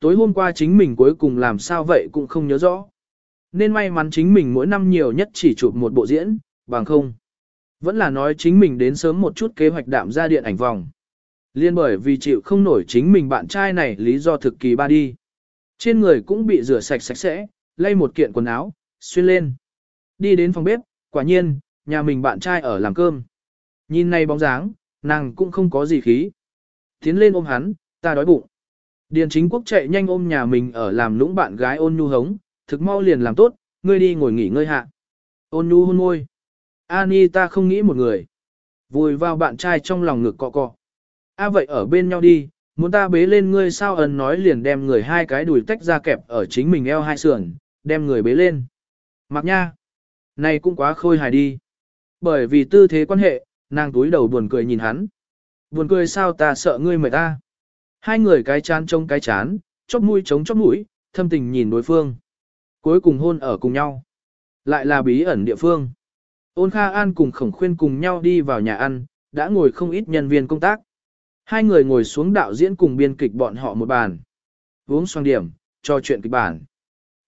Tối hôm qua chính mình cuối cùng làm sao vậy cũng không nhớ rõ. Nên may mắn chính mình mỗi năm nhiều nhất chỉ chụp một bộ diễn, bằng không. Vẫn là nói chính mình đến sớm một chút kế hoạch đạm ra điện ảnh vòng. Liên bởi vì chịu không nổi chính mình bạn trai này lý do thực kỳ ba đi. Trên người cũng bị rửa sạch sạch sẽ, lay một kiện quần áo, xuyên lên. Đi đến phòng bếp, quả nhiên, nhà mình bạn trai ở làm cơm. Nhìn này bóng dáng, nàng cũng không có gì khí. Tiến lên ôm hắn, ta đói bụng. Điền chính quốc chạy nhanh ôm nhà mình ở làm lũng bạn gái ôn nhu hống, thực mau liền làm tốt, ngươi đi ngồi nghỉ ngơi hạ. Ôn nhu hôn môi. Ani ta không nghĩ một người. Vùi vào bạn trai trong lòng ngực cọ cọ. A vậy ở bên nhau đi, muốn ta bế lên ngươi sao ẩn nói liền đem người hai cái đùi tách ra kẹp ở chính mình eo hai sườn, đem người bế lên. Mặc nha. Này cũng quá khôi hài đi. Bởi vì tư thế quan hệ, nàng túi đầu buồn cười nhìn hắn. Buồn cười sao ta sợ ngươi mời ta. Hai người cái chán trông cái chán, chóp mũi chống chóp mũi, thâm tình nhìn đối phương. Cuối cùng hôn ở cùng nhau. Lại là bí ẩn địa phương. Ôn Kha An cùng khổng khuyên cùng nhau đi vào nhà ăn, đã ngồi không ít nhân viên công tác. Hai người ngồi xuống đạo diễn cùng biên kịch bọn họ một bàn. Uống xoang điểm, cho chuyện kịch bản.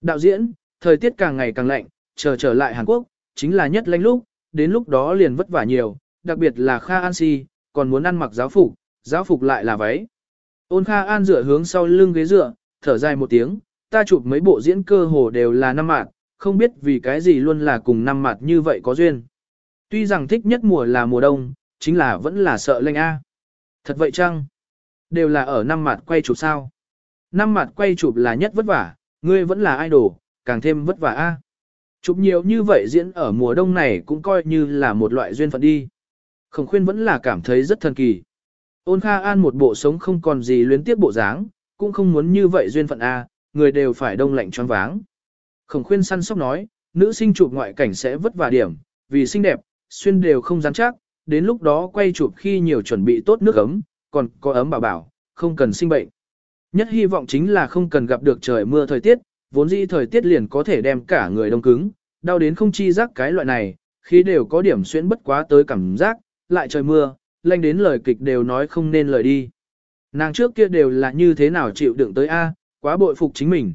Đạo diễn, thời tiết càng ngày càng lạnh, chờ trở lại Hàn Quốc, chính là nhất lạnh lúc, đến lúc đó liền vất vả nhiều, đặc biệt là Kha An Si, còn muốn ăn mặc giáo phục, giáo phục lại là váy. Ôn Kha An dựa hướng sau lưng ghế dựa, thở dài một tiếng, ta chụp mấy bộ diễn cơ hồ đều là năm mạt, không biết vì cái gì luôn là cùng năm mạt như vậy có duyên. Tuy rằng thích nhất mùa là mùa đông, chính là vẫn là sợ lạnh A. Thật vậy chăng? Đều là ở năm mặt quay chụp sao? Năm mặt quay chụp là nhất vất vả, ngươi vẫn là idol, càng thêm vất vả a. Chụp nhiều như vậy diễn ở mùa đông này cũng coi như là một loại duyên phận đi. Khổng khuyên vẫn là cảm thấy rất thần kỳ. Ôn Kha An một bộ sống không còn gì luyến tiếp bộ dáng, cũng không muốn như vậy duyên phận A, người đều phải đông lạnh choáng váng. Khổng khuyên săn sóc nói, nữ sinh chụp ngoại cảnh sẽ vất vả điểm, vì xinh đẹp, xuyên đều không rắn chắc, đến lúc đó quay chụp khi nhiều chuẩn bị tốt nước ấm, còn có ấm bảo bảo, không cần sinh bệnh. Nhất hy vọng chính là không cần gặp được trời mưa thời tiết, vốn dĩ thời tiết liền có thể đem cả người đông cứng, đau đến không chi giác cái loại này, khi đều có điểm xuyên bất quá tới cảm giác, lại trời mưa, lanh đến lời kịch đều nói không nên lời đi. Nàng trước kia đều là như thế nào chịu đựng tới A, quá bội phục chính mình.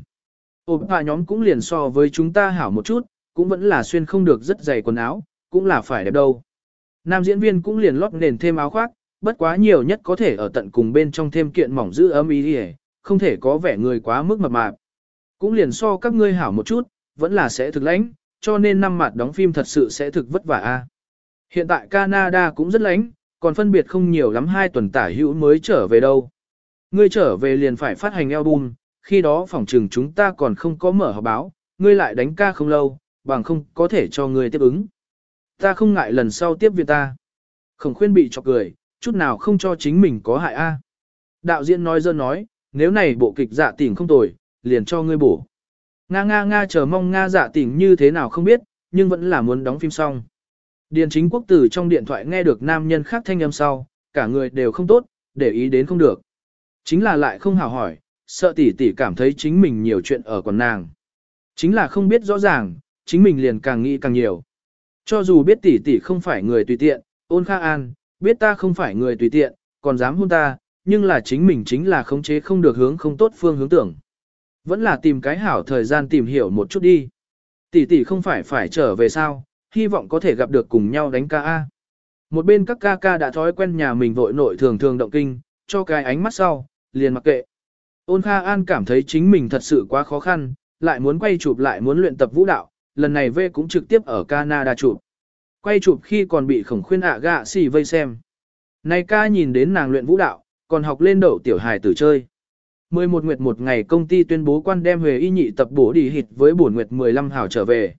Ôm hạ nhóm cũng liền so với chúng ta hảo một chút, cũng vẫn là xuyên không được rất dày quần áo, cũng là phải đẹp đâu. Nam diễn viên cũng liền lót nền thêm áo khoác, bất quá nhiều nhất có thể ở tận cùng bên trong thêm kiện mỏng giữ ấm ý đi không thể có vẻ người quá mức mập mạp. Cũng liền so các ngươi hảo một chút, vẫn là sẽ thực lãnh, cho nên năm mặt đóng phim thật sự sẽ thực vất vả a. Hiện tại Canada cũng rất lãnh, còn phân biệt không nhiều lắm hai tuần tả hữu mới trở về đâu. Ngươi trở về liền phải phát hành album, khi đó phòng trường chúng ta còn không có mở họp báo, ngươi lại đánh ca không lâu, bằng không có thể cho ngươi tiếp ứng. Ta không ngại lần sau tiếp việc ta. Khổng khuyên bị chọc cười, chút nào không cho chính mình có hại a. Đạo diễn nói dơ nói, nếu này bộ kịch dạ tỉnh không tồi, liền cho ngươi bổ. Nga nga nga chờ mong Nga dạ tỉnh như thế nào không biết, nhưng vẫn là muốn đóng phim xong. Điền chính quốc tử trong điện thoại nghe được nam nhân khác thanh âm sau, cả người đều không tốt, để ý đến không được. Chính là lại không hào hỏi, sợ tỷ tỷ cảm thấy chính mình nhiều chuyện ở còn nàng. Chính là không biết rõ ràng, chính mình liền càng nghĩ càng nhiều. Cho dù biết tỷ tỷ không phải người tùy tiện, ôn kha an, biết ta không phải người tùy tiện, còn dám hôn ta, nhưng là chính mình chính là khống chế không được hướng không tốt phương hướng tưởng. Vẫn là tìm cái hảo thời gian tìm hiểu một chút đi. Tỷ tỷ không phải phải trở về sao, hy vọng có thể gặp được cùng nhau đánh ca A. Một bên các ca ca đã thói quen nhà mình vội nội thường thường động kinh, cho cái ánh mắt sau, liền mặc kệ. Ôn Kha An cảm thấy chính mình thật sự quá khó khăn, lại muốn quay chụp lại muốn luyện tập vũ đạo, lần này V cũng trực tiếp ở Canada chụp. Quay chụp khi còn bị khổng khuyên ạ gạ xì vây xem. Này ca nhìn đến nàng luyện vũ đạo, còn học lên đậu tiểu hài tử chơi. 11 nguyệt một ngày công ty tuyên bố quan đem Huệ y nhị tập bổ đi hịt với bổn nguyệt 15 hảo trở về.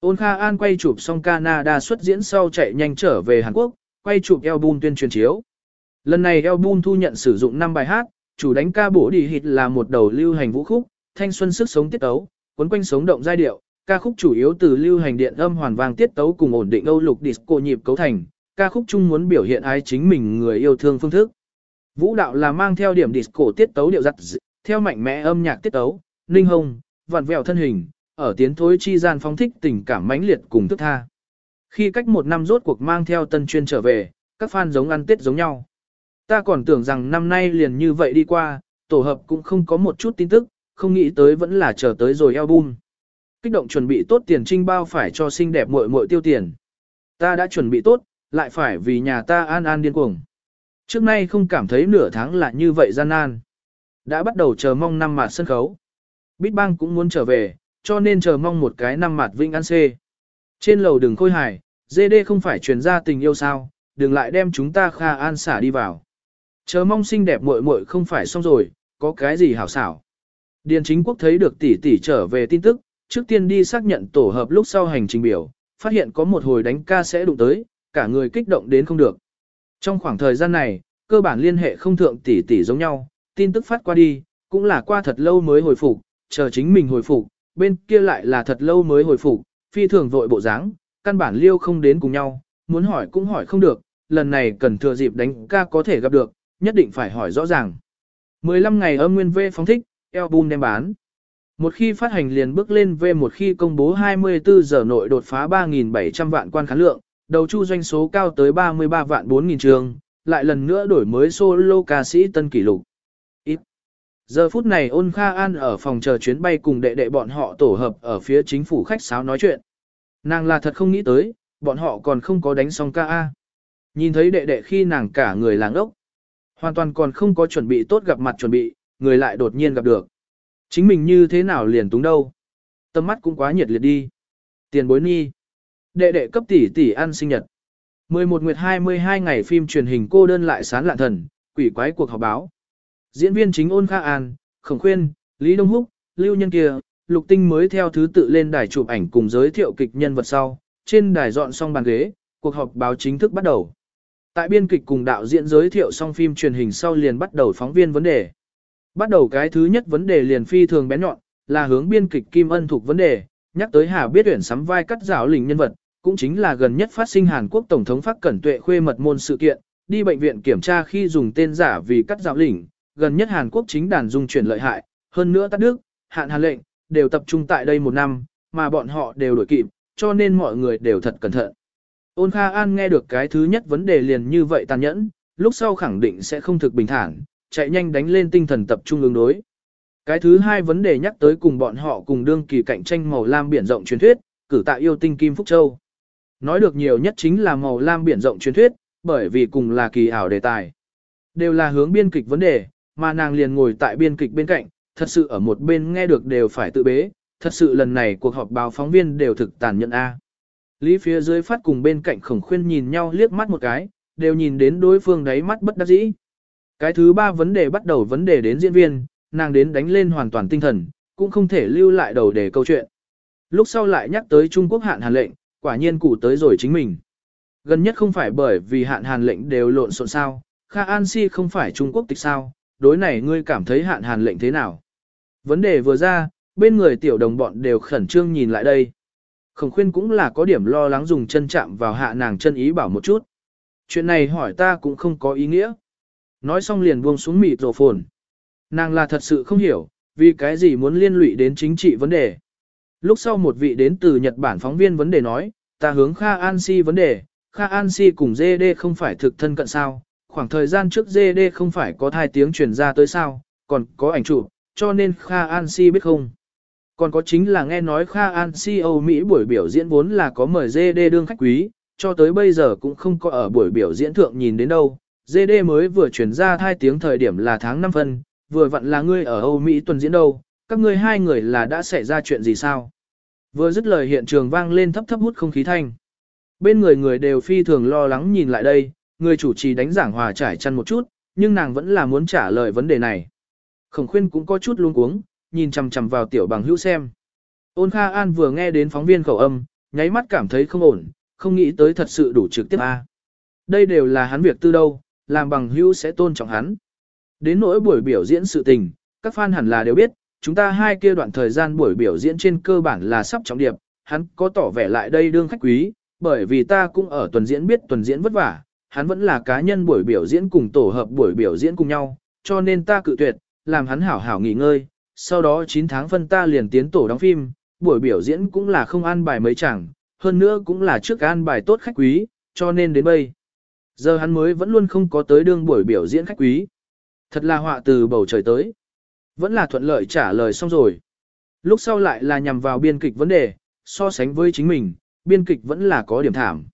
Ôn Kha An quay chụp xong Canada xuất diễn sau chạy nhanh trở về Hàn Quốc, quay chụp album tuyên truyền chiếu. Lần này album thu nhận sử dụng 5 bài hát, chủ đánh ca bổ đi hịt là một đầu lưu hành vũ khúc, thanh xuân sức sống tiết tấu, cuốn quanh sống động giai điệu, ca khúc chủ yếu từ lưu hành điện âm hoàn vang tiết tấu cùng ổn định Âu lục disco nhịp cấu thành, ca khúc chung muốn biểu hiện ái chính mình người yêu thương phương thức. Vũ đạo là mang theo điểm disco tiết tấu điệu giặt theo mạnh mẽ âm nhạc tiết tấu, linh hồng, vặn vẹo thân hình, ở tiến thối chi gian phóng thích tình cảm mãnh liệt cùng thức tha. Khi cách một năm rốt cuộc mang theo tân chuyên trở về, các fan giống ăn tết giống nhau. Ta còn tưởng rằng năm nay liền như vậy đi qua, tổ hợp cũng không có một chút tin tức, không nghĩ tới vẫn là chờ tới rồi album. Kích động chuẩn bị tốt tiền trinh bao phải cho xinh đẹp muội muội tiêu tiền. Ta đã chuẩn bị tốt, lại phải vì nhà ta an an điên cuồng. Trước nay không cảm thấy nửa tháng là như vậy gian nan. Đã bắt đầu chờ mong năm mặt sân khấu. Bít bang cũng muốn trở về, cho nên chờ mong một cái năm mặt vinh an xê. Trên lầu đừng khôi hài, đê không phải truyền ra tình yêu sao, đừng lại đem chúng ta kha an xả đi vào. Chờ mong xinh đẹp muội muội không phải xong rồi, có cái gì hảo xảo. Điền chính quốc thấy được tỷ tỷ trở về tin tức, trước tiên đi xác nhận tổ hợp lúc sau hành trình biểu, phát hiện có một hồi đánh ca sẽ đụng tới, cả người kích động đến không được. Trong khoảng thời gian này, cơ bản liên hệ không thượng tỷ tỷ giống nhau, tin tức phát qua đi, cũng là qua thật lâu mới hồi phục, chờ chính mình hồi phục, bên kia lại là thật lâu mới hồi phục, phi thường vội bộ dáng, căn bản liêu không đến cùng nhau, muốn hỏi cũng hỏi không được, lần này cần thừa dịp đánh ca có thể gặp được, nhất định phải hỏi rõ ràng. 15 ngày âm nguyên V phóng thích, album đem bán. Một khi phát hành liền bước lên V một khi công bố 24 giờ nội đột phá 3.700 vạn quan khán lượng, đầu chu doanh số cao tới 33 vạn 4.000 trường, lại lần nữa đổi mới solo ca sĩ tân kỷ lục. Ít. Giờ phút này ôn Kha An ở phòng chờ chuyến bay cùng đệ đệ bọn họ tổ hợp ở phía chính phủ khách sáo nói chuyện. Nàng là thật không nghĩ tới, bọn họ còn không có đánh xong ca A. Nhìn thấy đệ đệ khi nàng cả người làng ốc. Hoàn toàn còn không có chuẩn bị tốt gặp mặt chuẩn bị, người lại đột nhiên gặp được. Chính mình như thế nào liền túng đâu. Tâm mắt cũng quá nhiệt liệt đi. Tiền bối ni. Đệ đệ cấp tỷ tỷ ăn sinh nhật. 11 nguyệt 22 ngày phim truyền hình cô đơn lại sán lạn thần, quỷ quái cuộc họp báo. Diễn viên chính ôn Kha An, Khổng Khuyên, Lý Đông Húc, Lưu Nhân kia, Lục Tinh mới theo thứ tự lên đài chụp ảnh cùng giới thiệu kịch nhân vật sau. Trên đài dọn xong bàn ghế, cuộc họp báo chính thức bắt đầu. Tại biên kịch cùng đạo diễn giới thiệu xong phim truyền hình sau liền bắt đầu phóng viên vấn đề. Bắt đầu cái thứ nhất vấn đề liền phi thường bén nhọn, là hướng biên kịch Kim Ân thuộc vấn đề, nhắc tới Hà biết tuyển sắm vai cắt rào lình nhân vật, cũng chính là gần nhất phát sinh Hàn Quốc Tổng thống Phát Cẩn Tuệ khuê mật môn sự kiện, đi bệnh viện kiểm tra khi dùng tên giả vì cắt rào lình, gần nhất Hàn Quốc chính đàn dung chuyển lợi hại, hơn nữa tắt đức, hạn hàn lệnh, đều tập trung tại đây một năm, mà bọn họ đều đổi kịp, cho nên mọi người đều thật cẩn thận. Ôn Kha An nghe được cái thứ nhất vấn đề liền như vậy tàn nhẫn, lúc sau khẳng định sẽ không thực bình thản, chạy nhanh đánh lên tinh thần tập trung ứng đối. Cái thứ hai vấn đề nhắc tới cùng bọn họ cùng đương kỳ cạnh tranh màu lam biển rộng truyền thuyết, cử tại yêu tinh Kim Phúc Châu. Nói được nhiều nhất chính là màu lam biển rộng truyền thuyết, bởi vì cùng là kỳ ảo đề tài. Đều là hướng biên kịch vấn đề, mà nàng liền ngồi tại biên kịch bên cạnh, thật sự ở một bên nghe được đều phải tự bế, thật sự lần này cuộc họp báo phóng viên đều thực tàn nhẫn A. Lý phía dưới phát cùng bên cạnh khổng khuyên nhìn nhau liếc mắt một cái, đều nhìn đến đối phương đáy mắt bất đắc dĩ. Cái thứ ba vấn đề bắt đầu vấn đề đến diễn viên, nàng đến đánh lên hoàn toàn tinh thần, cũng không thể lưu lại đầu để câu chuyện. Lúc sau lại nhắc tới Trung Quốc hạn hàn lệnh, quả nhiên cụ tới rồi chính mình. Gần nhất không phải bởi vì hạn hàn lệnh đều lộn xộn sao, Kha An Si không phải Trung Quốc tịch sao, đối này ngươi cảm thấy hạn hàn lệnh thế nào? Vấn đề vừa ra, bên người tiểu đồng bọn đều khẩn trương nhìn lại đây. Khổng khuyên cũng là có điểm lo lắng dùng chân chạm vào hạ nàng chân ý bảo một chút. Chuyện này hỏi ta cũng không có ý nghĩa. Nói xong liền buông xuống mịt rổ phồn. Nàng là thật sự không hiểu, vì cái gì muốn liên lụy đến chính trị vấn đề. Lúc sau một vị đến từ Nhật Bản phóng viên vấn đề nói, ta hướng Kha An Si vấn đề, Kha An Si cùng JD không phải thực thân cận sao, khoảng thời gian trước JD không phải có thai tiếng truyền ra tới sao, còn có ảnh chụp, cho nên Kha An Si biết không. Còn có chính là nghe nói Kha An CEO Mỹ buổi biểu diễn vốn là có mời GD đương khách quý, cho tới bây giờ cũng không có ở buổi biểu diễn thượng nhìn đến đâu. GD mới vừa chuyển ra hai tiếng thời điểm là tháng 5 phân, vừa vặn là ngươi ở Âu Mỹ tuần diễn đâu, các ngươi hai người là đã xảy ra chuyện gì sao? Vừa dứt lời hiện trường vang lên thấp thấp hút không khí thanh. Bên người người đều phi thường lo lắng nhìn lại đây, người chủ trì đánh giảng hòa trải chăn một chút, nhưng nàng vẫn là muốn trả lời vấn đề này. Khổng khuyên cũng có chút luống cuống, nhìn chằm chằm vào tiểu bằng hữu xem. Ôn Kha An vừa nghe đến phóng viên khẩu âm, nháy mắt cảm thấy không ổn, không nghĩ tới thật sự đủ trực tiếp a. Đây đều là hắn việc tư đâu, làm bằng hữu sẽ tôn trọng hắn. Đến nỗi buổi biểu diễn sự tình, các fan hẳn là đều biết, chúng ta hai kia đoạn thời gian buổi biểu diễn trên cơ bản là sắp trọng điệp, hắn có tỏ vẻ lại đây đương khách quý, bởi vì ta cũng ở tuần diễn biết tuần diễn vất vả, hắn vẫn là cá nhân buổi biểu diễn cùng tổ hợp buổi biểu diễn cùng nhau, cho nên ta cự tuyệt, làm hắn hảo hảo nghỉ ngơi, sau đó 9 tháng phân ta liền tiến tổ đóng phim, buổi biểu diễn cũng là không an bài mấy chẳng, hơn nữa cũng là trước an bài tốt khách quý, cho nên đến bây. Giờ hắn mới vẫn luôn không có tới đương buổi biểu diễn khách quý. Thật là họa từ bầu trời tới. Vẫn là thuận lợi trả lời xong rồi. Lúc sau lại là nhằm vào biên kịch vấn đề, so sánh với chính mình, biên kịch vẫn là có điểm thảm.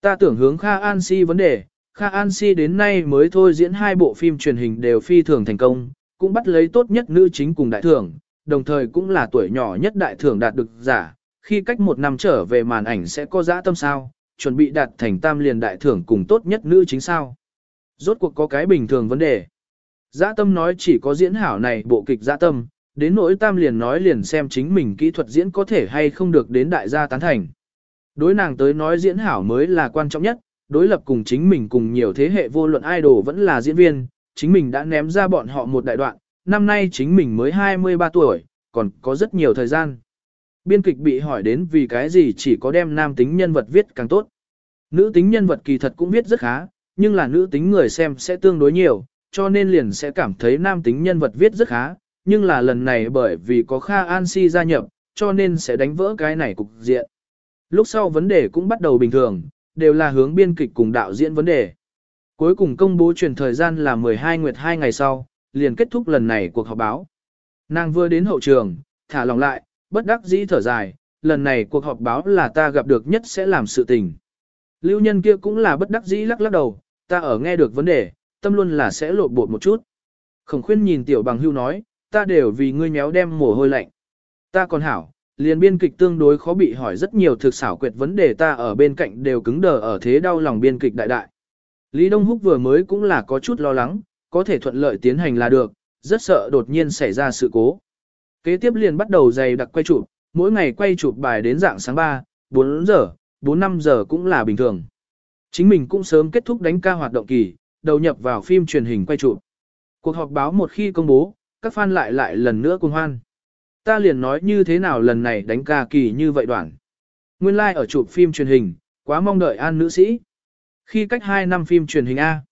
Ta tưởng hướng Kha An Si vấn đề, Kha An Si đến nay mới thôi diễn hai bộ phim truyền hình đều phi thường thành công, cũng bắt lấy tốt nhất nữ chính cùng đại thưởng, đồng thời cũng là tuổi nhỏ nhất đại thưởng đạt được giả. Khi cách một năm trở về màn ảnh sẽ có dã tâm sao, chuẩn bị đạt thành tam liền đại thưởng cùng tốt nhất nữ chính sao. Rốt cuộc có cái bình thường vấn đề. Dã tâm nói chỉ có diễn hảo này bộ kịch dã tâm, đến nỗi tam liền nói liền xem chính mình kỹ thuật diễn có thể hay không được đến đại gia tán thành. Đối nàng tới nói diễn hảo mới là quan trọng nhất, đối lập cùng chính mình cùng nhiều thế hệ vô luận idol vẫn là diễn viên, chính mình đã ném ra bọn họ một đại đoạn, năm nay chính mình mới 23 tuổi, còn có rất nhiều thời gian. Biên kịch bị hỏi đến vì cái gì chỉ có đem nam tính nhân vật viết càng tốt. Nữ tính nhân vật kỳ thật cũng viết rất khá, nhưng là nữ tính người xem sẽ tương đối nhiều, cho nên liền sẽ cảm thấy nam tính nhân vật viết rất khá, nhưng là lần này bởi vì có Kha An Si gia nhập, cho nên sẽ đánh vỡ cái này cục diện. Lúc sau vấn đề cũng bắt đầu bình thường, đều là hướng biên kịch cùng đạo diễn vấn đề. Cuối cùng công bố truyền thời gian là 12 nguyệt 2 ngày sau, liền kết thúc lần này cuộc họp báo. Nàng vừa đến hậu trường, thả lòng lại, bất đắc dĩ thở dài, lần này cuộc họp báo là ta gặp được nhất sẽ làm sự tình. Lưu nhân kia cũng là bất đắc dĩ lắc lắc đầu, ta ở nghe được vấn đề, tâm luôn là sẽ lột bột một chút. Khổng khuyên nhìn tiểu bằng hưu nói, ta đều vì ngươi méo đem mồ hôi lạnh. Ta còn hảo, liền biên kịch tương đối khó bị hỏi rất nhiều thực xảo quyệt vấn đề ta ở bên cạnh đều cứng đờ ở thế đau lòng biên kịch đại đại. Lý Đông Húc vừa mới cũng là có chút lo lắng, có thể thuận lợi tiến hành là được, rất sợ đột nhiên xảy ra sự cố. Kế tiếp liền bắt đầu dày đặc quay chụp, mỗi ngày quay chụp bài đến dạng sáng 3, 4 giờ, 4-5 giờ cũng là bình thường. Chính mình cũng sớm kết thúc đánh ca hoạt động kỳ, đầu nhập vào phim truyền hình quay chụp. Cuộc họp báo một khi công bố, các fan lại lại lần nữa cùng hoan. Ta liền nói như thế nào lần này đánh ca kỳ như vậy đoạn. Nguyên lai like ở chụp phim truyền hình, quá mong đợi an nữ sĩ. Khi cách 2 năm phim truyền hình A,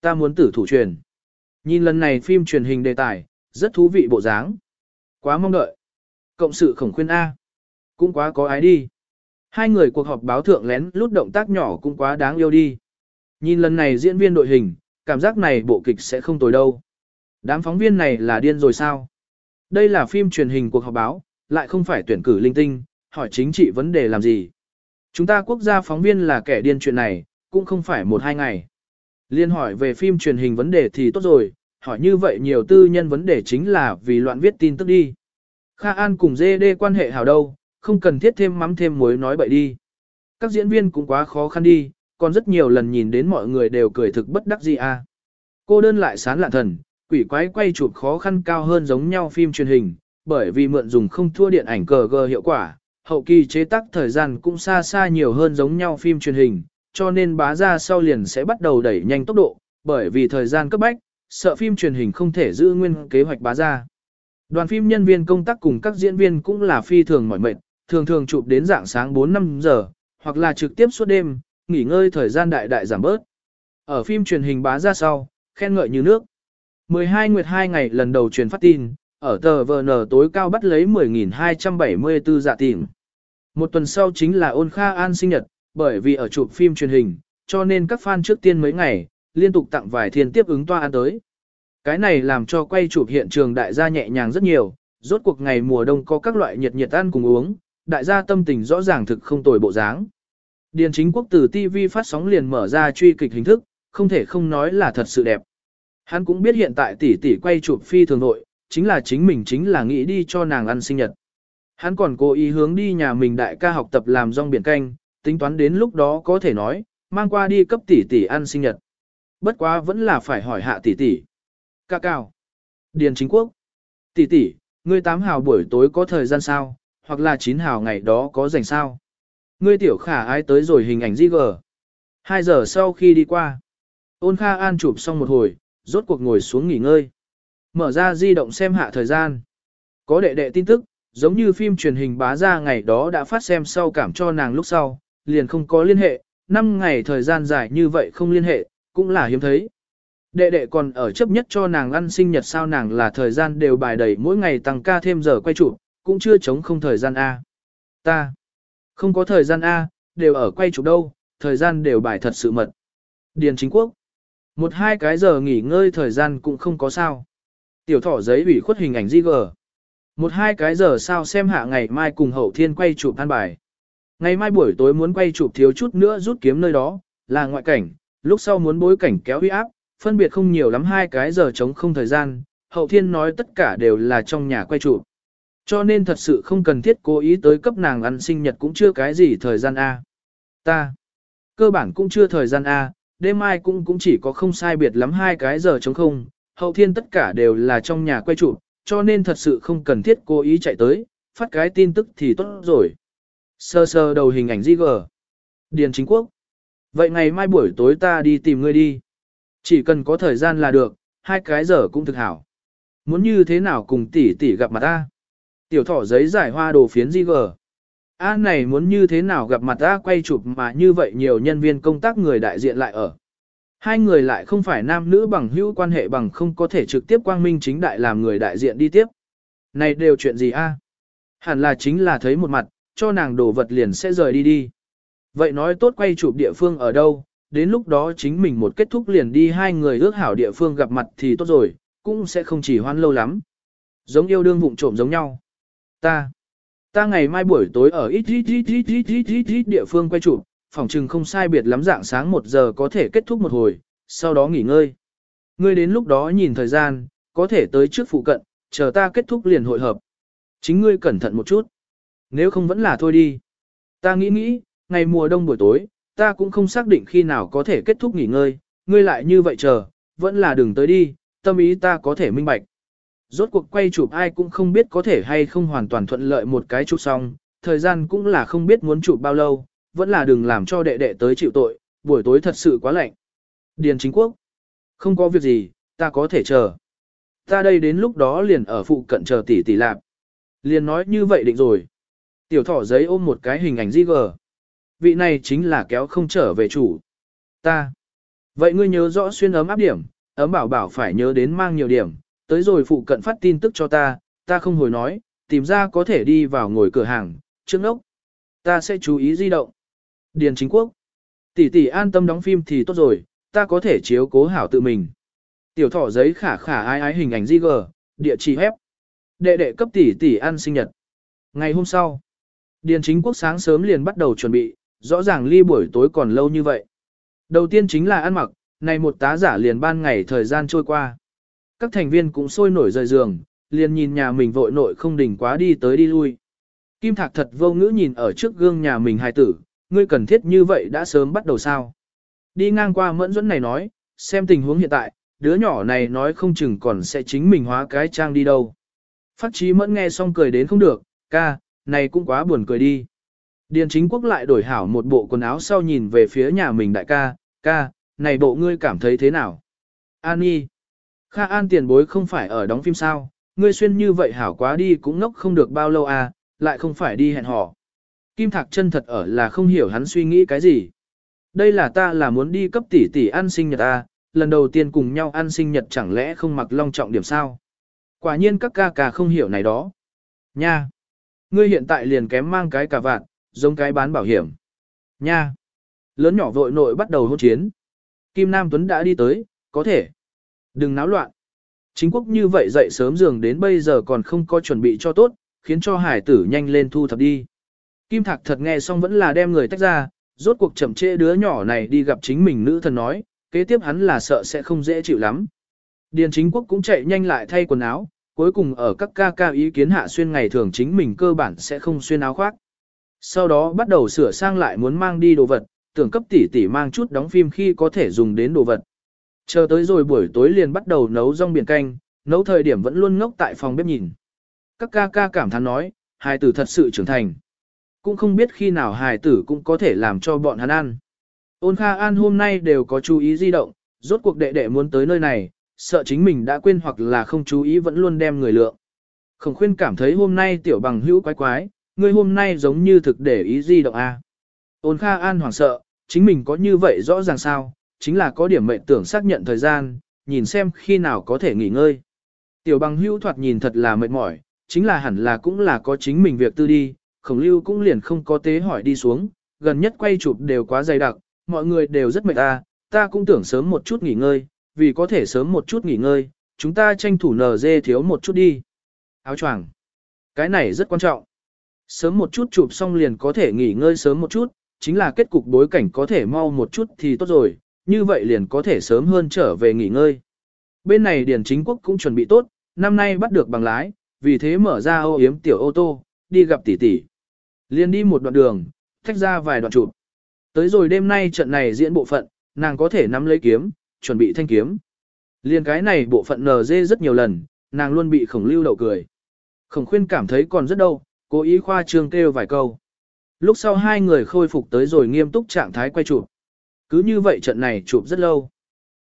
ta muốn tử thủ truyền. Nhìn lần này phim truyền hình đề tài, rất thú vị bộ dáng. Quá mong đợi. Cộng sự khổng khuyên A. Cũng quá có ái đi. Hai người cuộc họp báo thượng lén lút động tác nhỏ cũng quá đáng yêu đi. Nhìn lần này diễn viên đội hình, cảm giác này bộ kịch sẽ không tồi đâu. Đám phóng viên này là điên rồi sao? Đây là phim truyền hình cuộc họp báo, lại không phải tuyển cử linh tinh, hỏi chính trị vấn đề làm gì. Chúng ta quốc gia phóng viên là kẻ điên chuyện này, cũng không phải một hai ngày. Liên hỏi về phim truyền hình vấn đề thì tốt rồi, hỏi như vậy nhiều tư nhân vấn đề chính là vì loạn viết tin tức đi. Kha An cùng dê đê quan hệ hảo đâu, không cần thiết thêm mắm thêm muối nói bậy đi. Các diễn viên cũng quá khó khăn đi, còn rất nhiều lần nhìn đến mọi người đều cười thực bất đắc gì à. Cô đơn lại sán lạ thần, quỷ quái quay chụp khó khăn cao hơn giống nhau phim truyền hình, bởi vì mượn dùng không thua điện ảnh cờ gờ hiệu quả, hậu kỳ chế tác thời gian cũng xa xa nhiều hơn giống nhau phim truyền hình, cho nên bá ra sau liền sẽ bắt đầu đẩy nhanh tốc độ, bởi vì thời gian cấp bách, sợ phim truyền hình không thể giữ nguyên kế hoạch bá ra. Đoàn phim nhân viên công tác cùng các diễn viên cũng là phi thường mỏi mệt, thường thường chụp đến dạng sáng 4-5 giờ, hoặc là trực tiếp suốt đêm, nghỉ ngơi thời gian đại đại giảm bớt. Ở phim truyền hình bá ra sau, khen ngợi như nước. 12 nguyệt 2 ngày lần đầu truyền phát tin, ở tờ VN tối cao bắt lấy 10.274 dạ tìm. Một tuần sau chính là ôn kha an sinh nhật, bởi vì ở chụp phim truyền hình, cho nên các fan trước tiên mấy ngày, liên tục tặng vài thiên tiếp ứng toa ăn tới. Cái này làm cho quay chụp hiện trường đại gia nhẹ nhàng rất nhiều, rốt cuộc ngày mùa đông có các loại nhiệt nhiệt ăn cùng uống, đại gia tâm tình rõ ràng thực không tồi bộ dáng. Điền chính quốc từ TV phát sóng liền mở ra truy kịch hình thức, không thể không nói là thật sự đẹp. Hắn cũng biết hiện tại tỷ tỷ quay chụp phi thường nội, chính là chính mình chính là nghĩ đi cho nàng ăn sinh nhật. Hắn còn cố ý hướng đi nhà mình đại ca học tập làm rong biển canh, tính toán đến lúc đó có thể nói, mang qua đi cấp tỷ tỷ ăn sinh nhật. Bất quá vẫn là phải hỏi hạ tỷ tỷ. Ca cao. Điền chính quốc. Tỷ tỷ, ngươi tám hào buổi tối có thời gian sao, hoặc là chín hào ngày đó có rảnh sao. Ngươi tiểu khả ai tới rồi hình ảnh di gờ. Hai giờ sau khi đi qua. Ôn Kha An chụp xong một hồi, rốt cuộc ngồi xuống nghỉ ngơi. Mở ra di động xem hạ thời gian. Có đệ đệ tin tức, giống như phim truyền hình bá ra ngày đó đã phát xem sau cảm cho nàng lúc sau, liền không có liên hệ, 5 ngày thời gian dài như vậy không liên hệ, cũng là hiếm thấy. Đệ đệ còn ở chấp nhất cho nàng ăn sinh nhật sao nàng là thời gian đều bài đầy mỗi ngày tăng ca thêm giờ quay chụp, cũng chưa chống không thời gian A. Ta, không có thời gian A, đều ở quay chụp đâu, thời gian đều bài thật sự mật. Điền chính quốc, một hai cái giờ nghỉ ngơi thời gian cũng không có sao. Tiểu thỏ giấy ủy khuất hình ảnh di gờ. Một hai cái giờ sao xem hạ ngày mai cùng hậu thiên quay chụp an bài. Ngày mai buổi tối muốn quay chụp thiếu chút nữa rút kiếm nơi đó, là ngoại cảnh, lúc sau muốn bối cảnh kéo huy áp, phân biệt không nhiều lắm hai cái giờ chống không thời gian, hậu thiên nói tất cả đều là trong nhà quay chụp. Cho nên thật sự không cần thiết cố ý tới cấp nàng ăn sinh nhật cũng chưa cái gì thời gian A. Ta, cơ bản cũng chưa thời gian A, đêm mai cũng cũng chỉ có không sai biệt lắm hai cái giờ chống không, hậu thiên tất cả đều là trong nhà quay chụp, cho nên thật sự không cần thiết cố ý chạy tới, phát cái tin tức thì tốt rồi. Sơ sơ đầu hình ảnh di gờ. Điền chính quốc. Vậy ngày mai buổi tối ta đi tìm ngươi đi. Chỉ cần có thời gian là được, hai cái giờ cũng thực hảo. Muốn như thế nào cùng tỷ tỷ gặp mặt ta? Tiểu thỏ giấy giải hoa đồ phiến di gờ. A này muốn như thế nào gặp mặt ta quay chụp mà như vậy nhiều nhân viên công tác người đại diện lại ở. Hai người lại không phải nam nữ bằng hữu quan hệ bằng không có thể trực tiếp quang minh chính đại làm người đại diện đi tiếp. Này đều chuyện gì a? Hẳn là chính là thấy một mặt, cho nàng đồ vật liền sẽ rời đi đi. Vậy nói tốt quay chụp địa phương ở đâu, đến lúc đó chính mình một kết thúc liền đi hai người ước hảo địa phương gặp mặt thì tốt rồi, cũng sẽ không chỉ hoan lâu lắm. Giống yêu đương vụng trộm giống nhau. Ta, ta ngày mai buổi tối ở ít ít ít ít ít ít ít ít địa phương quay chụp, phòng trừng không sai biệt lắm dạng sáng một giờ có thể kết thúc một hồi, sau đó nghỉ ngơi. Ngươi đến lúc đó nhìn thời gian, có thể tới trước phụ cận, chờ ta kết thúc liền hội hợp. Chính ngươi cẩn thận một chút. Nếu không vẫn là thôi đi. Ta nghĩ nghĩ, ngày mùa đông buổi tối, ta cũng không xác định khi nào có thể kết thúc nghỉ ngơi, ngươi lại như vậy chờ, vẫn là đừng tới đi, tâm ý ta có thể minh bạch. Rốt cuộc quay chụp ai cũng không biết có thể hay không hoàn toàn thuận lợi một cái chụp xong, thời gian cũng là không biết muốn chụp bao lâu, vẫn là đừng làm cho đệ đệ tới chịu tội, buổi tối thật sự quá lạnh. Điền chính quốc, không có việc gì, ta có thể chờ. Ta đây đến lúc đó liền ở phụ cận chờ tỷ tỷ lạp. Liền nói như vậy định rồi. Tiểu thỏ giấy ôm một cái hình ảnh di gờ. Vị này chính là kéo không trở về chủ. Ta. Vậy ngươi nhớ rõ xuyên ấm áp điểm, ấm bảo bảo phải nhớ đến mang nhiều điểm, tới rồi phụ cận phát tin tức cho ta, ta không hồi nói, tìm ra có thể đi vào ngồi cửa hàng, trước ốc. Ta sẽ chú ý di động. Điền chính quốc. Tỷ tỷ an tâm đóng phim thì tốt rồi, ta có thể chiếu cố hảo tự mình. Tiểu thỏ giấy khả khả ai ái hình ảnh di gờ, địa chỉ hép. Đệ đệ cấp tỷ tỷ ăn sinh nhật. Ngày hôm sau, Điền chính quốc sáng sớm liền bắt đầu chuẩn bị, rõ ràng ly buổi tối còn lâu như vậy. Đầu tiên chính là ăn mặc, này một tá giả liền ban ngày thời gian trôi qua. Các thành viên cũng sôi nổi rời giường, liền nhìn nhà mình vội nội không đỉnh quá đi tới đi lui. Kim Thạc thật vô ngữ nhìn ở trước gương nhà mình hài tử, ngươi cần thiết như vậy đã sớm bắt đầu sao. Đi ngang qua mẫn dẫn này nói, xem tình huống hiện tại, đứa nhỏ này nói không chừng còn sẽ chính mình hóa cái trang đi đâu. Phát trí mẫn nghe xong cười đến không được, ca, này cũng quá buồn cười đi. Điền chính quốc lại đổi hảo một bộ quần áo sau nhìn về phía nhà mình đại ca, ca, này bộ ngươi cảm thấy thế nào? An Nhi, Kha An tiền bối không phải ở đóng phim sao, ngươi xuyên như vậy hảo quá đi cũng ngốc không được bao lâu à, lại không phải đi hẹn hò. Kim Thạc chân thật ở là không hiểu hắn suy nghĩ cái gì. Đây là ta là muốn đi cấp tỷ tỷ ăn sinh nhật à, lần đầu tiên cùng nhau ăn sinh nhật chẳng lẽ không mặc long trọng điểm sao? Quả nhiên các ca ca không hiểu này đó. Nha! Ngươi hiện tại liền kém mang cái cà vạt, giống cái bán bảo hiểm. Nha! Lớn nhỏ vội nội bắt đầu hôn chiến. Kim Nam Tuấn đã đi tới, có thể. Đừng náo loạn. Chính quốc như vậy dậy sớm giường đến bây giờ còn không có chuẩn bị cho tốt, khiến cho hải tử nhanh lên thu thập đi. Kim Thạc thật nghe xong vẫn là đem người tách ra, rốt cuộc chậm trễ đứa nhỏ này đi gặp chính mình nữ thần nói, kế tiếp hắn là sợ sẽ không dễ chịu lắm. Điền chính quốc cũng chạy nhanh lại thay quần áo, cuối cùng ở các ca ca ý kiến hạ xuyên ngày thường chính mình cơ bản sẽ không xuyên áo khoác. Sau đó bắt đầu sửa sang lại muốn mang đi đồ vật, tưởng cấp tỷ tỷ mang chút đóng phim khi có thể dùng đến đồ vật. Chờ tới rồi buổi tối liền bắt đầu nấu rong biển canh, nấu thời điểm vẫn luôn ngốc tại phòng bếp nhìn. Các ca ca cảm thán nói, hài tử thật sự trưởng thành. Cũng không biết khi nào hài tử cũng có thể làm cho bọn hắn ăn. Ôn Kha An hôm nay đều có chú ý di động, rốt cuộc đệ đệ muốn tới nơi này, sợ chính mình đã quên hoặc là không chú ý vẫn luôn đem người lượng. Khổng khuyên cảm thấy hôm nay tiểu bằng hữu quái quái, người hôm nay giống như thực để ý di động A. Ôn Kha An hoảng sợ, chính mình có như vậy rõ ràng sao, chính là có điểm mệnh tưởng xác nhận thời gian, nhìn xem khi nào có thể nghỉ ngơi. Tiểu bằng hữu thoạt nhìn thật là mệt mỏi, chính là hẳn là cũng là có chính mình việc tư đi, khổng lưu cũng liền không có tế hỏi đi xuống, gần nhất quay chụp đều quá dày đặc, mọi người đều rất mệt ta, ta cũng tưởng sớm một chút nghỉ ngơi, vì có thể sớm một chút nghỉ ngơi, chúng ta tranh thủ nở dê thiếu một chút đi. Áo choàng. Cái này rất quan trọng. Sớm một chút chụp xong liền có thể nghỉ ngơi sớm một chút, chính là kết cục bối cảnh có thể mau một chút thì tốt rồi, như vậy liền có thể sớm hơn trở về nghỉ ngơi. Bên này Điền Chính Quốc cũng chuẩn bị tốt, năm nay bắt được bằng lái, vì thế mở ra ô yếm tiểu ô tô, đi gặp tỷ tỷ. Liên đi một đoạn đường, thách ra vài đoạn chụp. Tới rồi đêm nay trận này diễn bộ phận, nàng có thể nắm lấy kiếm, chuẩn bị thanh kiếm. Liên cái này bộ phận NG rất nhiều lần, nàng luôn bị khổng lưu đậu cười. Khổng khuyên cảm thấy còn rất đâu, cố ý khoa trương kêu vài câu. Lúc sau hai người khôi phục tới rồi nghiêm túc trạng thái quay chụp. Cứ như vậy trận này chụp rất lâu.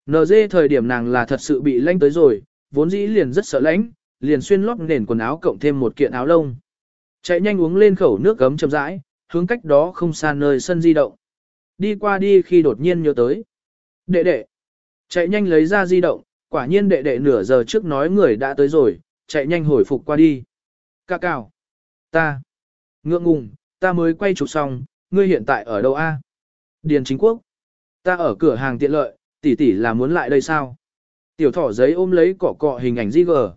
NG thời điểm nàng là thật sự bị lanh tới rồi, vốn dĩ liền rất sợ lãnh, liền xuyên lót nền quần áo cộng thêm một kiện áo lông. Chạy nhanh uống lên khẩu nước gấm chậm rãi, hướng cách đó không xa nơi sân di động. Đi qua đi khi đột nhiên nhớ tới. Đệ đệ. Chạy nhanh lấy ra di động, quả nhiên đệ đệ nửa giờ trước nói người đã tới rồi, chạy nhanh hồi phục qua đi. Cà cào. Ta. Ngượng ngùng, ta mới quay chụp xong, ngươi hiện tại ở đâu a? Điền chính quốc. Ta ở cửa hàng tiện lợi, tỷ tỷ là muốn lại đây sao? Tiểu thỏ giấy ôm lấy cọ cọ hình ảnh di gờ.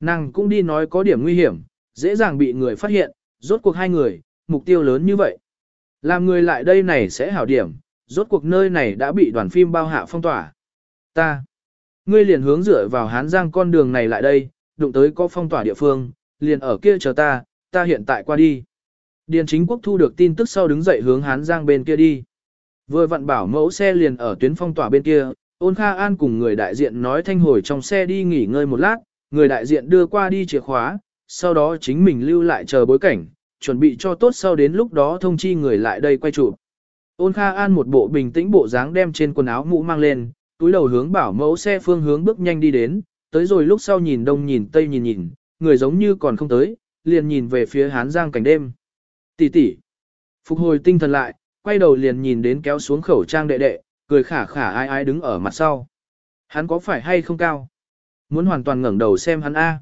Nàng cũng đi nói có điểm nguy hiểm, dễ dàng bị người phát hiện, rốt cuộc hai người, mục tiêu lớn như vậy. Làm người lại đây này sẽ hảo điểm, rốt cuộc nơi này đã bị đoàn phim bao hạ phong tỏa. Ta, ngươi liền hướng dựa vào hán giang con đường này lại đây, đụng tới có phong tỏa địa phương, liền ở kia chờ ta, ta hiện tại qua đi. Điền chính quốc thu được tin tức sau đứng dậy hướng hán giang bên kia đi. Vừa vặn bảo mẫu xe liền ở tuyến phong tỏa bên kia, ôn kha an cùng người đại diện nói thanh hồi trong xe đi nghỉ ngơi một lát, người đại diện đưa qua đi chìa khóa, sau đó chính mình lưu lại chờ bối cảnh, chuẩn bị cho tốt sau đến lúc đó thông chi người lại đây quay chụp. Ôn Kha An một bộ bình tĩnh bộ dáng đem trên quần áo mũ mang lên, túi đầu hướng bảo mẫu xe phương hướng bước nhanh đi đến, tới rồi lúc sau nhìn đông nhìn tây nhìn nhìn, người giống như còn không tới, liền nhìn về phía hán giang cảnh đêm. Tỷ tỷ, phục hồi tinh thần lại, quay đầu liền nhìn đến kéo xuống khẩu trang đệ đệ, cười khả khả ai ai đứng ở mặt sau. Hắn có phải hay không cao? Muốn hoàn toàn ngẩng đầu xem hắn A.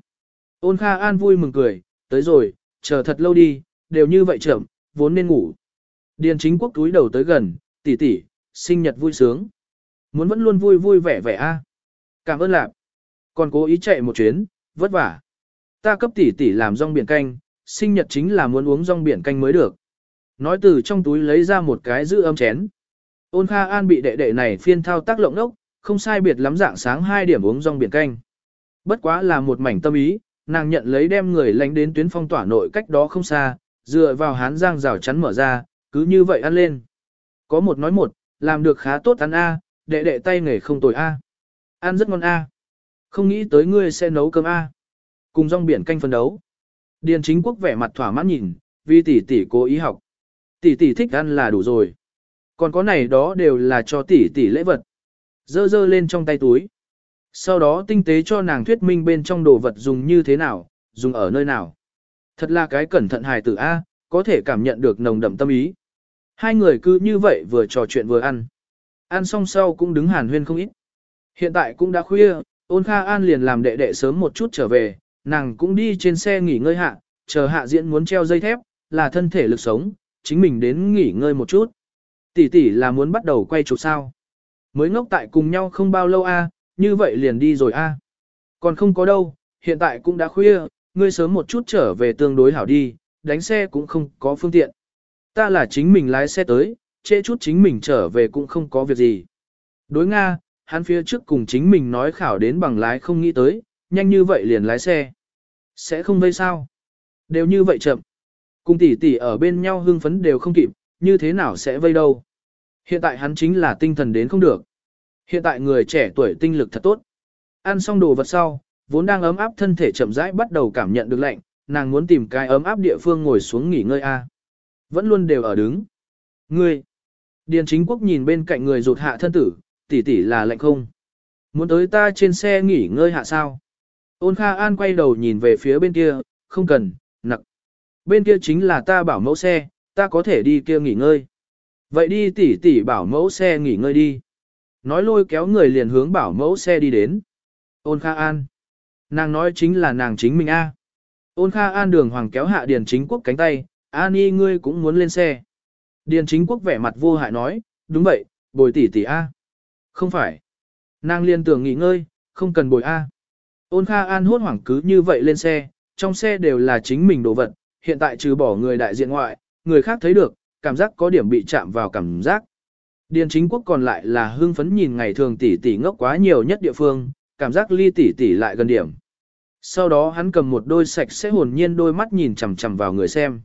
Ôn Kha An vui mừng cười, tới rồi, chờ thật lâu đi, đều như vậy chậm, vốn nên ngủ. Điền chính quốc túi đầu tới gần, tỷ tỷ, sinh nhật vui sướng. Muốn vẫn luôn vui vui vẻ vẻ a. Cảm ơn lạp Còn cố ý chạy một chuyến, vất vả. Ta cấp tỷ tỷ làm rong biển canh, sinh nhật chính là muốn uống rong biển canh mới được. Nói từ trong túi lấy ra một cái giữ âm chén. Ôn Kha An bị đệ đệ này phiên thao tác lộng lốc, không sai biệt lắm dạng sáng 2 điểm uống rong biển canh. Bất quá là một mảnh tâm ý, nàng nhận lấy đem người lánh đến tuyến phong tỏa nội cách đó không xa, dựa vào hán giang rào chắn mở ra, cứ như vậy ăn lên. Có một nói một, làm được khá tốt ăn A, đệ đệ tay nghề không tồi A. Ăn rất ngon A. Không nghĩ tới ngươi sẽ nấu cơm A. Cùng rong biển canh phân đấu. Điền chính quốc vẻ mặt thỏa mãn nhìn, vì tỷ tỷ cố ý học. Tỷ tỷ thích ăn là đủ rồi. Còn có này đó đều là cho tỷ tỷ lễ vật. Dơ dơ lên trong tay túi. Sau đó tinh tế cho nàng thuyết minh bên trong đồ vật dùng như thế nào, dùng ở nơi nào. Thật là cái cẩn thận hài tử A, có thể cảm nhận được nồng đậm tâm ý. Hai người cứ như vậy vừa trò chuyện vừa ăn. Ăn xong sau cũng đứng hàn huyên không ít. Hiện tại cũng đã khuya, ôn kha an liền làm đệ đệ sớm một chút trở về, nàng cũng đi trên xe nghỉ ngơi hạ, chờ hạ diễn muốn treo dây thép, là thân thể lực sống, chính mình đến nghỉ ngơi một chút. Tỷ tỷ là muốn bắt đầu quay chụp sao. Mới ngốc tại cùng nhau không bao lâu a, như vậy liền đi rồi a. Còn không có đâu, hiện tại cũng đã khuya, ngươi sớm một chút trở về tương đối hảo đi, đánh xe cũng không có phương tiện. Ta là chính mình lái xe tới, trễ chút chính mình trở về cũng không có việc gì. Đối Nga, hắn phía trước cùng chính mình nói khảo đến bằng lái không nghĩ tới, nhanh như vậy liền lái xe. Sẽ không vây sao? Đều như vậy chậm. Cùng tỷ tỷ ở bên nhau hưng phấn đều không kịp, như thế nào sẽ vây đâu. Hiện tại hắn chính là tinh thần đến không được. Hiện tại người trẻ tuổi tinh lực thật tốt. Ăn xong đồ vật sau, vốn đang ấm áp thân thể chậm rãi bắt đầu cảm nhận được lạnh, nàng muốn tìm cái ấm áp địa phương ngồi xuống nghỉ ngơi a. Vẫn luôn đều ở đứng. Ngươi. Điền chính quốc nhìn bên cạnh người rụt hạ thân tử, tỷ tỷ là lạnh không? Muốn tới ta trên xe nghỉ ngơi hạ sao? Ôn Kha An quay đầu nhìn về phía bên kia, không cần, nặng. Bên kia chính là ta bảo mẫu xe, ta có thể đi kia nghỉ ngơi. Vậy đi tỷ tỷ bảo mẫu xe nghỉ ngơi đi. Nói lôi kéo người liền hướng bảo mẫu xe đi đến. Ôn Kha An. Nàng nói chính là nàng chính mình a. Ôn Kha An đường hoàng kéo hạ Điền Chính Quốc cánh tay, Ani ngươi cũng muốn lên xe. Điền Chính Quốc vẻ mặt vô hại nói, đúng vậy, bồi tỷ tỷ a. Không phải. Nàng liên tưởng nghỉ ngơi, không cần bồi a. Ôn Kha An hốt hoảng cứ như vậy lên xe, trong xe đều là chính mình đồ vật, hiện tại trừ bỏ người đại diện ngoại, người khác thấy được, cảm giác có điểm bị chạm vào cảm giác. Điền chính quốc còn lại là hưng phấn nhìn ngày thường tỷ tỷ ngốc quá nhiều nhất địa phương, cảm giác ly tỷ tỷ lại gần điểm. Sau đó hắn cầm một đôi sạch sẽ hồn nhiên đôi mắt nhìn chằm chằm vào người xem.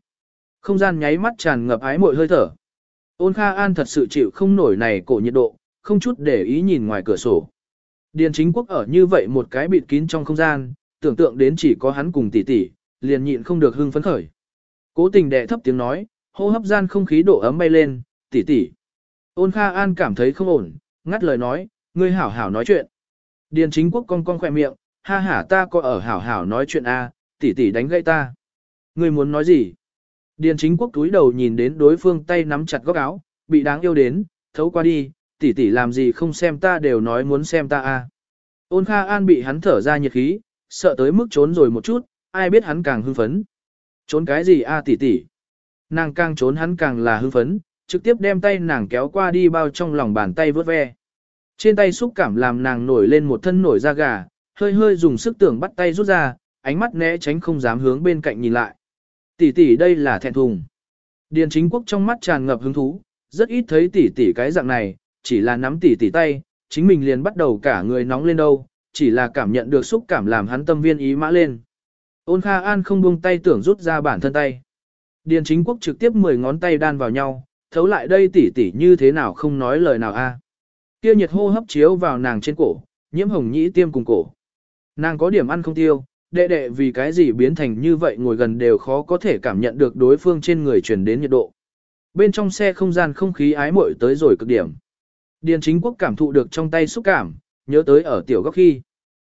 Không gian nháy mắt tràn ngập ái mội hơi thở. Ôn Kha An thật sự chịu không nổi này cổ nhiệt độ, không chút để ý nhìn ngoài cửa sổ. Điền chính quốc ở như vậy một cái bịt kín trong không gian, tưởng tượng đến chỉ có hắn cùng tỷ tỷ, liền nhịn không được hưng phấn khởi. Cố tình đệ thấp tiếng nói, hô hấp gian không khí độ ấm bay lên, tỷ tỷ. Ôn Kha An cảm thấy không ổn, ngắt lời nói, ngươi hảo hảo nói chuyện. Điền chính quốc cong cong khỏe miệng, ha ha ta có ở hảo hảo nói chuyện a, à, tỷ tỷ đánh gãy ta. Ngươi muốn nói gì? Điền chính quốc túi đầu nhìn đến đối phương tay nắm chặt góc áo, bị đáng yêu đến, thấu qua đi, tỷ tỷ làm gì không xem ta đều nói muốn xem ta a. À. Ôn Kha An bị hắn thở ra nhiệt khí, sợ tới mức trốn rồi một chút, ai biết hắn càng hưng phấn. Trốn cái gì a tỷ tỷ? Nàng càng trốn hắn càng là hưng phấn, trực tiếp đem tay nàng kéo qua đi bao trong lòng bàn tay vớt ve. Trên tay xúc cảm làm nàng nổi lên một thân nổi da gà, hơi hơi dùng sức tưởng bắt tay rút ra, ánh mắt né tránh không dám hướng bên cạnh nhìn lại. Tỷ tỷ đây là thẹn thùng. Điền chính quốc trong mắt tràn ngập hứng thú, rất ít thấy tỷ tỷ cái dạng này, chỉ là nắm tỷ tỷ tay, chính mình liền bắt đầu cả người nóng lên đâu, chỉ là cảm nhận được xúc cảm làm hắn tâm viên ý mã lên. Ôn Kha An không buông tay tưởng rút ra bản thân tay. Điền chính quốc trực tiếp 10 ngón tay đan vào nhau, thấu lại đây tỷ tỷ như thế nào không nói lời nào a. Kia nhiệt hô hấp chiếu vào nàng trên cổ, nhiễm hồng nhĩ tiêm cùng cổ. Nàng có điểm ăn không tiêu, đệ đệ vì cái gì biến thành như vậy ngồi gần đều khó có thể cảm nhận được đối phương trên người truyền đến nhiệt độ. Bên trong xe không gian không khí ái muội tới rồi cực điểm. Điền chính quốc cảm thụ được trong tay xúc cảm, nhớ tới ở tiểu góc khi.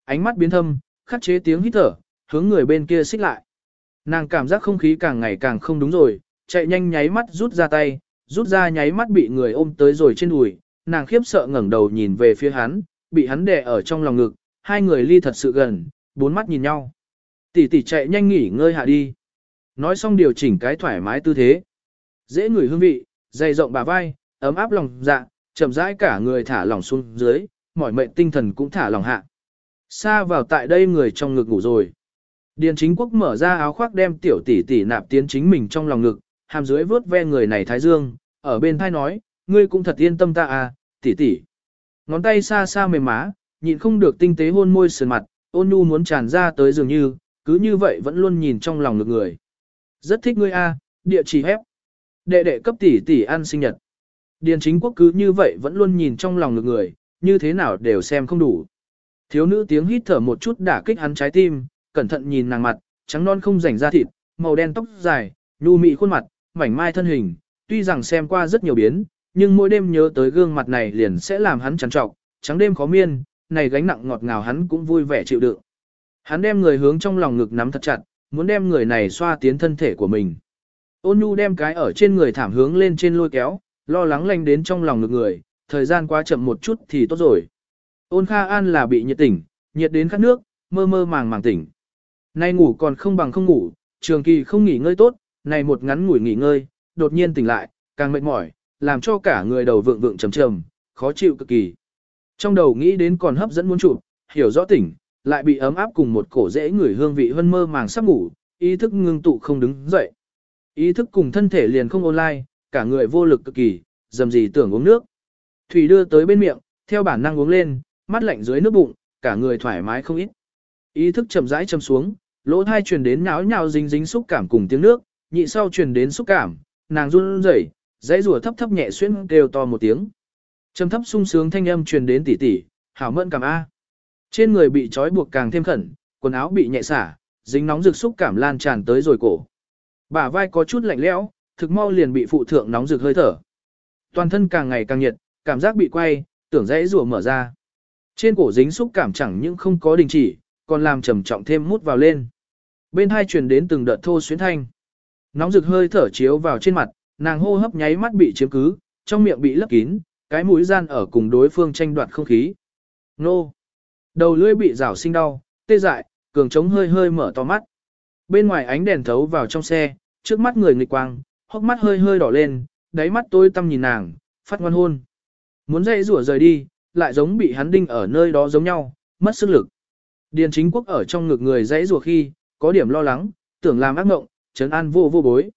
Ánh mắt biến thâm, khắc chế tiếng hít thở, hướng người bên kia xích lại. Nàng cảm giác không khí càng ngày càng không đúng rồi, chạy nhanh nháy mắt rút ra tay, rút ra nháy mắt bị người ôm tới rồi trên đùi, nàng khiếp sợ ngẩng đầu nhìn về phía hắn, bị hắn đè ở trong lòng ngực, hai người ly thật sự gần, bốn mắt nhìn nhau. Tỷ tỷ chạy nhanh nghỉ ngơi hạ đi. Nói xong điều chỉnh cái thoải mái tư thế. dễ ngửi hương vị, dày rộng bà vai, ấm áp lòng dạ, chậm rãi cả người thả lỏng xuống dưới, mỏi mệnh tinh thần cũng thả lỏng hạ. Xa vào tại đây người trong ngực ngủ rồi. Điền chính quốc mở ra áo khoác đem tiểu tỷ tỷ nạp tiến chính mình trong lòng ngực, hàm dưới vớt ve người này thái dương, ở bên thai nói, ngươi cũng thật yên tâm ta à, tỷ tỷ. Ngón tay xa xa mềm má, nhịn không được tinh tế hôn môi sườn mặt, ôn nhu muốn tràn ra tới dường như, cứ như vậy vẫn luôn nhìn trong lòng ngược người. Rất thích ngươi a, địa chỉ hép. Đệ đệ cấp tỷ tỷ ăn sinh nhật. Điền chính quốc cứ như vậy vẫn luôn nhìn trong lòng ngược người, như thế nào đều xem không đủ. Thiếu nữ tiếng hít thở một chút đả kích hắn trái tim, cẩn thận nhìn nàng mặt, trắng non không rảnh da thịt, màu đen tóc dài, nhu mị khuôn mặt, mảnh mai thân hình, tuy rằng xem qua rất nhiều biến, nhưng mỗi đêm nhớ tới gương mặt này liền sẽ làm hắn trằn trọc, trắng đêm khó miên, này gánh nặng ngọt ngào hắn cũng vui vẻ chịu đựng. Hắn đem người hướng trong lòng ngực nắm thật chặt, muốn đem người này xoa tiến thân thể của mình. Ôn nhu đem cái ở trên người thảm hướng lên trên lôi kéo, lo lắng lanh đến trong lòng ngực người, thời gian quá chậm một chút thì tốt rồi. Ôn Kha An là bị nhiệt tỉnh, nhiệt đến khát nước, mơ mơ màng màng tỉnh. Nay ngủ còn không bằng không ngủ, trường kỳ không nghỉ ngơi tốt, này một ngắn ngủi nghỉ ngơi, đột nhiên tỉnh lại, càng mệt mỏi, làm cho cả người đầu vượng vượng trầm trầm, khó chịu cực kỳ. Trong đầu nghĩ đến còn hấp dẫn muốn chụp, hiểu rõ tỉnh, lại bị ấm áp cùng một cổ dễ người hương vị hân mơ màng sắp ngủ, ý thức ngưng tụ không đứng dậy. Ý thức cùng thân thể liền không online, cả người vô lực cực kỳ, dầm gì tưởng uống nước. Thủy đưa tới bên miệng, theo bản năng uống lên, mắt lạnh dưới nước bụng, cả người thoải mái không ít. Ý thức chậm rãi châm xuống, lỗ thai truyền đến nháo nhào dính dính xúc cảm cùng tiếng nước, nhị sau truyền đến xúc cảm, nàng run rẩy, dãy rùa thấp thấp nhẹ xuyên kêu to một tiếng. Trầm thấp sung sướng thanh âm truyền đến tỉ tỉ, hảo mẫn cảm A. Trên người bị trói buộc càng thêm khẩn, quần áo bị nhẹ xả, dính nóng rực xúc cảm lan tràn tới rồi cổ. Bả vai có chút lạnh lẽo, thực mau liền bị phụ thượng nóng rực hơi thở. Toàn thân càng ngày càng nhiệt, cảm giác bị quay, tưởng dãy rùa mở ra. Trên cổ dính xúc cảm chẳng những không có đình chỉ, còn làm trầm trọng thêm mút vào lên. Bên hai truyền đến từng đợt thô xuyến thanh. Nóng rực hơi thở chiếu vào trên mặt, nàng hô hấp nháy mắt bị chiếm cứ, trong miệng bị lấp kín, cái mũi gian ở cùng đối phương tranh đoạt không khí. Nô! Đầu lưỡi bị rảo sinh đau, tê dại, cường trống hơi hơi mở to mắt. Bên ngoài ánh đèn thấu vào trong xe, trước mắt người nghịch quang, hốc mắt hơi hơi đỏ lên, đáy mắt tôi tâm nhìn nàng, phát ngoan hôn. Muốn dậy rủa rời đi, lại giống bị hắn đinh ở nơi đó giống nhau, mất sức lực. Điền chính quốc ở trong ngực người dãy rủa khi, có điểm lo lắng, tưởng làm ác mộng, trấn an vô vô bối.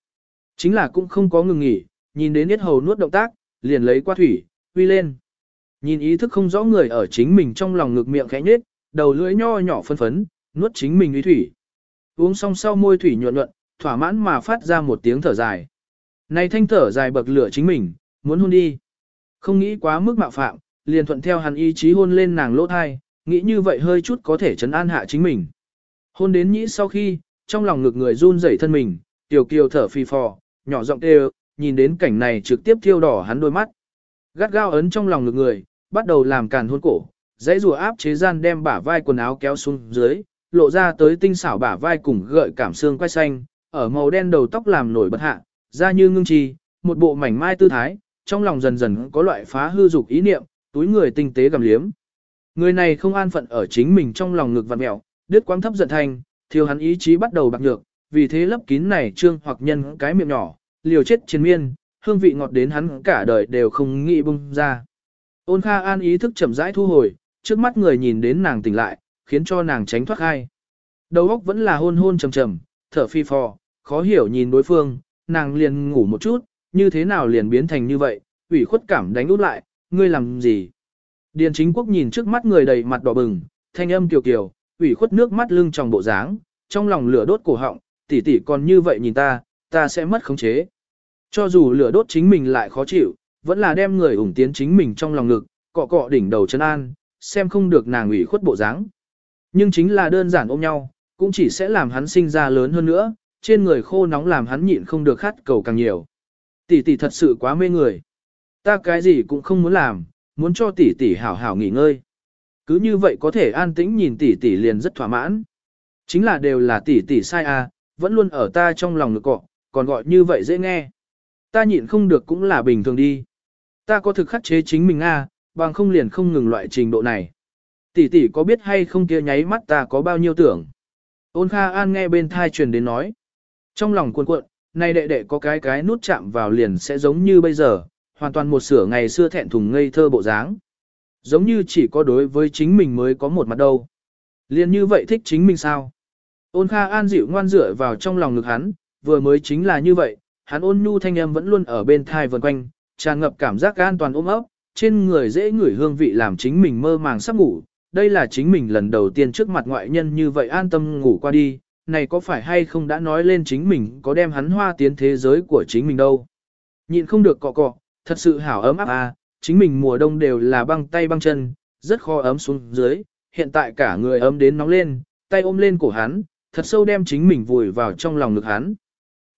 Chính là cũng không có ngừng nghỉ, nhìn đến yết hầu nuốt động tác, liền lấy qua thủy, huy lên. Nhìn ý thức không rõ người ở chính mình trong lòng ngực miệng khẽ nhết, đầu lưỡi nho nhỏ phân phấn, nuốt chính mình uy thủy. Uống xong sau môi thủy nhuận nhuận, thỏa mãn mà phát ra một tiếng thở dài. Này thanh thở dài bậc lửa chính mình, muốn hôn đi. Không nghĩ quá mức mạo phạm, liền thuận theo hắn ý chí hôn lên nàng lỗ thai, nghĩ như vậy hơi chút có thể chấn an hạ chính mình. Hôn đến nhĩ sau khi, trong lòng ngực người run rẩy thân mình, tiểu kiều thở phì phò, nhỏ giọng kêu, nhìn đến cảnh này trực tiếp thiêu đỏ hắn đôi mắt. Gắt gao ấn trong lòng ngực người, bắt đầu làm càn hôn cổ, dãy rùa áp chế gian đem bả vai quần áo kéo xuống dưới, lộ ra tới tinh xảo bả vai cùng gợi cảm xương quay xanh, ở màu đen đầu tóc làm nổi bật hạ, da như ngưng trì, một bộ mảnh mai tư thái, trong lòng dần dần có loại phá hư dục ý niệm, túi người tinh tế gầm liếm. Người này không an phận ở chính mình trong lòng ngực vặn mẹo, đứt quãng thấp giận thành, thiếu hắn ý chí bắt đầu bạc nhược, vì thế lấp kín này trương hoặc nhân cái miệng nhỏ, liều chết chiến miên, hương vị ngọt đến hắn cả đời đều không nghĩ bung ra. Ôn Kha An ý thức chậm rãi thu hồi, trước mắt người nhìn đến nàng tỉnh lại, khiến cho nàng tránh thoát khai. Đầu óc vẫn là hôn hôn trầm trầm, thở phi phò, khó hiểu nhìn đối phương, nàng liền ngủ một chút, như thế nào liền biến thành như vậy, ủy khuất cảm đánh út lại, ngươi làm gì? Điền chính quốc nhìn trước mắt người đầy mặt đỏ bừng, thanh âm kiều kiều, ủy khuất nước mắt lưng tròng bộ dáng, trong lòng lửa đốt cổ họng, tỷ tỷ còn như vậy nhìn ta, ta sẽ mất khống chế. Cho dù lửa đốt chính mình lại khó chịu, vẫn là đem người ủng tiến chính mình trong lòng ngực, cọ cọ đỉnh đầu chân an, xem không được nàng ủy khuất bộ dáng. Nhưng chính là đơn giản ôm nhau, cũng chỉ sẽ làm hắn sinh ra lớn hơn nữa, trên người khô nóng làm hắn nhịn không được khát cầu càng nhiều. Tỷ tỷ thật sự quá mê người. Ta cái gì cũng không muốn làm, muốn cho tỷ tỷ hảo hảo nghỉ ngơi. Cứ như vậy có thể an tĩnh nhìn tỷ tỷ liền rất thỏa mãn. Chính là đều là tỷ tỷ sai à, vẫn luôn ở ta trong lòng ngực cọ, còn gọi như vậy dễ nghe. Ta nhịn không được cũng là bình thường đi. Ta có thực khắc chế chính mình à, bằng không liền không ngừng loại trình độ này. Tỷ tỷ có biết hay không kia nháy mắt ta có bao nhiêu tưởng. Ôn Kha An nghe bên thai truyền đến nói. Trong lòng cuộn cuộn, nay đệ đệ có cái cái nút chạm vào liền sẽ giống như bây giờ, hoàn toàn một sửa ngày xưa thẹn thùng ngây thơ bộ dáng. Giống như chỉ có đối với chính mình mới có một mặt đâu. Liền như vậy thích chính mình sao? Ôn Kha An dịu ngoan dựa vào trong lòng ngực hắn, vừa mới chính là như vậy, hắn ôn nhu thanh âm vẫn luôn ở bên thai vần quanh, tràn ngập cảm giác an toàn ôm ấp, trên người dễ ngửi hương vị làm chính mình mơ màng sắp ngủ. Đây là chính mình lần đầu tiên trước mặt ngoại nhân như vậy an tâm ngủ qua đi, này có phải hay không đã nói lên chính mình có đem hắn hoa tiến thế giới của chính mình đâu. Nhịn không được cọ cọ, thật sự hảo ấm áp à, chính mình mùa đông đều là băng tay băng chân, rất khó ấm xuống dưới, hiện tại cả người ấm đến nóng lên, tay ôm lên cổ hắn, thật sâu đem chính mình vùi vào trong lòng ngực hắn.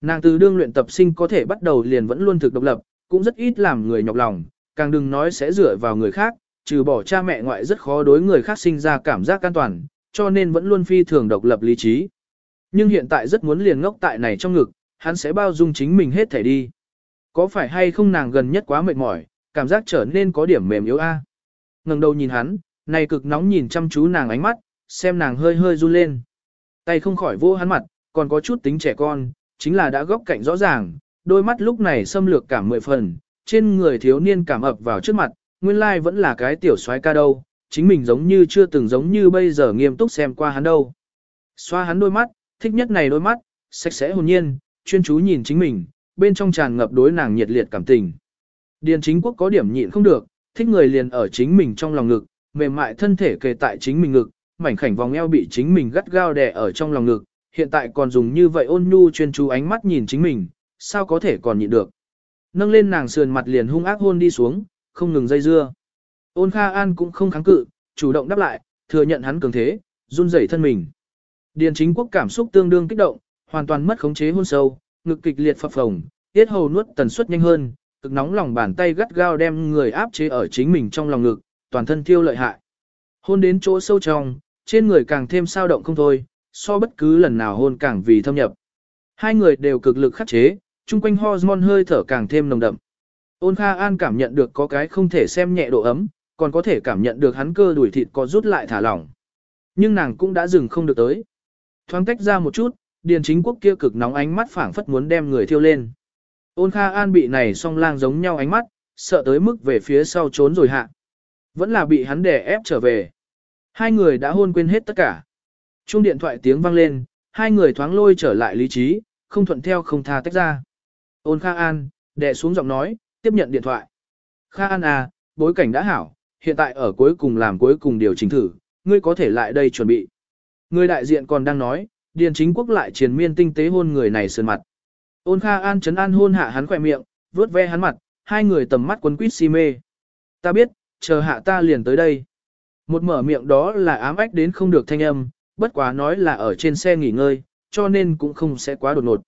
Nàng từ đương luyện tập sinh có thể bắt đầu liền vẫn luôn thực độc lập, cũng rất ít làm người nhọc lòng, càng đừng nói sẽ dựa vào người khác, trừ bỏ cha mẹ ngoại rất khó đối người khác sinh ra cảm giác an toàn, cho nên vẫn luôn phi thường độc lập lý trí. Nhưng hiện tại rất muốn liền ngốc tại này trong ngực, hắn sẽ bao dung chính mình hết thể đi. Có phải hay không nàng gần nhất quá mệt mỏi, cảm giác trở nên có điểm mềm yếu a. À? Ngẩng đầu nhìn hắn, này cực nóng nhìn chăm chú nàng ánh mắt, xem nàng hơi hơi run lên. Tay không khỏi vô hắn mặt, còn có chút tính trẻ con, chính là đã góc cạnh rõ ràng, đôi mắt lúc này xâm lược cảm mười phần, trên người thiếu niên cảm ập vào trước mặt, nguyên lai vẫn là cái tiểu soái ca đâu, chính mình giống như chưa từng giống như bây giờ nghiêm túc xem qua hắn đâu. Xoa hắn đôi mắt, thích nhất này đôi mắt, sạch sẽ hồn nhiên, chuyên chú nhìn chính mình, bên trong tràn ngập đối nàng nhiệt liệt cảm tình. Điền chính quốc có điểm nhịn không được, thích người liền ở chính mình trong lòng ngực, mềm mại thân thể kề tại chính mình ngực, mảnh khảnh vòng eo bị chính mình gắt gao đè ở trong lòng ngực, hiện tại còn dùng như vậy ôn nhu chuyên chú ánh mắt nhìn chính mình, sao có thể còn nhịn được. Nâng lên nàng sườn mặt liền hung ác hôn đi xuống, không ngừng dây dưa. Ôn Kha An cũng không kháng cự, chủ động đáp lại, thừa nhận hắn cường thế, run rẩy thân mình. Điền chính quốc cảm xúc tương đương kích động, hoàn toàn mất khống chế hôn sâu, ngực kịch liệt phập phồng, tiết hầu nuốt tần suất nhanh hơn, cực nóng lòng bàn tay gắt gao đem người áp chế ở chính mình trong lòng ngực, toàn thân thiêu lợi hại. Hôn đến chỗ sâu trong, trên người càng thêm sao động không thôi, so bất cứ lần nào hôn càng vì thâm nhập. Hai người đều cực lực khắc chế, chung quanh hormone hơi thở càng thêm nồng đậm. Ôn Kha An cảm nhận được có cái không thể xem nhẹ độ ấm, còn có thể cảm nhận được hắn cơ đuổi thịt có rút lại thả lỏng. Nhưng nàng cũng đã dừng không được tới. Thoáng tách ra một chút, điền chính quốc kia cực nóng ánh mắt phảng phất muốn đem người thiêu lên. Ôn Kha An bị này song lang giống nhau ánh mắt, sợ tới mức về phía sau trốn rồi hạ. Vẫn là bị hắn đè ép trở về. Hai người đã hôn quên hết tất cả. Chuông điện thoại tiếng vang lên, hai người thoáng lôi trở lại lý trí, không thuận theo không tha tách ra. Ôn Kha An, đệ xuống giọng nói, tiếp nhận điện thoại. Kha An à, bối cảnh đã hảo, hiện tại ở cuối cùng làm cuối cùng điều chỉnh thử, ngươi có thể lại đây chuẩn bị. Người đại diện còn đang nói, Điền chính quốc lại triền miên tinh tế hôn người này sơn mặt. Ôn Kha An chấn an hôn hạ hắn khỏe miệng, vớt ve hắn mặt, hai người tầm mắt quấn quýt si mê. Ta biết, chờ hạ ta liền tới đây. Một mở miệng đó là ám ách đến không được thanh âm, bất quá nói là ở trên xe nghỉ ngơi, cho nên cũng không sẽ quá đột ngột.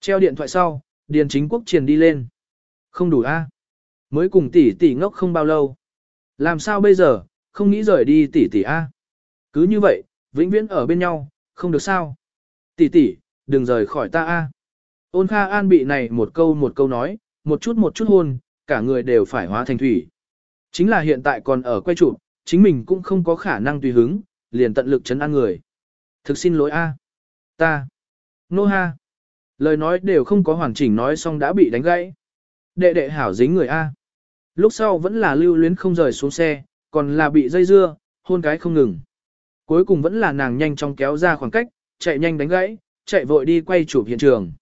Treo điện thoại sau, Điền chính quốc truyền đi lên. Không đủ a à? Mới cùng tỷ tỷ ngốc không bao lâu. Làm sao bây giờ, không nghĩ rời đi tỷ tỷ a à? Cứ như vậy, vĩnh viễn ở bên nhau, không được sao. Tỷ tỷ, đừng rời khỏi ta a. Ôn Kha An bị này một câu một câu nói, một chút một chút hôn, cả người đều phải hóa thành thủy. Chính là hiện tại còn ở quay trụ, chính mình cũng không có khả năng tùy hứng, liền tận lực chấn an người. Thực xin lỗi a. Ta. Nô ha. Lời nói đều không có hoàn chỉnh nói xong đã bị đánh gãy. Đệ đệ hảo dính người a. Lúc sau vẫn là lưu luyến không rời xuống xe, còn là bị dây dưa, hôn cái không ngừng. Cuối cùng vẫn là nàng nhanh chóng kéo ra khoảng cách, chạy nhanh đánh gãy, chạy vội đi quay chụp hiện trường.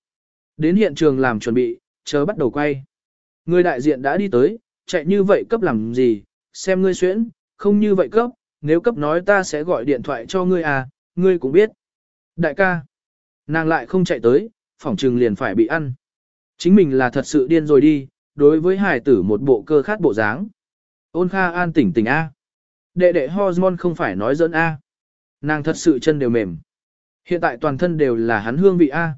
Đến hiện trường làm chuẩn bị, chờ bắt đầu quay. Người đại diện đã đi tới, chạy như vậy cấp làm gì, xem ngươi xuyễn, không như vậy cấp, nếu cấp nói ta sẽ gọi điện thoại cho ngươi à, ngươi cũng biết. Đại ca, nàng lại không chạy tới, phỏng trừng liền phải bị ăn. Chính mình là thật sự điên rồi đi, đối với hải tử một bộ cơ khát bộ dáng. Ôn Kha an tỉnh tỉnh A. Đệ đệ hormone không phải nói dẫn A. Nàng thật sự chân đều mềm. Hiện tại toàn thân đều là hắn hương vị A.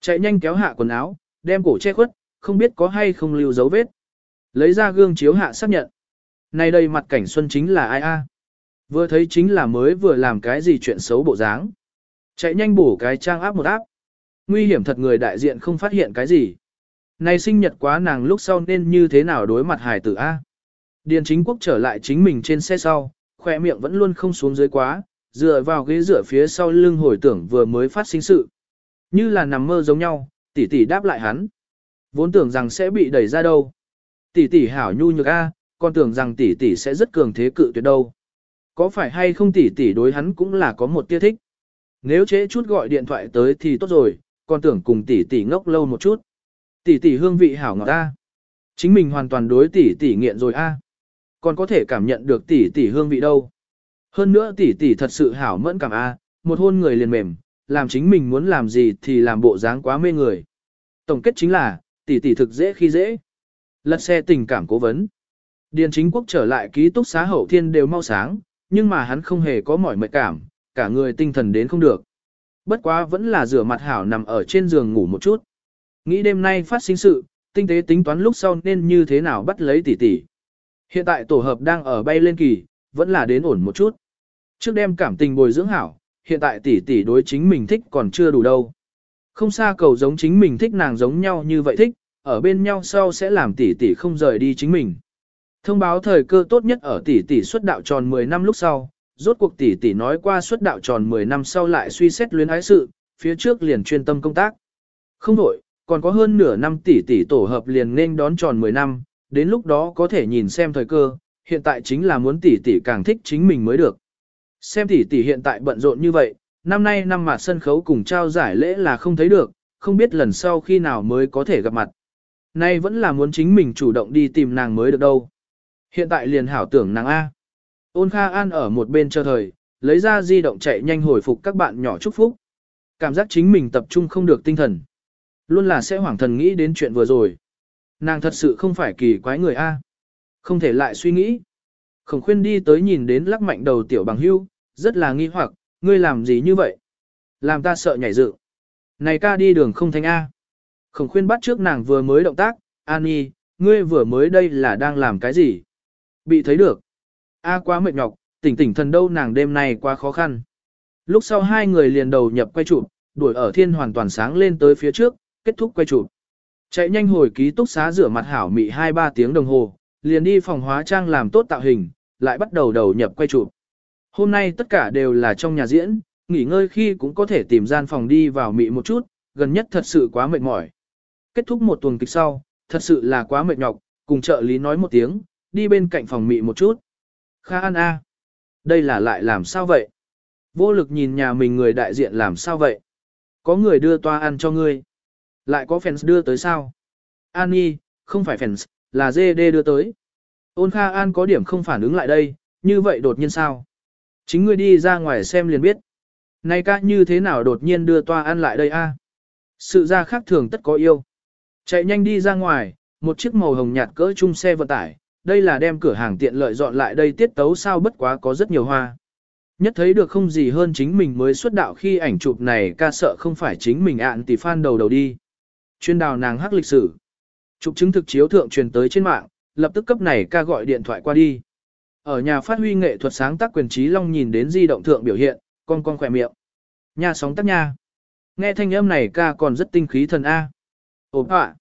Chạy nhanh kéo hạ quần áo, đem cổ che khuất, không biết có hay không lưu dấu vết. Lấy ra gương chiếu hạ xác nhận. Này đây mặt cảnh xuân chính là ai A. Vừa thấy chính là mới vừa làm cái gì chuyện xấu bộ dáng. Chạy nhanh bổ cái trang áp một áp. Nguy hiểm thật người đại diện không phát hiện cái gì. Này sinh nhật quá nàng lúc sau nên như thế nào đối mặt hải tử A. Điền chính quốc trở lại chính mình trên xe sau, khỏe miệng vẫn luôn không xuống dưới quá, dựa vào ghế dựa phía sau lưng hồi tưởng vừa mới phát sinh sự. Như là nằm mơ giống nhau, tỷ tỷ đáp lại hắn. Vốn tưởng rằng sẽ bị đẩy ra đâu. Tỷ tỷ hảo nhu nhược a, còn tưởng rằng tỷ tỷ sẽ rất cường thế cự tuyệt đâu. Có phải hay không tỷ tỷ đối hắn cũng là có một tia thích. Nếu chế chút gọi điện thoại tới thì tốt rồi, còn tưởng cùng tỷ tỷ ngốc lâu một chút. Tỷ tỷ hương vị hảo ngọt ta. Chính mình hoàn toàn đối tỷ tỷ nghiện rồi a. Còn có thể cảm nhận được tỷ tỷ hương vị đâu. Hơn nữa tỷ tỷ thật sự hảo mẫn cảm a, một hôn người liền mềm, làm chính mình muốn làm gì thì làm bộ dáng quá mê người. Tổng kết chính là, tỷ tỷ thực dễ khi dễ. Lật xe tình cảm cố vấn. Điền chính quốc trở lại ký túc xá hậu thiên đều mau sáng, nhưng mà hắn không hề có mỏi mệt cảm, cả người tinh thần đến không được. Bất quá vẫn là rửa mặt hảo nằm ở trên giường ngủ một chút. Nghĩ đêm nay phát sinh sự, tinh tế tính toán lúc sau nên như thế nào bắt lấy tỷ tỷ. Hiện tại tổ hợp đang ở bay lên kỳ, vẫn là đến ổn một chút. Trước đêm cảm tình bồi dưỡng hảo, hiện tại tỷ tỷ đối chính mình thích còn chưa đủ đâu. Không xa cầu giống chính mình thích nàng giống nhau như vậy thích, ở bên nhau sau sẽ làm tỷ tỷ không rời đi chính mình. Thông báo thời cơ tốt nhất ở tỷ tỷ xuất đạo tròn 10 năm lúc sau, rốt cuộc tỷ tỷ nói qua xuất đạo tròn 10 năm sau lại suy xét luyến ái sự, phía trước liền chuyên tâm công tác. Không đổi, còn có hơn nửa năm tỷ tỷ tổ hợp liền nên đón tròn 10 năm, đến lúc đó có thể nhìn xem thời cơ, hiện tại chính là muốn tỷ tỷ càng thích chính mình mới được. Xem tỷ tỷ hiện tại bận rộn như vậy, năm nay năm mà sân khấu cùng trao giải lễ là không thấy được, không biết lần sau khi nào mới có thể gặp mặt. Nay vẫn là muốn chính mình chủ động đi tìm nàng mới được đâu. Hiện tại liền hảo tưởng nàng A. Ôn Kha An ở một bên chờ thời, lấy ra di động chạy nhanh hồi phục các bạn nhỏ chúc phúc. Cảm giác chính mình tập trung không được tinh thần. Luôn là sẽ hoảng thần nghĩ đến chuyện vừa rồi. Nàng thật sự không phải kỳ quái người A. Không thể lại suy nghĩ. Khổng khuyên đi tới nhìn đến lắc mạnh đầu tiểu bằng hưu, rất là nghi hoặc, ngươi làm gì như vậy? Làm ta sợ nhảy dựng. Này ca đi đường không thanh A. Khổng khuyên bắt trước nàng vừa mới động tác, An Nhi, ngươi vừa mới đây là đang làm cái gì? Bị thấy được. A quá mệt nhọc, tỉnh tỉnh thần đâu nàng đêm nay quá khó khăn. Lúc sau hai người liền đầu nhập quay chụp, đuổi ở thiên hoàn toàn sáng lên tới phía trước, kết thúc quay chụp. Chạy nhanh hồi ký túc xá rửa mặt hảo mị 2-3 tiếng đồng hồ, liền đi phòng hóa trang làm tốt tạo hình, lại bắt đầu đầu nhập quay chụp. Hôm nay tất cả đều là trong nhà diễn, nghỉ ngơi khi cũng có thể tìm gian phòng đi vào mị một chút, gần nhất thật sự quá mệt mỏi. Kết thúc một tuần kịch sau, thật sự là quá mệt nhọc, cùng trợ lý nói một tiếng, đi bên cạnh phòng mị một chút. Kha An A. Đây là lại làm sao vậy? Vô lực nhìn nhà mình người đại diện làm sao vậy? Có người đưa toa ăn cho ngươi. Lại có fans đưa tới sao? An Nhi, không phải fans, là GD đưa tới. Ôn Kha An có điểm không phản ứng lại đây, như vậy đột nhiên sao? Chính ngươi đi ra ngoài xem liền biết. Này ca như thế nào đột nhiên đưa toa ăn lại đây a? Sự ra khác thường tất có yêu. Chạy nhanh đi ra ngoài, một chiếc màu hồng nhạt cỡ chung xe vận tải, đây là đem cửa hàng tiện lợi dọn lại đây tiết tấu sao bất quá có rất nhiều hoa. Nhất thấy được không gì hơn chính mình mới xuất đạo khi ảnh chụp này ca sợ không phải chính mình ạn tỷ fan đầu đầu đi. Chuyên đào nàng hắc lịch sử. Chụp chứng thực chiếu thượng truyền tới trên mạng, lập tức cấp này ca gọi điện thoại qua đi. Ở nhà phát huy nghệ thuật sáng tác quyền trí long nhìn đến di động thượng biểu hiện, con con khỏe miệng. Nhà sóng tắt nha. Nghe thanh âm này ca còn rất tinh khí thần A. Ồ ạ.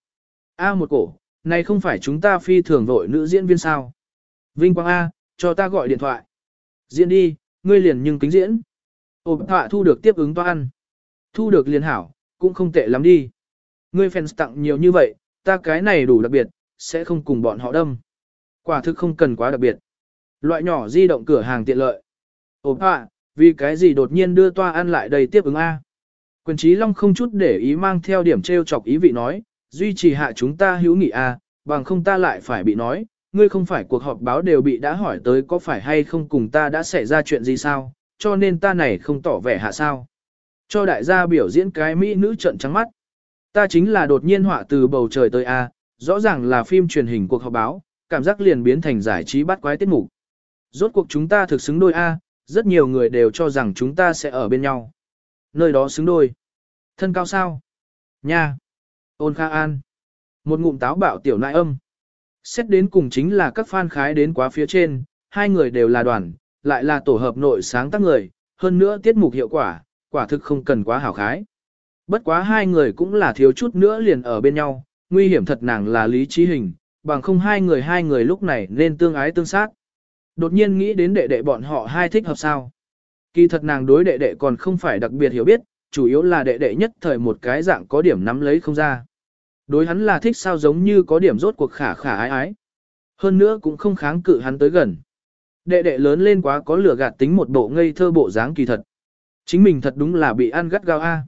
A một cổ, này không phải chúng ta phi thường vội nữ diễn viên sao. Vinh Quang A, cho ta gọi điện thoại. Diễn đi, ngươi liền nhưng kính diễn. Ổn ạ thu được tiếp ứng toan. Thu được liền hảo, cũng không tệ lắm đi. Ngươi fans tặng nhiều như vậy, ta cái này đủ đặc biệt, sẽ không cùng bọn họ đâm. Quả thực không cần quá đặc biệt. Loại nhỏ di động cửa hàng tiện lợi. Ổn ạ, vì cái gì đột nhiên đưa toa ăn lại đầy tiếp ứng A. Quyền trí long không chút để ý mang theo điểm treo chọc ý vị nói, duy trì hạ chúng ta hữu nghị A, bằng không ta lại phải bị nói, ngươi không phải cuộc họp báo đều bị đã hỏi tới có phải hay không cùng ta đã xảy ra chuyện gì sao, cho nên ta này không tỏ vẻ hạ sao. Cho đại gia biểu diễn cái mỹ nữ trận trắng mắt. Ta chính là đột nhiên họa từ bầu trời tới A, rõ ràng là phim truyền hình cuộc họp báo, cảm giác liền biến thành giải trí bắt quái tiết mục. Rốt cuộc chúng ta thực xứng đôi A, rất nhiều người đều cho rằng chúng ta sẽ ở bên nhau. Nơi đó xứng đôi. Thân cao sao? Nha! Ôn Kha An. Một ngụm táo bạo tiểu nại âm. Xét đến cùng chính là các fan khái đến quá phía trên, hai người đều là đoàn, lại là tổ hợp nội sáng tác người, hơn nữa tiết mục hiệu quả, quả thực không cần quá hảo khái. Bất quá hai người cũng là thiếu chút nữa liền ở bên nhau, nguy hiểm thật nàng là lý trí hình, bằng không hai người hai người lúc này nên tương ái tương sát. Đột nhiên nghĩ đến đệ đệ bọn họ hai thích hợp sao. Kỳ thật nàng đối đệ đệ còn không phải đặc biệt hiểu biết, chủ yếu là đệ đệ nhất thời một cái dạng có điểm nắm lấy không ra. Đối hắn là thích sao giống như có điểm rốt cuộc khả khả ái ái. Hơn nữa cũng không kháng cự hắn tới gần. Đệ đệ lớn lên quá có lửa gạt tính một bộ ngây thơ bộ dáng kỳ thật. Chính mình thật đúng là bị ăn gắt gao a.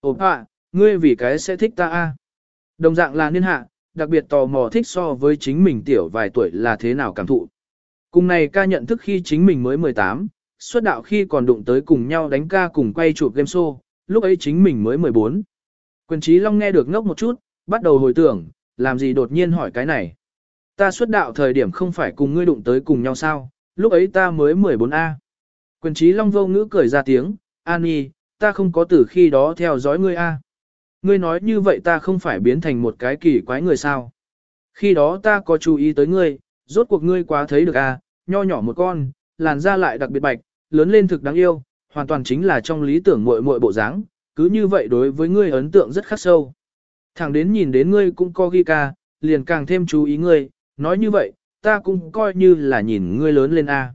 Ồ ạ, ngươi vì cái sẽ thích ta a. Đồng dạng là niên hạ, đặc biệt tò mò thích so với chính mình tiểu vài tuổi là thế nào cảm thụ. Cùng này ca nhận thức khi chính mình mới 18, xuất đạo khi còn đụng tới cùng nhau đánh ca cùng quay chụp game show, lúc ấy chính mình mới 14. Quyền trí Long nghe được ngốc một chút, bắt đầu hồi tưởng, làm gì đột nhiên hỏi cái này. Ta xuất đạo thời điểm không phải cùng ngươi đụng tới cùng nhau sao, lúc ấy ta mới 14A. Quyền trí Long vô ngữ cười ra tiếng, An Nhi, ta không có từ khi đó theo dõi ngươi A. Ngươi nói như vậy ta không phải biến thành một cái kỳ quái người sao. Khi đó ta có chú ý tới ngươi, rốt cuộc ngươi quá thấy được A, nho nhỏ một con, làn da lại đặc biệt bạch, lớn lên thực đáng yêu, hoàn toàn chính là trong lý tưởng muội muội bộ dáng, cứ như vậy đối với ngươi ấn tượng rất khắc sâu. Thẳng đến nhìn đến ngươi cũng có ghi ca, liền càng thêm chú ý ngươi, nói như vậy, ta cũng coi như là nhìn ngươi lớn lên a.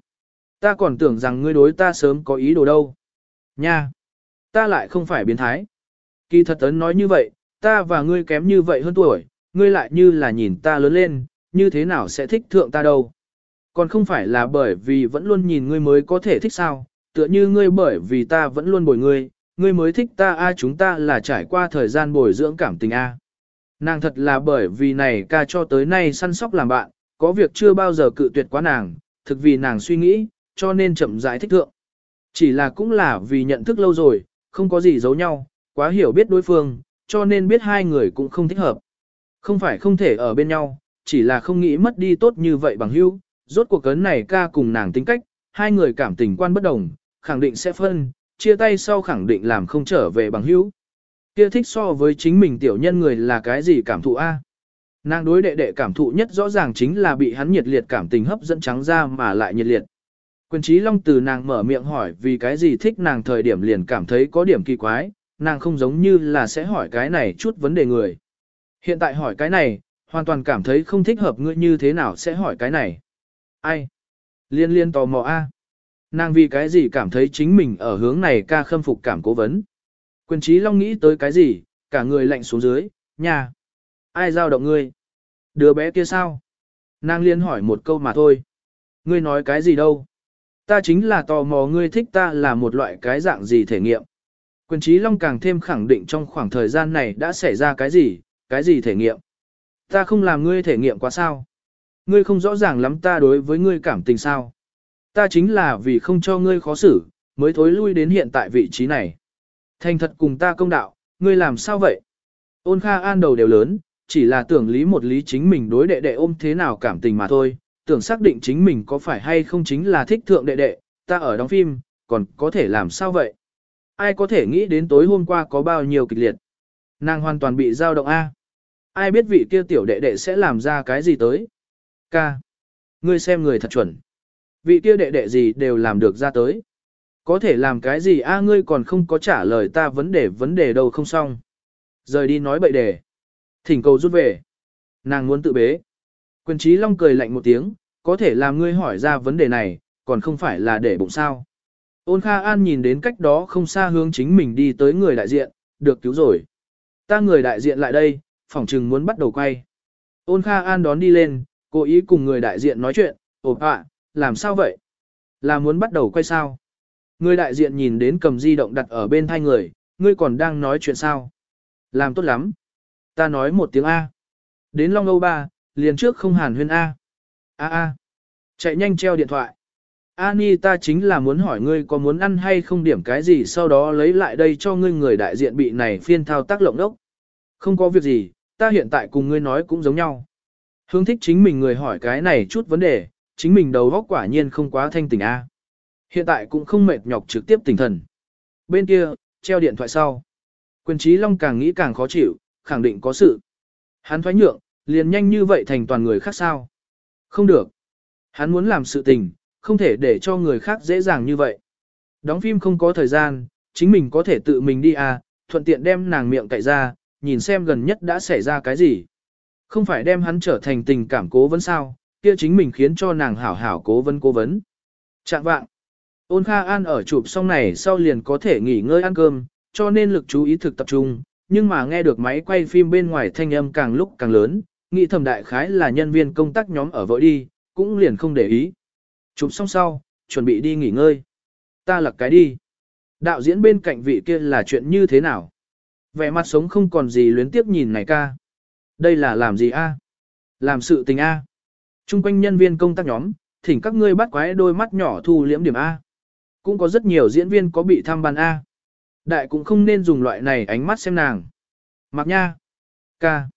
Ta còn tưởng rằng ngươi đối ta sớm có ý đồ đâu. Nha! Ta lại không phải biến thái. Kỳ thật ấn nói như vậy, ta và ngươi kém như vậy hơn tuổi, ngươi lại như là nhìn ta lớn lên, như thế nào sẽ thích thượng ta đâu. Còn không phải là bởi vì vẫn luôn nhìn ngươi mới có thể thích sao, tựa như ngươi bởi vì ta vẫn luôn bồi ngươi, ngươi mới thích ta a chúng ta là trải qua thời gian bồi dưỡng cảm tình a. Nàng thật là bởi vì này ca cho tới nay săn sóc làm bạn, có việc chưa bao giờ cự tuyệt quá nàng, thực vì nàng suy nghĩ, cho nên chậm rãi thích thượng. Chỉ là cũng là vì nhận thức lâu rồi, không có gì giấu nhau, quá hiểu biết đối phương, cho nên biết hai người cũng không thích hợp. Không phải không thể ở bên nhau, chỉ là không nghĩ mất đi tốt như vậy bằng hữu, rốt cuộc cấn này ca cùng nàng tính cách, hai người cảm tình quan bất đồng, khẳng định sẽ phân, chia tay sau khẳng định làm không trở về bằng hữu. Kia thích so với chính mình tiểu nhân người là cái gì cảm thụ A. Nàng đối đệ đệ cảm thụ nhất rõ ràng chính là bị hắn nhiệt liệt cảm tình hấp dẫn trắng ra mà lại nhiệt liệt. Quyền trí long từ nàng mở miệng hỏi vì cái gì thích nàng thời điểm liền cảm thấy có điểm kỳ quái, nàng không giống như là sẽ hỏi cái này chút vấn đề người. Hiện tại hỏi cái này, hoàn toàn cảm thấy không thích hợp ngươi như thế nào sẽ hỏi cái này. Ai? Liên liên tò mò a. Nàng vì cái gì cảm thấy chính mình ở hướng này ca khâm phục cảm cố vấn. Quyền trí long nghĩ tới cái gì, cả người lạnh xuống dưới, nhà. Ai giao động ngươi? Đứa bé kia sao? Nàng liên hỏi một câu mà thôi. Ngươi nói cái gì đâu? Ta chính là tò mò ngươi thích ta là một loại cái dạng gì thể nghiệm. Quyền trí long càng thêm khẳng định trong khoảng thời gian này đã xảy ra cái gì, cái gì thể nghiệm. Ta không làm ngươi thể nghiệm quá sao? Ngươi không rõ ràng lắm ta đối với ngươi cảm tình sao. Ta chính là vì không cho ngươi khó xử, mới thối lui đến hiện tại vị trí này. Thành thật cùng ta công đạo, ngươi làm sao vậy? Ôn Kha An đầu đều lớn, chỉ là tưởng lý một lý chính mình đối đệ đệ ôm thế nào cảm tình mà thôi, tưởng xác định chính mình có phải hay không chính là thích thượng đệ đệ, ta ở đóng phim, còn có thể làm sao vậy? Ai có thể nghĩ đến tối hôm qua có bao nhiêu kịch liệt? Nàng hoàn toàn bị dao động A. Ai biết vị kia tiểu đệ đệ sẽ làm ra cái gì tới? Ca. Ngươi xem người thật chuẩn. Vị kia đệ đệ gì đều làm được ra tới. Có thể làm cái gì a ngươi còn không có trả lời ta vấn đề vấn đề đâu không xong. Rời đi nói bậy đề. Thỉnh cầu rút về. Nàng muốn tự bế. Quyền trí long cười lạnh một tiếng, có thể làm ngươi hỏi ra vấn đề này, còn không phải là để bụng sao. Ôn Kha An nhìn đến cách đó không xa hướng chính mình đi tới người đại diện, được cứu rồi. Ta người đại diện lại đây, phỏng trừng muốn bắt đầu quay. Ôn Kha An đón đi lên, cố ý cùng người đại diện nói chuyện, ồ ạ, làm sao vậy? Là muốn bắt đầu quay sao? Người đại diện nhìn đến cầm di động đặt ở bên hai người, ngươi còn đang nói chuyện sao? Làm tốt lắm. Ta nói một tiếng A. Đến Long Âu ba, liền trước không hàn huyên A. A A. Chạy nhanh treo điện thoại. Ani ta chính là muốn hỏi ngươi có muốn ăn hay không điểm cái gì sau đó lấy lại đây cho ngươi người đại diện bị này phiên thao tác lộng đốc. Không có việc gì, ta hiện tại cùng ngươi nói cũng giống nhau. Hướng thích chính mình người hỏi cái này chút vấn đề, chính mình đầu óc quả nhiên không quá thanh tỉnh A. Hiện tại cũng không mệt nhọc trực tiếp tỉnh thần. Bên kia, treo điện thoại sau. Quyền trí long càng nghĩ càng khó chịu, khẳng định có sự. Hắn thoái nhượng, liền nhanh như vậy thành toàn người khác sao. Không được. Hắn muốn làm sự tình, không thể để cho người khác dễ dàng như vậy. Đóng phim không có thời gian, chính mình có thể tự mình đi à, thuận tiện đem nàng miệng cậy ra, nhìn xem gần nhất đã xảy ra cái gì. Không phải đem hắn trở thành tình cảm cố vấn sao, kia chính mình khiến cho nàng hảo hảo cố vấn cố vấn. Trạng vạng, ôn Kha An ở chụp xong này sau liền có thể nghỉ ngơi ăn cơm, cho nên lực chú ý thực tập trung, nhưng mà nghe được máy quay phim bên ngoài thanh âm càng lúc càng lớn, nghĩ thầm đại khái là nhân viên công tác nhóm ở vội đi, cũng liền không để ý. Chụp xong sau, chuẩn bị đi nghỉ ngơi. Ta lật cái đi. Đạo diễn bên cạnh vị kia là chuyện như thế nào? Vẻ mặt sống không còn gì luyến tiếp nhìn này ca. Đây là làm gì a? Làm sự tình a. Trung quanh nhân viên công tác nhóm, thỉnh các ngươi bắt quái đôi mắt nhỏ thu liễm điểm A. Cũng có rất nhiều diễn viên có bị tham ban A. Đại cũng không nên dùng loại này ánh mắt xem nàng. Mặc nha. Ca.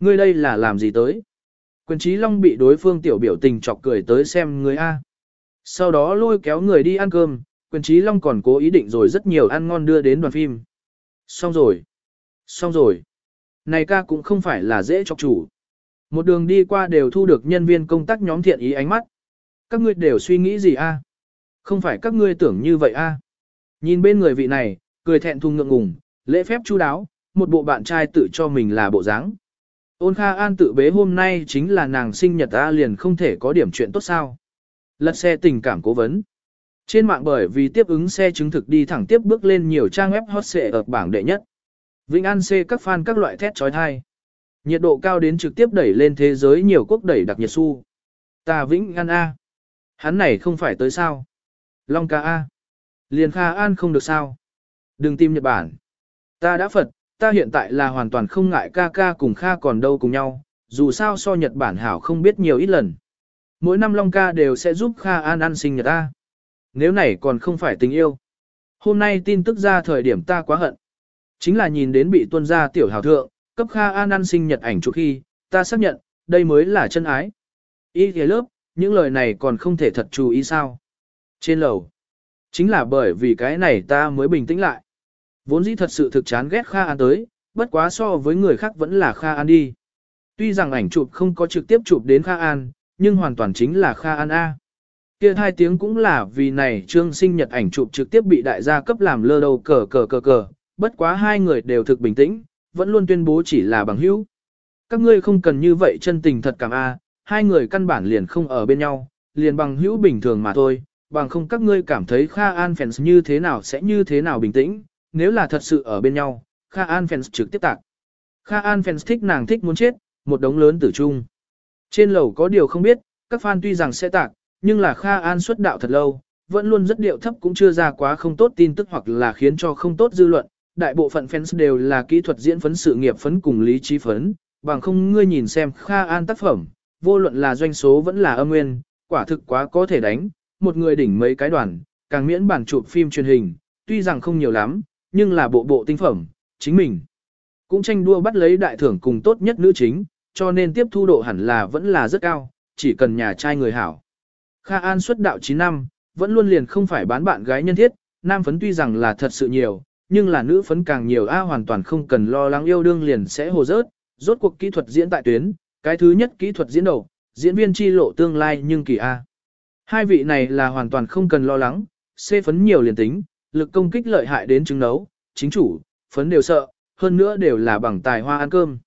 Ngươi đây là làm gì tới? Quyền trí long bị đối phương tiểu biểu tình chọc cười tới xem người A. Sau đó lôi kéo người đi ăn cơm, quyền trí long còn cố ý định rồi rất nhiều ăn ngon đưa đến đoàn phim. Xong rồi. Xong rồi. Này ca cũng không phải là dễ chọc chủ. Một đường đi qua đều thu được nhân viên công tác nhóm thiện ý ánh mắt. Các ngươi đều suy nghĩ gì a? Không phải các ngươi tưởng như vậy a? Nhìn bên người vị này, cười thẹn thùng ngượng ngùng, lễ phép chu đáo, một bộ bạn trai tự cho mình là bộ dáng. Ôn Kha An tự bế hôm nay chính là nàng sinh nhật ta liền không thể có điểm chuyện tốt sao. Lật xe tình cảm cố vấn. Trên mạng bởi vì tiếp ứng xe chứng thực đi thẳng tiếp bước lên nhiều trang web hot xệ ở bảng đệ nhất. Vĩnh An C các fan các loại thét trói thai. Nhiệt độ cao đến trực tiếp đẩy lên thế giới nhiều quốc đẩy đặc nhiệt su. Ta Vĩnh ngăn A. Hắn này không phải tới sao. Long ca A. Liền Kha An không được sao. Đừng tìm Nhật Bản. Ta đã Phật, ta hiện tại là hoàn toàn không ngại ca ca cùng Kha còn đâu cùng nhau, dù sao so Nhật Bản hảo không biết nhiều ít lần. Mỗi năm Long ca đều sẽ giúp Kha An ăn sinh nhật ta. Nếu này còn không phải tình yêu. Hôm nay tin tức ra thời điểm ta quá hận. Chính là nhìn đến bị tuân ra tiểu hào thượng, cấp Kha An ăn sinh nhật ảnh chụp khi, ta xác nhận, đây mới là chân ái. Y ghề lớp, những lời này còn không thể thật chú ý sao. Trên lầu, chính là bởi vì cái này ta mới bình tĩnh lại. Vốn dĩ thật sự thực chán ghét Kha An tới, bất quá so với người khác vẫn là Kha An đi. Tuy rằng ảnh chụp không có trực tiếp chụp đến Kha An, nhưng hoàn toàn chính là Kha An A. Kia hai tiếng cũng là vì này trương sinh nhật ảnh chụp trực tiếp bị đại gia cấp làm lơ đầu cờ cờ cờ cờ, bất quá hai người đều thực bình tĩnh, vẫn luôn tuyên bố chỉ là bằng hữu. Các ngươi không cần như vậy chân tình thật cảm A, hai người căn bản liền không ở bên nhau, liền bằng hữu bình thường mà thôi, bằng không các ngươi cảm thấy Kha An fans như thế nào sẽ như thế nào bình tĩnh, nếu là thật sự ở bên nhau, Kha An fans trực tiếp tạc. Kha An fans thích nàng thích muốn chết, một đống lớn tử trung. Trên lầu có điều không biết, các fan tuy rằng sẽ tạc, nhưng là Kha An xuất đạo thật lâu, vẫn luôn rất điệu thấp cũng chưa ra quá không tốt tin tức hoặc là khiến cho không tốt dư luận. Đại bộ phận fans đều là kỹ thuật diễn phấn sự nghiệp phấn cùng lý trí phấn, bằng không ngươi nhìn xem Kha An tác phẩm, vô luận là doanh số vẫn là âm nguyên, quả thực quá có thể đánh, một người đỉnh mấy cái đoàn, càng miễn bản chụp phim truyền hình, tuy rằng không nhiều lắm, nhưng là bộ bộ tinh phẩm, chính mình. Cũng tranh đua bắt lấy đại thưởng cùng tốt nhất nữ chính, cho nên tiếp thu độ hẳn là vẫn là rất cao, chỉ cần nhà trai người hảo. Kha An xuất đạo 9 năm, vẫn luôn liền không phải bán bạn gái nhân thiết, nam phấn tuy rằng là thật sự nhiều, nhưng là nữ phấn càng nhiều a hoàn toàn không cần lo lắng yêu đương liền sẽ hồ rớt, rốt cuộc kỹ thuật diễn tại tuyến, cái thứ nhất kỹ thuật diễn đầu, diễn viên chi lộ tương lai nhưng kỳ A. Hai vị này là hoàn toàn không cần lo lắng, xê phấn nhiều liền tính, lực công kích lợi hại đến chứng nấu, chính chủ, phấn đều sợ, hơn nữa đều là bằng tài hoa ăn cơm.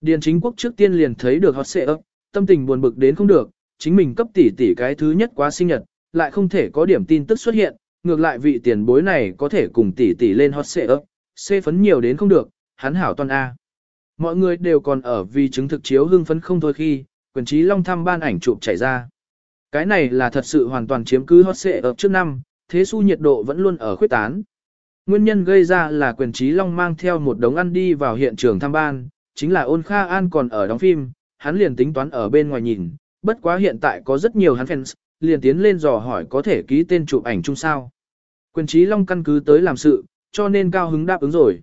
Điền chính quốc trước tiên liền thấy được hot xệ ấp, tâm tình buồn bực đến không được, chính mình cấp tỷ tỷ cái thứ nhất quá sinh nhật, lại không thể có điểm tin tức xuất hiện, ngược lại vị tiền bối này có thể cùng tỷ tỷ lên hot xệ ấp, xê phấn nhiều đến không được, hắn hảo toàn A. Mọi người đều còn ở vì chứng thực chiếu hưng phấn không thôi khi, quyền trí long thăm ban ảnh chụp chảy ra. Cái này là thật sự hoàn toàn chiếm cứ hot xệ ấp trước năm, thế su nhiệt độ vẫn luôn ở khuyết tán. Nguyên nhân gây ra là quyền trí long mang theo một đống ăn đi vào hiện trường thăm ban, chính là ôn kha an còn ở đóng phim, hắn liền tính toán ở bên ngoài nhìn, bất quá hiện tại có rất nhiều hắn fans, liền tiến lên dò hỏi có thể ký tên chụp ảnh chung sao. Quyền trí long căn cứ tới làm sự, cho nên cao hứng đáp ứng rồi.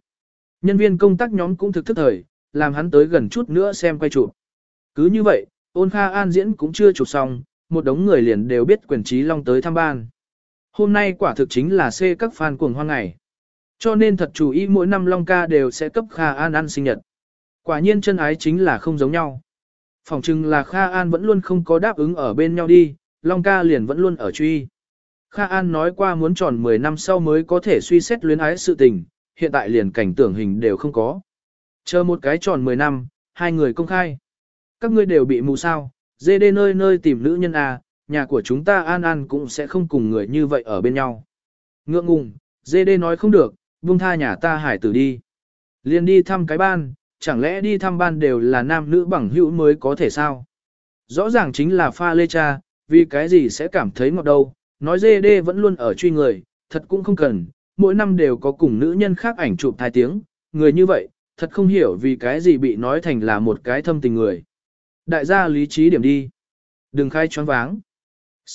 Nhân viên công tác nhóm cũng thực thức thời, làm hắn tới gần chút nữa xem quay chụp. Cứ như vậy, ôn kha an diễn cũng chưa chụp xong, một đống người liền đều biết quyền trí long tới thăm ban. Hôm nay quả thực chính là xê các fan cuồng hoa ngày. Cho nên thật chủ ý mỗi năm Long ca đều sẽ cấp Kha An ăn sinh nhật. Quả nhiên chân ái chính là không giống nhau. Phòng chừng là Kha An vẫn luôn không có đáp ứng ở bên nhau đi, Long ca liền vẫn luôn ở truy. Kha An nói qua muốn tròn 10 năm sau mới có thể suy xét luyến ái sự tình, hiện tại liền cảnh tưởng hình đều không có. Chờ một cái tròn 10 năm, hai người công khai. Các ngươi đều bị mù sao, dê đê nơi nơi tìm nữ nhân à, nhà của chúng ta an an cũng sẽ không cùng người như vậy ở bên nhau. Ngượng ngùng, dê đê nói không được, buông tha nhà ta hải tử đi. Liền đi thăm cái ban, chẳng lẽ đi thăm ban đều là nam nữ bằng hữu mới có thể sao? Rõ ràng chính là pha lê cha, vì cái gì sẽ cảm thấy ngọt đâu, nói dê đê vẫn luôn ở truy người, thật cũng không cần, mỗi năm đều có cùng nữ nhân khác ảnh chụp thai tiếng, người như vậy, thật không hiểu vì cái gì bị nói thành là một cái thâm tình người. Đại gia lý trí điểm đi. Đừng khai choáng váng.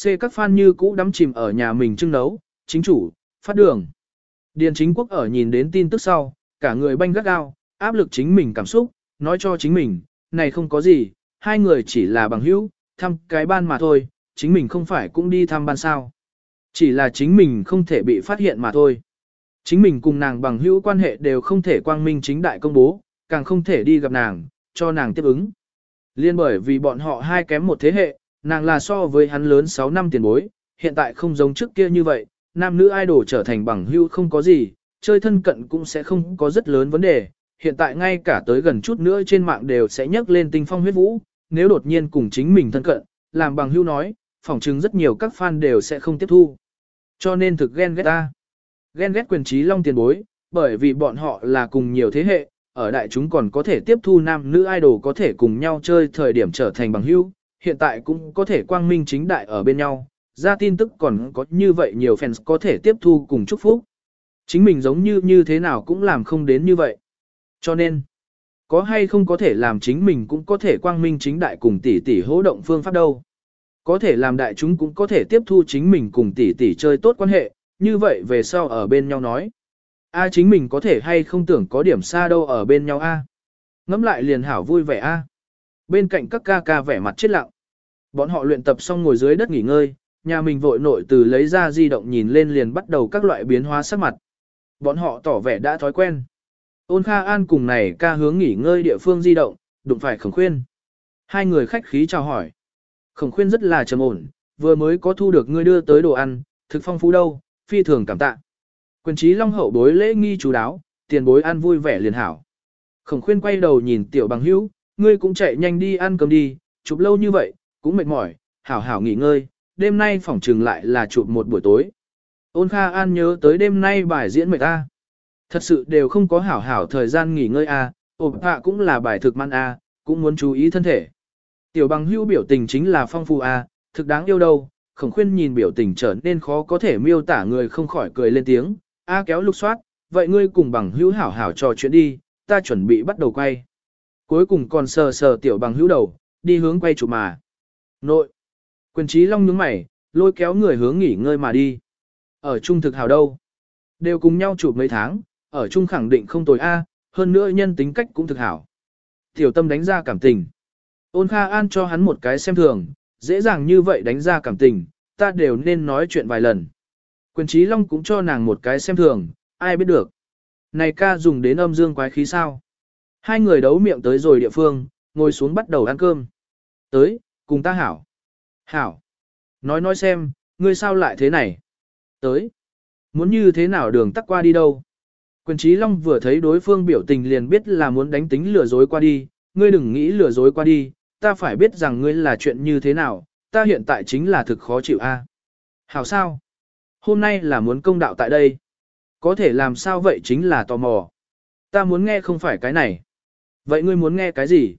C các fan như cũ đắm chìm ở nhà mình trưng nấu, chính chủ, phát đường. Điền chính quốc ở nhìn đến tin tức sau, cả người banh gắt gao, áp lực chính mình cảm xúc, nói cho chính mình, này không có gì, hai người chỉ là bằng hữu, thăm cái ban mà thôi, chính mình không phải cũng đi thăm ban sao. Chỉ là chính mình không thể bị phát hiện mà thôi. Chính mình cùng nàng bằng hữu quan hệ đều không thể quang minh chính đại công bố, càng không thể đi gặp nàng, cho nàng tiếp ứng. Liên bởi vì bọn họ hai kém một thế hệ, nàng là so với hắn lớn 6 năm tiền bối, hiện tại không giống trước kia như vậy, nam nữ idol trở thành bằng hữu không có gì, chơi thân cận cũng sẽ không có rất lớn vấn đề, hiện tại ngay cả tới gần chút nữa trên mạng đều sẽ nhắc lên tinh phong huyết vũ, nếu đột nhiên cùng chính mình thân cận, làm bằng hữu nói, phỏng chứng rất nhiều các fan đều sẽ không tiếp thu. Cho nên thực ghen ghét ta. Ghen ghét quyền trí long tiền bối, bởi vì bọn họ là cùng nhiều thế hệ, ở đại chúng còn có thể tiếp thu nam nữ idol có thể cùng nhau chơi thời điểm trở thành bằng hữu, hiện tại cũng có thể quang minh chính đại ở bên nhau, ra tin tức còn có như vậy nhiều fans có thể tiếp thu cùng chúc phúc. Chính mình giống như như thế nào cũng làm không đến như vậy. Cho nên, có hay không có thể làm chính mình cũng có thể quang minh chính đại cùng tỷ tỷ hỗ động phương pháp đâu. Có thể làm đại chúng cũng có thể tiếp thu chính mình cùng tỷ tỷ chơi tốt quan hệ, như vậy về sau ở bên nhau nói. A chính mình có thể hay không tưởng có điểm xa đâu ở bên nhau a. Ngắm lại liền hảo vui vẻ a. Bên cạnh các ca ca vẻ mặt chết lặng. Bọn họ luyện tập xong ngồi dưới đất nghỉ ngơi, nhà mình vội nội từ lấy ra di động nhìn lên liền bắt đầu các loại biến hóa sắc mặt. Bọn họ tỏ vẻ đã thói quen. Ôn Kha An cùng này ca hướng nghỉ ngơi địa phương di động, đụng phải khổng khuyên. Hai người khách khí chào hỏi. Khổng khuyên rất là trầm ổn, vừa mới có thu được ngươi đưa tới đồ ăn, thực phong phú đâu, phi thường cảm tạ. Quyền trí long hậu bối lễ nghi chú đáo, tiền bối ăn vui vẻ liền hảo. Khổng khuyên quay đầu nhìn tiểu bằng hữu, ngươi cũng chạy nhanh đi ăn cơm đi, chụp lâu như vậy, cũng mệt mỏi, hảo hảo nghỉ ngơi, đêm nay phỏng trừng lại là chụp một buổi tối. Ôn Kha An nhớ tới đêm nay bài diễn mệt ta. Thật sự đều không có hảo hảo thời gian nghỉ ngơi a, à, ộp hạ cũng là bài thực man a, cũng muốn chú ý thân thể. Tiểu bằng hưu biểu tình chính là phong phu a, à, thực đáng yêu đâu, khổng khuyên nhìn biểu tình trở nên khó có thể miêu tả người không khỏi cười lên tiếng, a kéo lục soát, vậy ngươi cùng bằng hữu hảo hảo trò chuyện đi, ta chuẩn bị bắt đầu quay. Cuối cùng còn sờ sờ tiểu bằng hữu đầu, đi hướng quay chụp mà. Nội. Quyền trí long nhướng mày, lôi kéo người hướng nghỉ ngơi mà đi. Ở trung thực hào đâu? Đều cùng nhau chụp mấy tháng, ở chung khẳng định không tồi A, hơn nữa nhân tính cách cũng thực hảo. Tiểu tâm đánh ra cảm tình. Ôn Kha An cho hắn một cái xem thường, dễ dàng như vậy đánh ra cảm tình, ta đều nên nói chuyện vài lần. Quyền trí long cũng cho nàng một cái xem thường, ai biết được. Này ca dùng đến âm dương quái khí sao? Hai người đấu miệng tới rồi địa phương, ngồi xuống bắt đầu ăn cơm. Tới, cùng ta hảo. Hảo. Nói nói xem, ngươi sao lại thế này? Tới. Muốn như thế nào đường tắt qua đi đâu? Quyền trí long vừa thấy đối phương biểu tình liền biết là muốn đánh tính lừa dối qua đi, ngươi đừng nghĩ lừa dối qua đi, ta phải biết rằng ngươi là chuyện như thế nào, ta hiện tại chính là thực khó chịu a. À? Hảo sao? Hôm nay là muốn công đạo tại đây. Có thể làm sao vậy chính là tò mò. Ta muốn nghe không phải cái này. Vậy ngươi muốn nghe cái gì?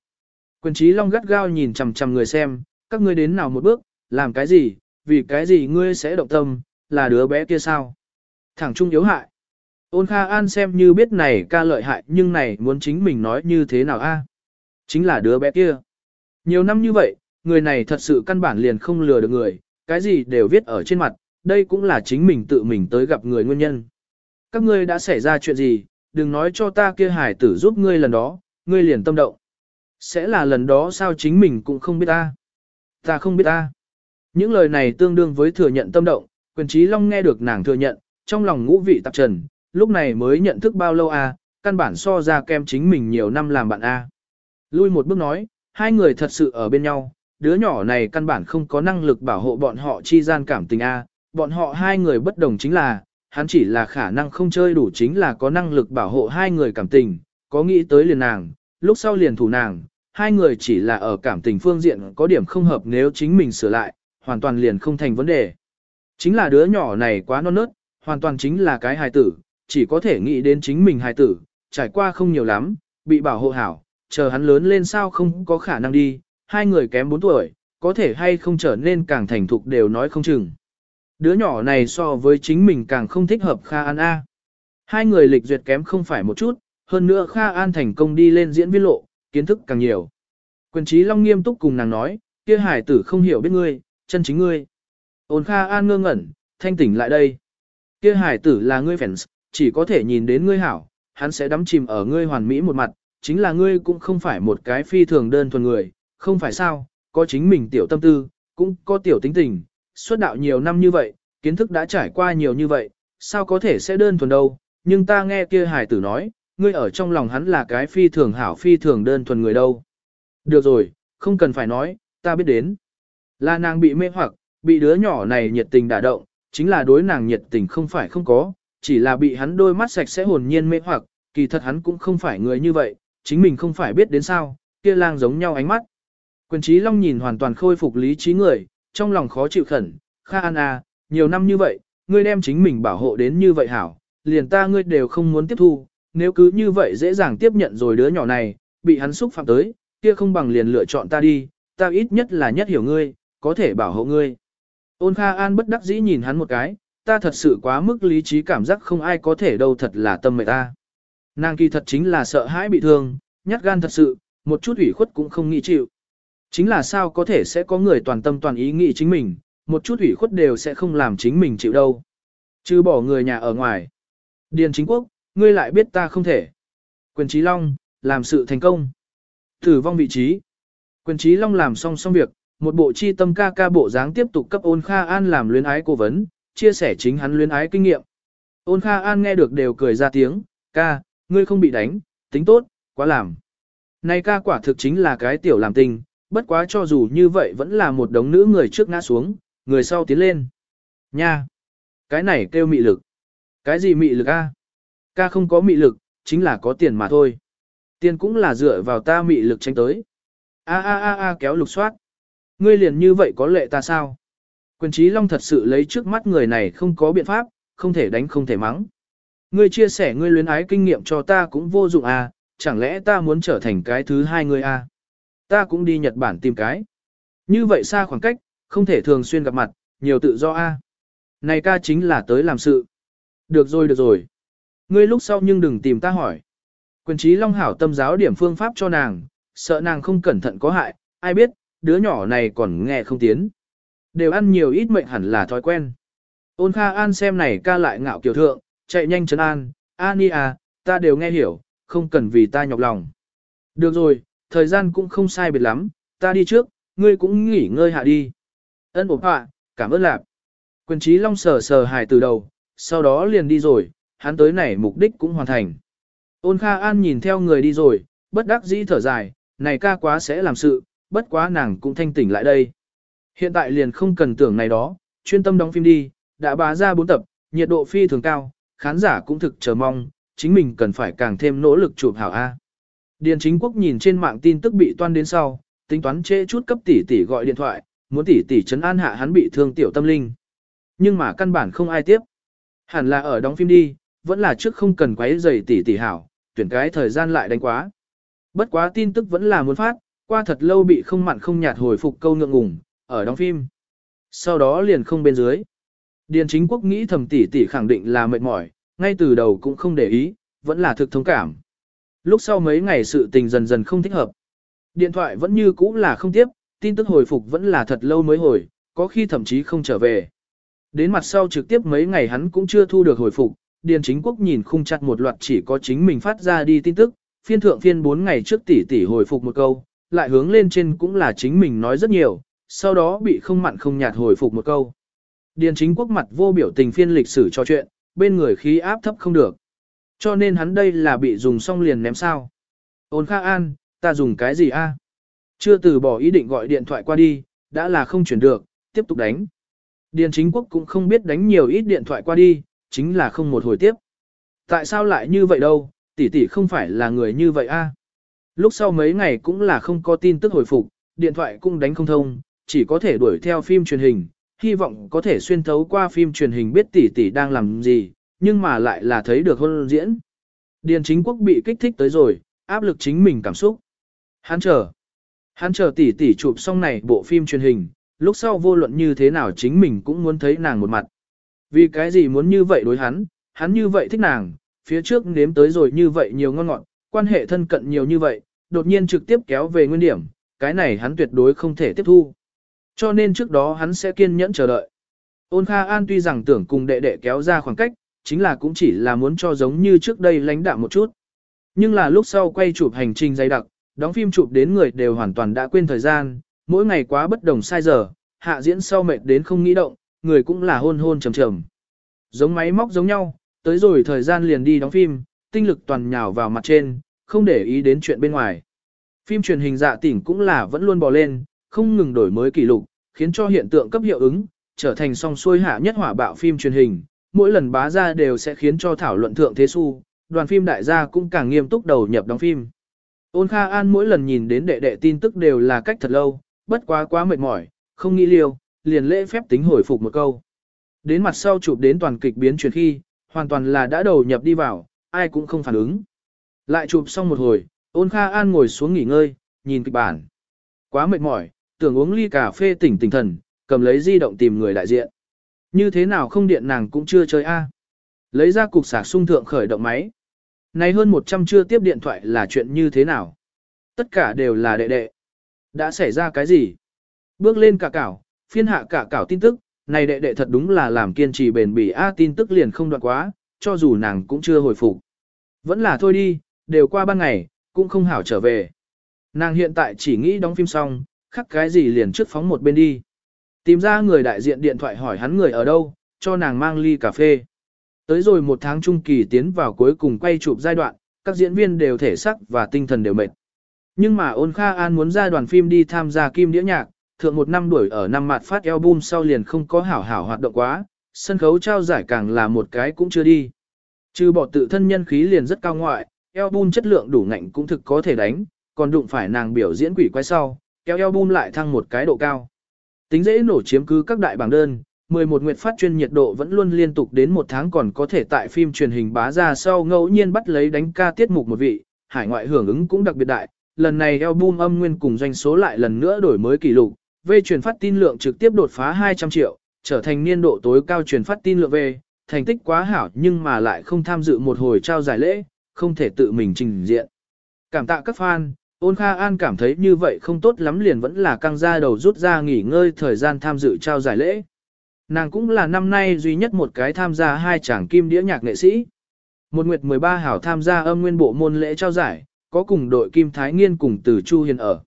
Quyền trí long gắt gao nhìn chằm chằm người xem, các ngươi đến nào một bước, làm cái gì, vì cái gì ngươi sẽ động tâm, là đứa bé kia sao? Thẳng trung yếu hại. Ôn Kha An xem như biết này ca lợi hại nhưng này muốn chính mình nói như thế nào a? Chính là đứa bé kia. Nhiều năm như vậy, người này thật sự căn bản liền không lừa được người, cái gì đều viết ở trên mặt, đây cũng là chính mình tự mình tới gặp người nguyên nhân. Các ngươi đã xảy ra chuyện gì, đừng nói cho ta kia hải tử giúp ngươi lần đó, ngươi liền tâm động. Sẽ là lần đó sao chính mình cũng không biết ta. Ta không biết ta. Những lời này tương đương với thừa nhận tâm động, quyền trí long nghe được nàng thừa nhận, trong lòng ngũ vị tạp trần, lúc này mới nhận thức bao lâu a, à, căn bản so ra kem chính mình nhiều năm làm bạn a. À. Lui một bước nói, hai người thật sự ở bên nhau, đứa nhỏ này căn bản không có năng lực bảo hộ bọn họ chi gian cảm tình a, à. bọn họ hai người bất đồng chính là, hắn chỉ là khả năng không chơi đủ chính là có năng lực bảo hộ hai người cảm tình, có nghĩ tới liền nàng, lúc sau liền thủ nàng, hai người chỉ là ở cảm tình phương diện có điểm không hợp nếu chính mình sửa lại, hoàn toàn liền không thành vấn đề. Chính là đứa nhỏ này quá non nớt, hoàn toàn chính là cái hài tử, chỉ có thể nghĩ đến chính mình hài tử, trải qua không nhiều lắm, bị bảo hộ hảo, chờ hắn lớn lên sao không có khả năng đi, hai người kém 4 tuổi, có thể hay không trở nên càng thành thục đều nói không chừng. Đứa nhỏ này so với chính mình càng không thích hợp Kha An A. Hai người lịch duyệt kém không phải một chút, hơn nữa Kha An thành công đi lên diễn viên lộ, kiến thức càng nhiều. Quyền trí Long nghiêm túc cùng nàng nói, kia hải tử không hiểu biết ngươi, chân chính ngươi. Ôn Kha An ngơ ngẩn, thanh tỉnh lại đây. Kia hải tử là ngươi fans, chỉ có thể nhìn đến ngươi hảo, hắn sẽ đắm chìm ở ngươi hoàn mỹ một mặt, chính là ngươi cũng không phải một cái phi thường đơn thuần người, không phải sao, có chính mình tiểu tâm tư, cũng có tiểu tính tình, xuất đạo nhiều năm như vậy, kiến thức đã trải qua nhiều như vậy, sao có thể sẽ đơn thuần đâu, nhưng ta nghe kia hải tử nói, ngươi ở trong lòng hắn là cái phi thường hảo phi thường đơn thuần người đâu. Được rồi, không cần phải nói, ta biết đến. Là nàng bị mê hoặc, bị đứa nhỏ này nhiệt tình đả động, chính là đối nàng nhiệt tình không phải không có, chỉ là bị hắn đôi mắt sạch sẽ hồn nhiên mê hoặc, kỳ thật hắn cũng không phải người như vậy, chính mình không phải biết đến sao, kia lang giống nhau ánh mắt. Quyền trí long nhìn hoàn toàn khôi phục lý trí người, trong lòng khó chịu khẩn, Kha An à, nhiều năm như vậy, ngươi đem chính mình bảo hộ đến như vậy hảo, liền ta ngươi đều không muốn tiếp thu, nếu cứ như vậy dễ dàng tiếp nhận rồi đứa nhỏ này, bị hắn xúc phạm tới, kia không bằng liền lựa chọn ta đi, ta ít nhất là nhất hiểu ngươi, có thể bảo hộ ngươi. Ôn Kha An bất đắc dĩ nhìn hắn một cái, ta thật sự quá mức lý trí cảm giác không ai có thể đâu thật là tâm mệnh ta. Nàng kỳ thật chính là sợ hãi bị thương, nhát gan thật sự, một chút ủy khuất cũng không nghĩ chịu. Chính là sao có thể sẽ có người toàn tâm toàn ý nghĩ chính mình, một chút ủy khuất đều sẽ không làm chính mình chịu đâu. Chứ bỏ người nhà ở ngoài. Điền chính quốc, ngươi lại biết ta không thể. Quyền trí long, làm sự thành công. Tử vong vị trí. Quyền trí long làm xong xong việc, một bộ chi tâm ca ca bộ dáng tiếp tục cấp ôn kha an làm luyến ái cố vấn, chia sẻ chính hắn luyến ái kinh nghiệm. Ôn kha an nghe được đều cười ra tiếng, ca, ngươi không bị đánh, tính tốt, quá làm. Này ca quả thực chính là cái tiểu làm tình, bất quá cho dù như vậy vẫn là một đống nữ người trước ngã xuống, người sau tiến lên. Nha! Cái này kêu mị lực. Cái gì mị lực a? Ca không có mị lực, chính là có tiền mà thôi. Tiền cũng là dựa vào ta mị lực tranh tới. A a a a kéo lục soát. Ngươi liền như vậy có lệ ta sao? Quyền trí long thật sự lấy trước mắt người này không có biện pháp, không thể đánh không thể mắng. Ngươi chia sẻ ngươi luyến ái kinh nghiệm cho ta cũng vô dụng à, chẳng lẽ ta muốn trở thành cái thứ hai ngươi à? Ta cũng đi Nhật Bản tìm cái. Như vậy xa khoảng cách, không thể thường xuyên gặp mặt, nhiều tự do a. À? Này ca chính là tới làm sự. Được rồi được rồi. Ngươi lúc sau nhưng đừng tìm ta hỏi. Quyền trí Long Hảo tâm giáo điểm phương pháp cho nàng, sợ nàng không cẩn thận có hại, ai biết, đứa nhỏ này còn nghe không tiến. Đều ăn nhiều ít mệnh hẳn là thói quen. Ôn Kha An xem này ca lại ngạo kiều thượng, chạy nhanh chấn an, Ani à, ta đều nghe hiểu, không cần vì ta nhọc lòng. Được rồi, thời gian cũng không sai biệt lắm, ta đi trước, ngươi cũng nghỉ ngơi hạ đi. Ân ổn họa, cảm ơn lạp. Quyền trí long sờ sờ hài từ đầu, sau đó liền đi rồi, hắn tới này mục đích cũng hoàn thành. Ôn Kha An nhìn theo người đi rồi, bất đắc dĩ thở dài, này ca quá sẽ làm sự, bất quá nàng cũng thanh tỉnh lại đây. Hiện tại liền không cần tưởng này đó, chuyên tâm đóng phim đi, đã bá ra 4 tập, nhiệt độ phi thường cao, khán giả cũng thực chờ mong, chính mình cần phải càng thêm nỗ lực chụp hảo A. Điền chính quốc nhìn trên mạng tin tức bị toan đến sau, tính toán trễ chút cấp tỷ tỷ gọi điện thoại, muốn tỷ tỷ chấn an hạ hắn bị thương tiểu tâm linh. Nhưng mà căn bản không ai tiếp. Hẳn là ở đóng phim đi, vẫn là trước không cần quấy rầy tỷ tỷ hảo, tuyển cái thời gian lại đánh quá. Bất quá tin tức vẫn là muốn phát, qua thật lâu bị không mặn không nhạt hồi phục câu ngượng ngùng, ở đóng phim. Sau đó liền không bên dưới. Điền chính quốc nghĩ thầm tỷ tỷ khẳng định là mệt mỏi, ngay từ đầu cũng không để ý, vẫn là thực thông cảm. Lúc sau mấy ngày sự tình dần dần không thích hợp. Điện thoại vẫn như cũ là không tiếp, tin tức hồi phục vẫn là thật lâu mới hồi, có khi thậm chí không trở về. Đến mặt sau trực tiếp mấy ngày hắn cũng chưa thu được hồi phục, Điền chính quốc nhìn khung chặt một loạt chỉ có chính mình phát ra đi tin tức, phiên thượng phiên 4 ngày trước tỷ tỷ hồi phục một câu, lại hướng lên trên cũng là chính mình nói rất nhiều, sau đó bị không mặn không nhạt hồi phục một câu. Điền chính quốc mặt vô biểu tình phiên lịch sử cho chuyện, bên người khí áp thấp không được. Cho nên hắn đây là bị dùng xong liền ném sao. Ôn Kha An, ta dùng cái gì a? Chưa từ bỏ ý định gọi điện thoại qua đi, đã là không chuyển được, tiếp tục đánh. Điền chính quốc cũng không biết đánh nhiều ít điện thoại qua đi, chính là không một hồi tiếp. Tại sao lại như vậy đâu, tỷ tỷ không phải là người như vậy a? Lúc sau mấy ngày cũng là không có tin tức hồi phục, điện thoại cũng đánh không thông, chỉ có thể đuổi theo phim truyền hình, hy vọng có thể xuyên thấu qua phim truyền hình biết tỷ tỷ đang làm gì, nhưng mà lại là thấy được hôn diễn. Điền chính quốc bị kích thích tới rồi, áp lực chính mình cảm xúc. Hắn chờ. Hắn chờ tỷ tỷ chụp xong này bộ phim truyền hình, lúc sau vô luận như thế nào chính mình cũng muốn thấy nàng một mặt. Vì cái gì muốn như vậy đối hắn, hắn như vậy thích nàng, phía trước nếm tới rồi như vậy nhiều ngon ngọt, quan hệ thân cận nhiều như vậy, đột nhiên trực tiếp kéo về nguyên điểm, cái này hắn tuyệt đối không thể tiếp thu. Cho nên trước đó hắn sẽ kiên nhẫn chờ đợi. Ôn Kha An tuy rằng tưởng cùng đệ đệ kéo ra khoảng cách, chính là cũng chỉ là muốn cho giống như trước đây lãnh đạm một chút. Nhưng là lúc sau quay chụp hành trình dày đặc, đóng phim chụp đến người đều hoàn toàn đã quên thời gian, mỗi ngày quá bất đồng sai giờ, hạ diễn sau mệt đến không nghĩ động, người cũng là hôn hôn trầm trầm. Giống máy móc giống nhau, tới rồi thời gian liền đi đóng phim, tinh lực toàn nhào vào mặt trên, không để ý đến chuyện bên ngoài. Phim truyền hình dạ tỉnh cũng là vẫn luôn bò lên, không ngừng đổi mới kỷ lục, khiến cho hiện tượng cấp hiệu ứng, trở thành song xuôi hạ nhất hỏa bạo phim truyền hình, mỗi lần bá ra đều sẽ khiến cho thảo luận thượng thế su, đoàn phim đại gia cũng càng nghiêm túc đầu nhập đóng phim. Ôn Kha An mỗi lần nhìn đến đệ đệ tin tức đều là cách thật lâu, bất quá quá mệt mỏi, không nghĩ liêu, liền lễ phép tính hồi phục một câu. Đến mặt sau chụp đến toàn kịch biến chuyển khi, hoàn toàn là đã đầu nhập đi vào, ai cũng không phản ứng. Lại chụp xong một hồi, ôn Kha An ngồi xuống nghỉ ngơi, nhìn kịch bản. Quá mệt mỏi, tưởng uống ly cà phê tỉnh tỉnh thần, cầm lấy di động tìm người đại diện. Như thế nào không điện nàng cũng chưa chơi a. Lấy ra cục sạc sung thượng khởi động máy. Này hơn 100 chưa tiếp điện thoại là chuyện như thế nào? Tất cả đều là đệ đệ. Đã xảy ra cái gì? Bước lên cả cảo, phiên hạ cả cảo tin tức, này đệ đệ thật đúng là làm kiên trì bền bỉ a tin tức liền không đoạn quá, cho dù nàng cũng chưa hồi phục. Vẫn là thôi đi, đều qua ban ngày, cũng không hảo trở về. Nàng hiện tại chỉ nghĩ đóng phim xong, khắc cái gì liền trước phóng một bên đi. Tìm ra người đại diện điện thoại hỏi hắn người ở đâu, cho nàng mang ly cà phê. Tới rồi một tháng trung kỳ tiến vào cuối cùng quay chụp giai đoạn, các diễn viên đều thể sắc và tinh thần đều mệt. Nhưng mà ôn Kha An muốn ra đoàn phim đi tham gia kim đĩa nhạc, thượng một năm đuổi ở năm mặt phát album sau liền không có hảo hảo hoạt động quá, sân khấu trao giải càng là một cái cũng chưa đi. Trừ bỏ tự thân nhân khí liền rất cao ngoại, album chất lượng đủ ngạnh cũng thực có thể đánh, còn đụng phải nàng biểu diễn quỷ quái sau, kéo album lại thăng một cái độ cao. Tính dễ nổ chiếm cứ các đại bảng đơn, 11 nguyệt phát chuyên nhiệt độ vẫn luôn liên tục đến một tháng còn có thể tại phim truyền hình bá ra sau ngẫu nhiên bắt lấy đánh ca tiết mục một vị, hải ngoại hưởng ứng cũng đặc biệt đại. Lần này album âm nguyên cùng doanh số lại lần nữa đổi mới kỷ lục, về truyền phát tin lượng trực tiếp đột phá 200 triệu, trở thành niên độ tối cao truyền phát tin lượng về, thành tích quá hảo nhưng mà lại không tham dự một hồi trao giải lễ, không thể tự mình trình diện. Cảm tạ các fan, ôn Kha An cảm thấy như vậy không tốt lắm liền vẫn là căng ra đầu rút ra nghỉ ngơi thời gian tham dự trao giải lễ. Nàng cũng là năm nay duy nhất một cái tham gia hai chàng kim đĩa nhạc nghệ sĩ. Một nguyệt 13 hảo tham gia âm nguyên bộ môn lễ trao giải, có cùng đội Kim Thái Nghiên cùng từ Chu Hiền ở.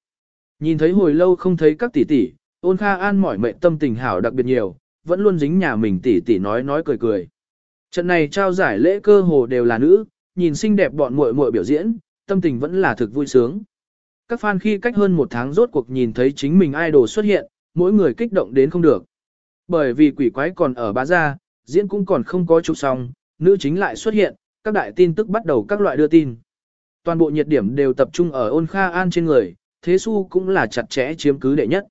Nhìn thấy hồi lâu không thấy các tỷ tỷ, ôn Kha An mỏi mệt tâm tình hảo đặc biệt nhiều, vẫn luôn dính nhà mình tỷ tỷ nói nói cười cười. Trận này trao giải lễ cơ hồ đều là nữ, nhìn xinh đẹp bọn muội muội biểu diễn, tâm tình vẫn là thực vui sướng. Các fan khi cách hơn một tháng rốt cuộc nhìn thấy chính mình idol xuất hiện, mỗi người kích động đến không được. Bởi vì quỷ quái còn ở bá gia, diễn cũng còn không có chụp xong, nữ chính lại xuất hiện, các đại tin tức bắt đầu các loại đưa tin. Toàn bộ nhiệt điểm đều tập trung ở ôn Kha An trên người, thế su cũng là chặt chẽ chiếm cứ đệ nhất.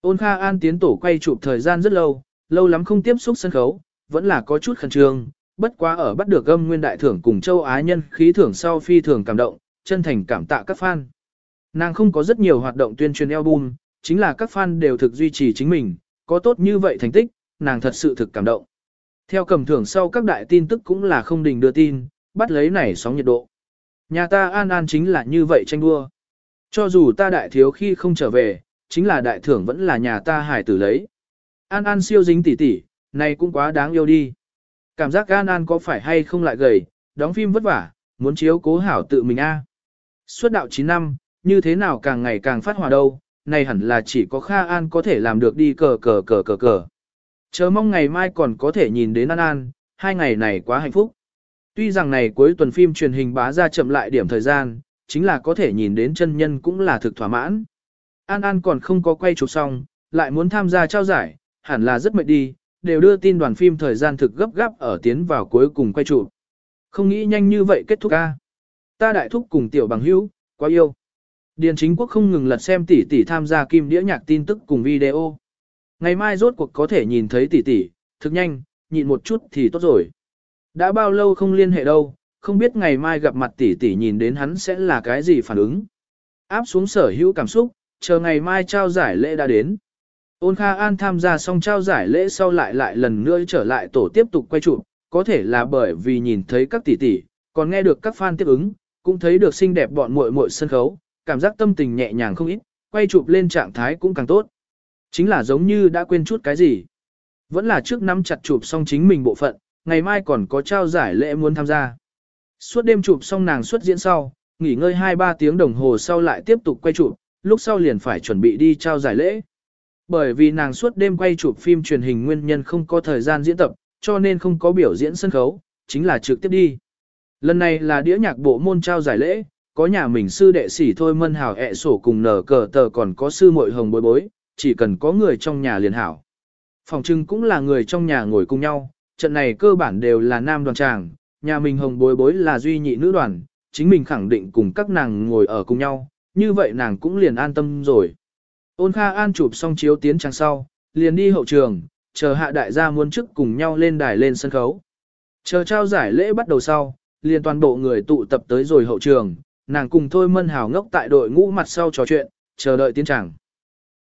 Ôn Kha An tiến tổ quay chụp thời gian rất lâu, lâu lắm không tiếp xúc sân khấu, vẫn là có chút khẩn trương, bất quá ở bắt được âm nguyên đại thưởng cùng châu Á nhân khí thưởng sau phi thường cảm động, chân thành cảm tạ các fan. Nàng không có rất nhiều hoạt động tuyên truyền album, chính là các fan đều thực duy trì chính mình, có tốt như vậy thành tích, nàng thật sự thực cảm động. Theo cầm thưởng sau các đại tin tức cũng là không đình đưa tin, bắt lấy này sóng nhiệt độ. Nhà ta an an chính là như vậy tranh đua. Cho dù ta đại thiếu khi không trở về, chính là đại thưởng vẫn là nhà ta hải tử lấy. An an siêu dính tỉ tỉ, này cũng quá đáng yêu đi. Cảm giác an an có phải hay không lại gầy, đóng phim vất vả, muốn chiếu cố hảo tự mình a. À. Suốt đạo 9 năm, như thế nào càng ngày càng phát hỏa đâu, này hẳn là chỉ có Kha An có thể làm được đi cờ cờ cờ cờ cờ. Chờ mong ngày mai còn có thể nhìn đến An An, hai ngày này quá hạnh phúc. Tuy rằng này cuối tuần phim truyền hình bá ra chậm lại điểm thời gian, chính là có thể nhìn đến chân nhân cũng là thực thỏa mãn. An An còn không có quay chụp xong, lại muốn tham gia trao giải, hẳn là rất mệt đi, đều đưa tin đoàn phim thời gian thực gấp gáp ở tiến vào cuối cùng quay chụp. Không nghĩ nhanh như vậy kết thúc ca. Ta đại thúc cùng tiểu bằng hữu, quá yêu. Điền chính quốc không ngừng lật xem tỷ tỷ tham gia kim đĩa nhạc tin tức cùng video. Ngày mai rốt cuộc có thể nhìn thấy tỷ tỷ, thực nhanh, nhịn một chút thì tốt rồi. Đã bao lâu không liên hệ đâu, không biết ngày mai gặp mặt tỷ tỷ nhìn đến hắn sẽ là cái gì phản ứng. Áp xuống sở hữu cảm xúc, chờ ngày mai trao giải lễ đã đến. Ôn Kha An tham gia xong trao giải lễ sau lại lại lần nữa trở lại tổ tiếp tục quay chụp, có thể là bởi vì nhìn thấy các tỷ tỷ, còn nghe được các fan tiếp ứng, cũng thấy được xinh đẹp bọn muội muội sân khấu, cảm giác tâm tình nhẹ nhàng không ít, quay chụp lên trạng thái cũng càng tốt. Chính là giống như đã quên chút cái gì. Vẫn là trước năm chặt chụp xong chính mình bộ phận, ngày mai còn có trao giải lễ muốn tham gia. Suốt đêm chụp xong nàng xuất diễn sau, nghỉ ngơi 2-3 tiếng đồng hồ sau lại tiếp tục quay chụp, lúc sau liền phải chuẩn bị đi trao giải lễ. Bởi vì nàng suốt đêm quay chụp phim truyền hình nguyên nhân không có thời gian diễn tập, cho nên không có biểu diễn sân khấu, chính là trực tiếp đi. Lần này là đĩa nhạc bộ môn trao giải lễ, có nhà mình sư đệ sĩ thôi mân hào ẹ sổ cùng nở cờ tờ còn có sư muội hồng bối bối, chỉ cần có người trong nhà liền hảo. Phòng trưng cũng là người trong nhà ngồi cùng nhau, trận này cơ bản đều là nam đoàn tràng, nhà mình hồng bối bối là duy nhị nữ đoàn, chính mình khẳng định cùng các nàng ngồi ở cùng nhau, như vậy nàng cũng liền an tâm rồi. Ôn Kha An chụp xong chiếu tiến trang sau, liền đi hậu trường, chờ hạ đại gia muốn chức cùng nhau lên đài lên sân khấu. Chờ trao giải lễ bắt đầu sau, liền toàn bộ người tụ tập tới rồi hậu trường, nàng cùng thôi mân hào ngốc tại đội ngũ mặt sau trò chuyện, chờ đợi tiến tràng.